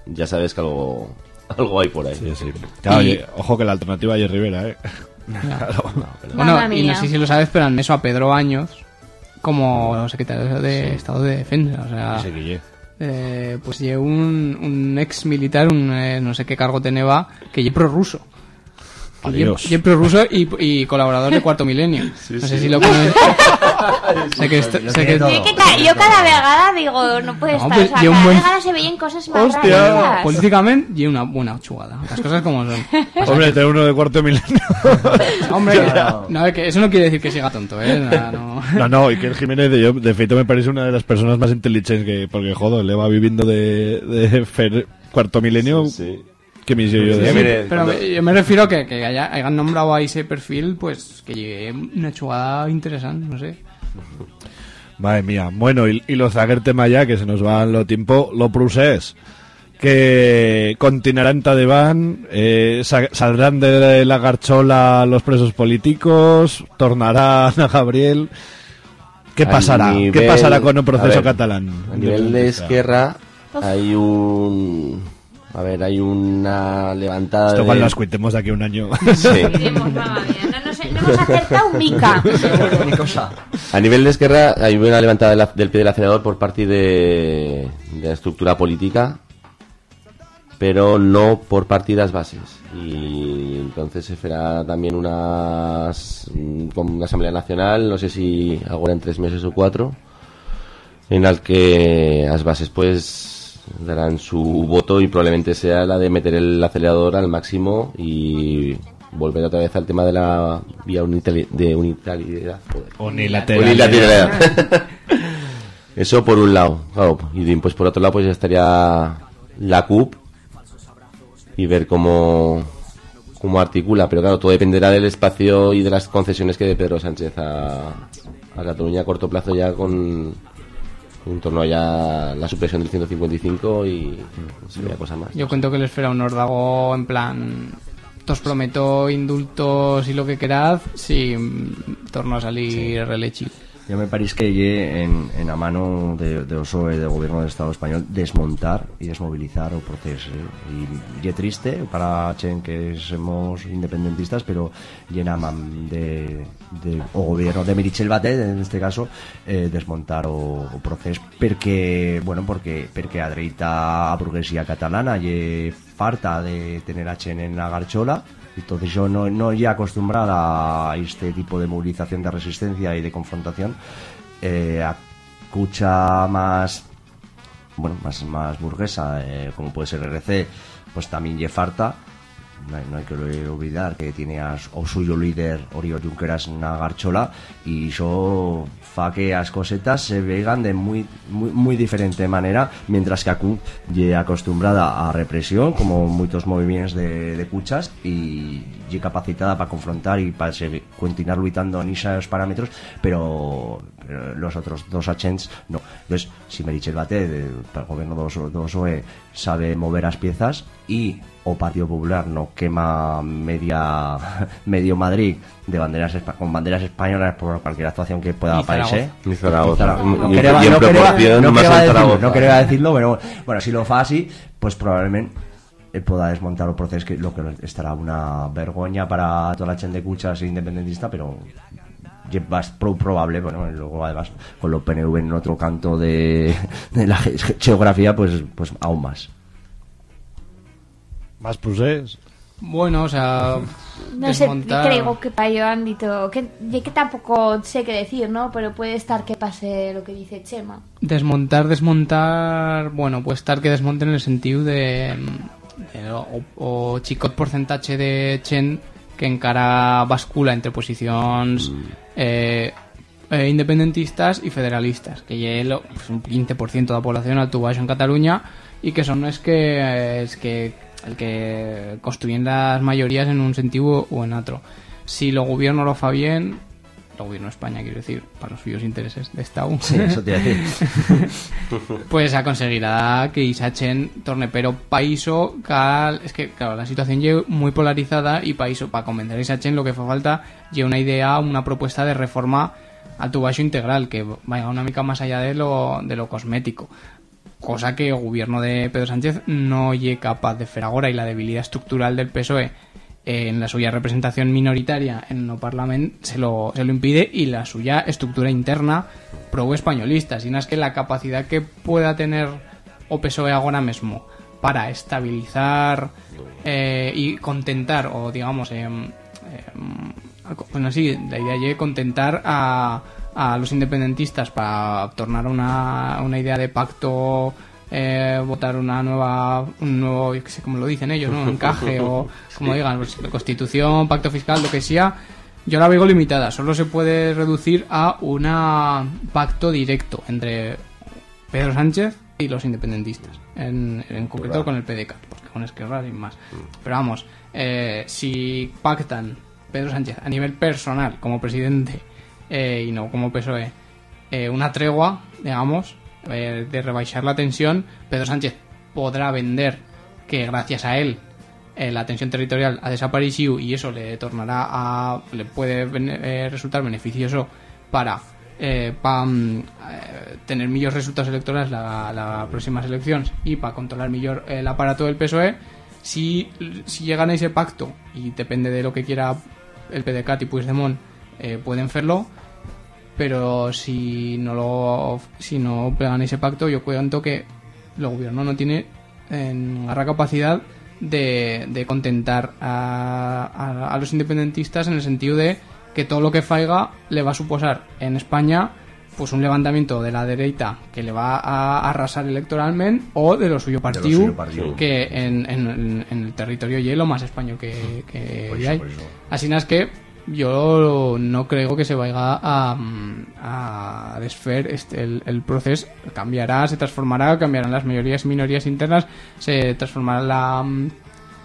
ya sabes que algo, algo hay por ahí. Sí, sí. Claro, Y- oye, ojo que la alternativa es Rivera, ¿eh? Claro. Bueno, Mamma y no sé si lo sabes, pero han eso a Pedro Baños como secretario de Estado de Defensa. O sea, eh, pues lle un, un ex militar, un eh, no sé qué cargo teneva, que lle prorruso. Adiós. prorruso y, y colaborador de Cuarto Milenio. no sé si lo conoces. sé que, esto- sé que- Yo, que ca- yo cada vegada digo, no puede No, estar. pues, o sea, cada buen- vegada se veían cosas más Hostia. raras. políticamente y una buena chugada. Las cosas como son. Hombre, tener uno de cuarto milenio. Hombre, no, es que eso no quiere decir que siga tonto, ¿eh? Nada, no. No, no, Iker Jiménez de, yo, de feito me parece una de las personas más inteligentes que, porque joder, le va viviendo de, de fer- cuarto milenio. ¿Qué me yo de Sí, mire, Pero cuando- yo me refiero que, que haya, hayan nombrado a ese perfil, pues que lleve una chugada interesante, no sé. Madre mía. Bueno, y, y lo zaguer tema ya, que se nos va lo tiempo, lo procés. Que continuarán Tadeván, eh, sa- saldrán de la garchola los presos políticos, tornarán a Gabriel. ¿Qué A pasará? ¿Qué pasará con el proceso a ver, catalán? A nivel de Esquerra hay un... A ver, hay una levantada Esto de... cuando las cuitemos de aquí a un año. Sí. Mía, no, hemos acertado mica. A nivel de Esquerra hay una levantada de la- del pie del acelerador por parte de, de la estructura política, pero no por partidas bases. Y entonces se fará también unas, con una Asamblea Nacional, no sé si ahora en tres meses o cuatro, en el que las bases pues darán su voto y probablemente sea la de meter el acelerador al máximo y volver otra vez al tema de la vía de unilateralidad. Eso por un lado, claro, y pues por otro lado pues ya estaría la CUP y ver cómo cómo articula, pero claro, todo dependerá del espacio y de las concesiones que dé Pedro Sánchez a, a Cataluña a corto plazo ya con en torno a ya la supresión del 155 y sé, una cosa más. Yo cuento que les espera un órdago en plan. Os prometo indultos y lo que querad si torno a salir relechi. Yo me parece que en, en a mano de, de OSOE, del gobierno del Estado español, desmontar y desmovilizar o proceso. ¿eh? Y lle triste para chen que somos independentistas, pero llena man de, de o gobierno de Merichel Batet, en este caso, eh, desmontar o, o proceso porque, bueno, porque porque a burguesía catalana lle farta de tener a chen en la garchola entonces yo no, no ya acostumbrada a este tipo de movilización de resistencia y de confrontación, eh, escucha más, bueno, más, más burguesa, eh, como puede ser RC, pues también lle farta. No hay, que olvidar que tiene a, o suyo líder Oriol Junqueras na garchola y yo fa que as cosetas se vegan de muy muy, muy diferente manera mientras que a CUP lle acostumbrada a represión como muchos movimientos de, de cuchas y lle capacitada para confrontar y para continuar luchando en esos parámetros pero, pero los otros dos agents no. Entonces si Merichel Batet el gobierno dos, dos OE sabe mover las piezas y o Partido Popular no quema media medio Madrid de banderas espa- con banderas españolas por cualquier actuación que pueda aparecer no quería- decirlo, Zaragoza. no quería decirlo pero bueno si lo fa así pues probablemente pueda desmontar o proceso que lo que estará una vergoña para toda la gente de cuchas independentista pero prou probable bueno y luego además con lo PNV en otro canto de, de la ge- geografía pues pues aún más Más procés. Bueno, o sea. No sé, desmontar- creo que para yo han dicho que, de que tampoco sé qué decir, ¿no? Pero puede estar que pase lo que dice Chema. Desmontar, desmontar. Bueno, puede estar que desmonten en el sentido de. de o, o chicot porcentaje de Chen que encara bascula entre posiciones eh, eh, independentistas y federalistas, que lle lo- pues, un 15% de la población baixo en Cataluña y que son es que es que el que construyen las mayorías en un sentido o en otro. Si lo gobierno lo fa bien, el gobierno de España, quiero decir, para los suyos intereses de Estado, Sí, eso te pues aconseguirá que Isachen torne, pero Paiso, cal, es que claro, la situación lle muy polarizada y Paiso, para convencer a Isachen lo que fa falta lle una idea, una propuesta de reforma a tu baixo integral, que vaya una mica más allá de lo, de lo cosmético. Cosa que el gobierno de Pedro Sánchez no lle capaz de fer ahora y la debilidad estructural del PSOE En la suya representación minoritaria en el Parlamento se lo, se lo impide y la suya estructura interna pro españolista, sino es que la capacidad que pueda tener o PSOE ahora mismo para estabilizar eh, y contentar o digamos em, bueno así la idea es contentar a, a los independentistas para tornar una, una idea de pacto eh, votar una nueva un nuevo yo qué sé cómo lo dicen ellos no encaje o como digan pues, constitución pacto fiscal lo que sea. Yo la veo limitada solo se puede reducir a una pacto directo entre Pedro Sánchez y los independentistas en, en concreto con el PDK porque con Esquerra sin más. Pero vamos eh, si pactan Pedro Sánchez a nivel personal como presidente eh, y no como PSOE eh, una tregua digamos eh, de rebaixar la tensión Pedro Sánchez podrá vender que gracias a él eh, la tensión territorial ha desaparecido y eso le tornará a le puede eh, resultar beneficioso para eh, pa, mm, eh, tener mejores resultados electorales la, la próximas elecciones y para controlar mejor el aparato del PSOE si, si llegan a ese pacto y depende de lo que quiera el PDCAT y Puigdemont pueden hacerlo pero si no lo si no pegan ese pacto yo cuento que el gobierno no tiene en garra capacidad de, de contentar a, a- a los independentistas en el sentido de que todo lo que faiga le va a suposar en España pues un levantamiento de la derecha que le va a arrasar electoralmente o de lo suyo partido, que en, en- en el territorio hielo más español que, que eso, hay eso. así es que yo no creo que se vaya a, a desfer este, el, proceso cambiará, se transformará, cambiarán las mayorías minorías internas, se transformará la, mm,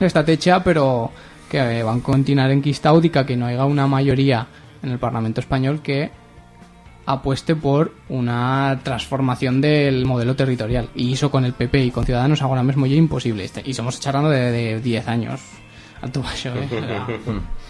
esta techa, pero que eh, van a continuar enquistado y que no haya una mayoría en el Parlamento español que apueste por una transformación del modelo territorial. Y eso con el PP y con Ciudadanos ahora mismo ya imposible. Este- Y somos charlando de, de 10 años. Alto eh?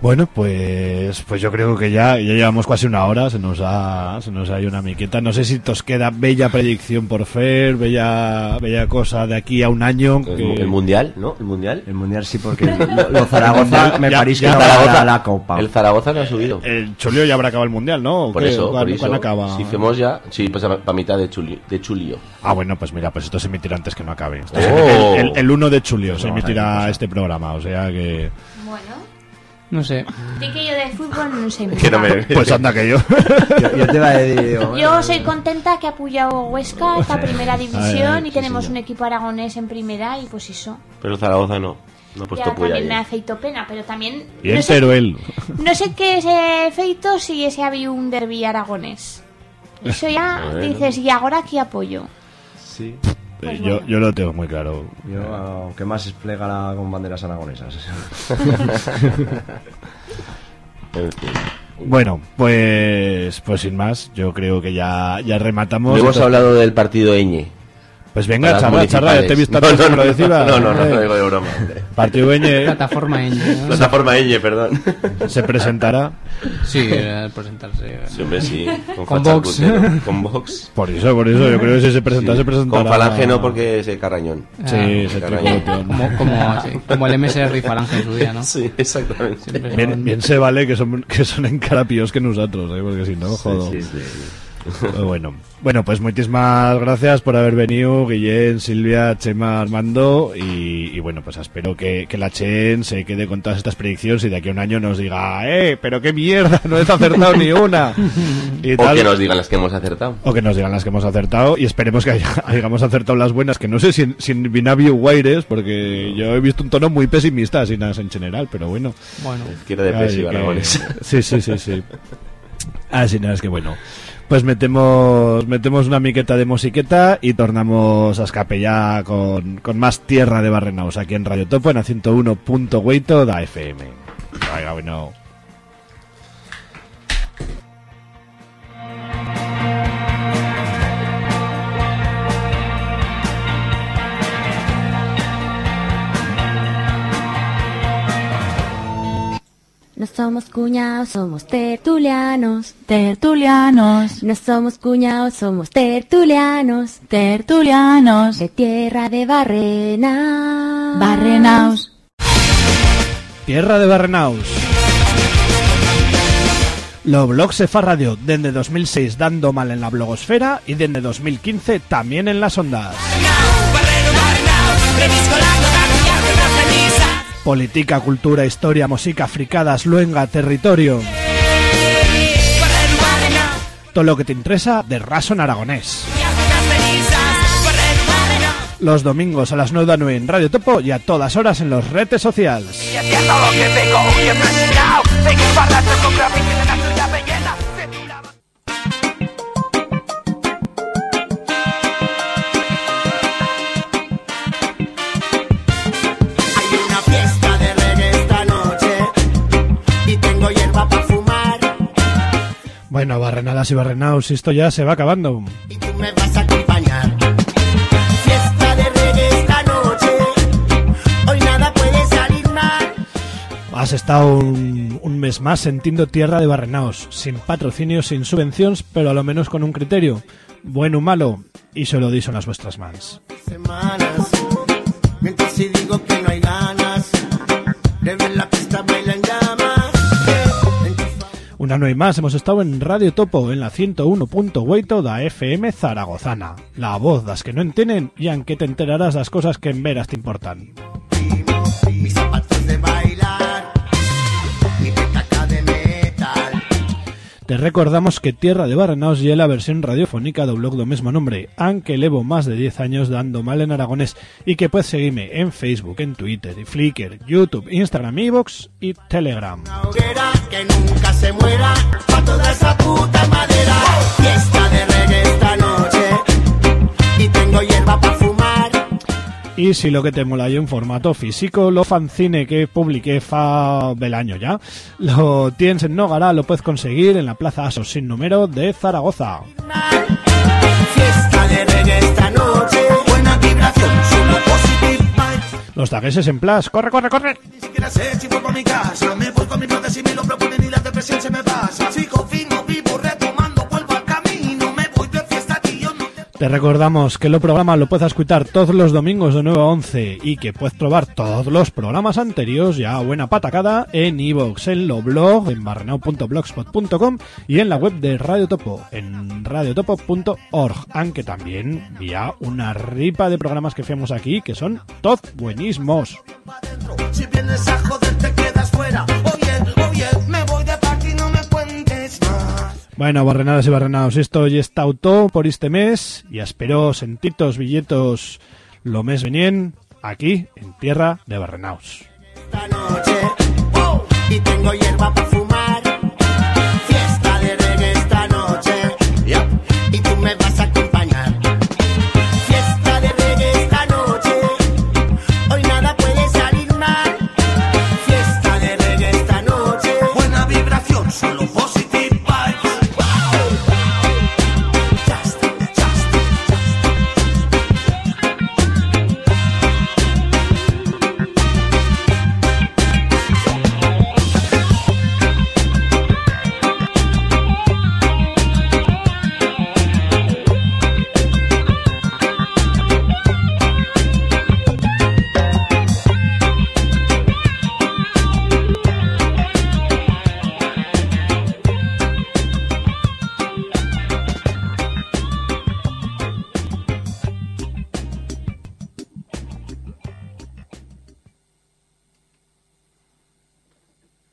Bueno, pues pues yo creo que ya, ya llevamos casi una hora, se nos ha se nos ha ido una miqueta. No sé si os queda bella predicción por Fer, bella bella cosa de aquí a un año. El, que- el mundial, ¿no? El mundial. El mundial sí, porque lo, lo Zaragoza me Ya- parece ya que no a Zaragoza- la copa. El Zaragoza no ha subido. El Cholio ya habrá acabado el mundial, ¿no? ¿O Por eso, por ¿Cuándo- eso. cuándo acaba? Si hacemos ya, sí, pues para mitad de Chulio, de Chulio. Ah, bueno, pues mira, pues esto se emitirá antes que no acabe. Oh. el, el, el 1 de julio Pues se a emitirá ver, este programa, o sea que... No sé. di que yo de fútbol no sé Que no me- Pues anda que yo. yo, yo te a decir, digo, Yo soy contenta que ha apoyado Huesca esta primera división y sí, tenemos señor. un equipo aragonés en primera y pues eso. Pero Zaragoza no. No ha puesto Ya puya también me ha feito pena, pero también Bien, no sé, Teruel. no sé qué ese feito si ese había un derbi aragonés. Eso ya Bueno. dices, ¿y ahora qué apoyo? Sí. Pues Eh, yo, yo lo tengo muy claro. Yo, aunque más es plegara con banderas aragonesas. Bueno, pues pues sin más, yo creo que ya, ya rematamos. Hemos hablado del partido Eñe. Pues venga, charla, charla, ya te he visto No, no, lo no, no, no, no, digo de broma. Partido Eñe. Plataforma Eñe, ¿no? Plataforma Eñe, perdón. Se presentará. Sí, al presentarse. Sí, hombre, sí. Con, Vox. Con Vox. Por eso, por eso, yo creo que si se presenta, se presentará. Con Falange no, porque es el Carrañón. Sí, Ah, es el Carrañón. tricolor. Como, como, sí, como el MSR y Falange en su día, ¿no? Sí, exactamente. Bien se vale que son, que son encarapíos que nosotros, ¿eh? porque si no, jodo. Sí, sí, Pero bueno, bueno, pues muchísimas gracias por haber venido, Guillén, Silvia, Chema, Armando, y, y bueno, pues espero que, que la Chen se quede con todas estas predicciones y de aquí a un año nos diga, eh, pero qué mierda, no he acertado ni una. Y O tal. que nos digan las que hemos acertado. O que nos digan las que hemos acertado y esperemos que haya- hayamos acertado las buenas, que no sé si en, si en Vinavio Guaires, porque yo he visto un tono muy pesimista así nada en general, pero bueno. Bueno. Izquierda depresiva, Ay, que-. Sí, sí, sí, sí. Así nada, es que bueno. Pues metemos metemos una miqueta de musiqueta y tornamos a escape ya con, con más tierra de Barrenaos aquí en Radio Topo en a 101.8 da FM. Venga, bueno. No somos cuñados, somos tertulianos. Tertulianos. No somos cuñados, somos tertulianos. Tertulianos. De tierra de Barrena. Barrenaus. Tierra de Barrenaus. Lo blog se fa radio dende 2006 dando mal en la blogosfera y dende 2015 también en las ondas. Política, cultura, historia, música, fricadas, luenga, territorio. Todo lo que te interesa de raso en aragonés. Los domingos a las 9 de la noche en Radio Topo y a todas horas en los redes sociales. Bueno, barrenadas y barrenaus, esto ya se va acabando. Y tú me vas a acompañar Fiesta de reggae esta noche Hoy nada puede salir mal Has estado un, un mes más sentiendo tierra de barrenaos, sin patrocinio, sin subvenciones, pero a lo menos con un criterio, bueno o malo, y se lo las vuestras mans. semanas Una noche más hemos estado en Radio Topo, en la 101.8 da FM Zaragozana. La voz das que no entienden y aunque te enterarás las cosas que en veras te importan. De de Te recordamos que Tierra de Barrenaos y la versión radiofónica do blog do mismo nombre, aunque llevo más de 10 años dando mal en aragonés y que puedes seguirme en Facebook, en Twitter, y Flickr, YouTube, Instagram, Evox y Telegram. Que nunca se muera Pa' toda esa puta madera. Fiesta de reggae esta noche. Y tengo hierba para fumar. Y si lo que te mola yo en formato físico, lo fanzine que publiqué fa del año ya, lo tienes en Nogara, lo puedes conseguir en la Plaza Asos sin número de Zaragoza. Fiesta de reggae esta noche. Buena vibración, Los dagueses en plas, corre, corre, corre. Ni siquiera sé si a mi casa. Me voy con mi padre si me lo proponen y la depresión se me pasa. Sigo fino, te recordamos que lo programa lo puedes escuchar todos los domingos de 9 a 11 y que puedes probar todos los programas anteriores ya buena patacada en iVoox, en lo blog, en barrenao.blogspot.com y en la web de Radio Topo, en radiotopo.org, aunque también vía una ripa de programas que fiamos aquí que son todos buenísimos. Si vienes a joder te quedas fuera Bueno, barrenadas y barrenados, esto ya está todo por este mes y espero sentitos billetos lo mes venien aquí en tierra de barrenaos.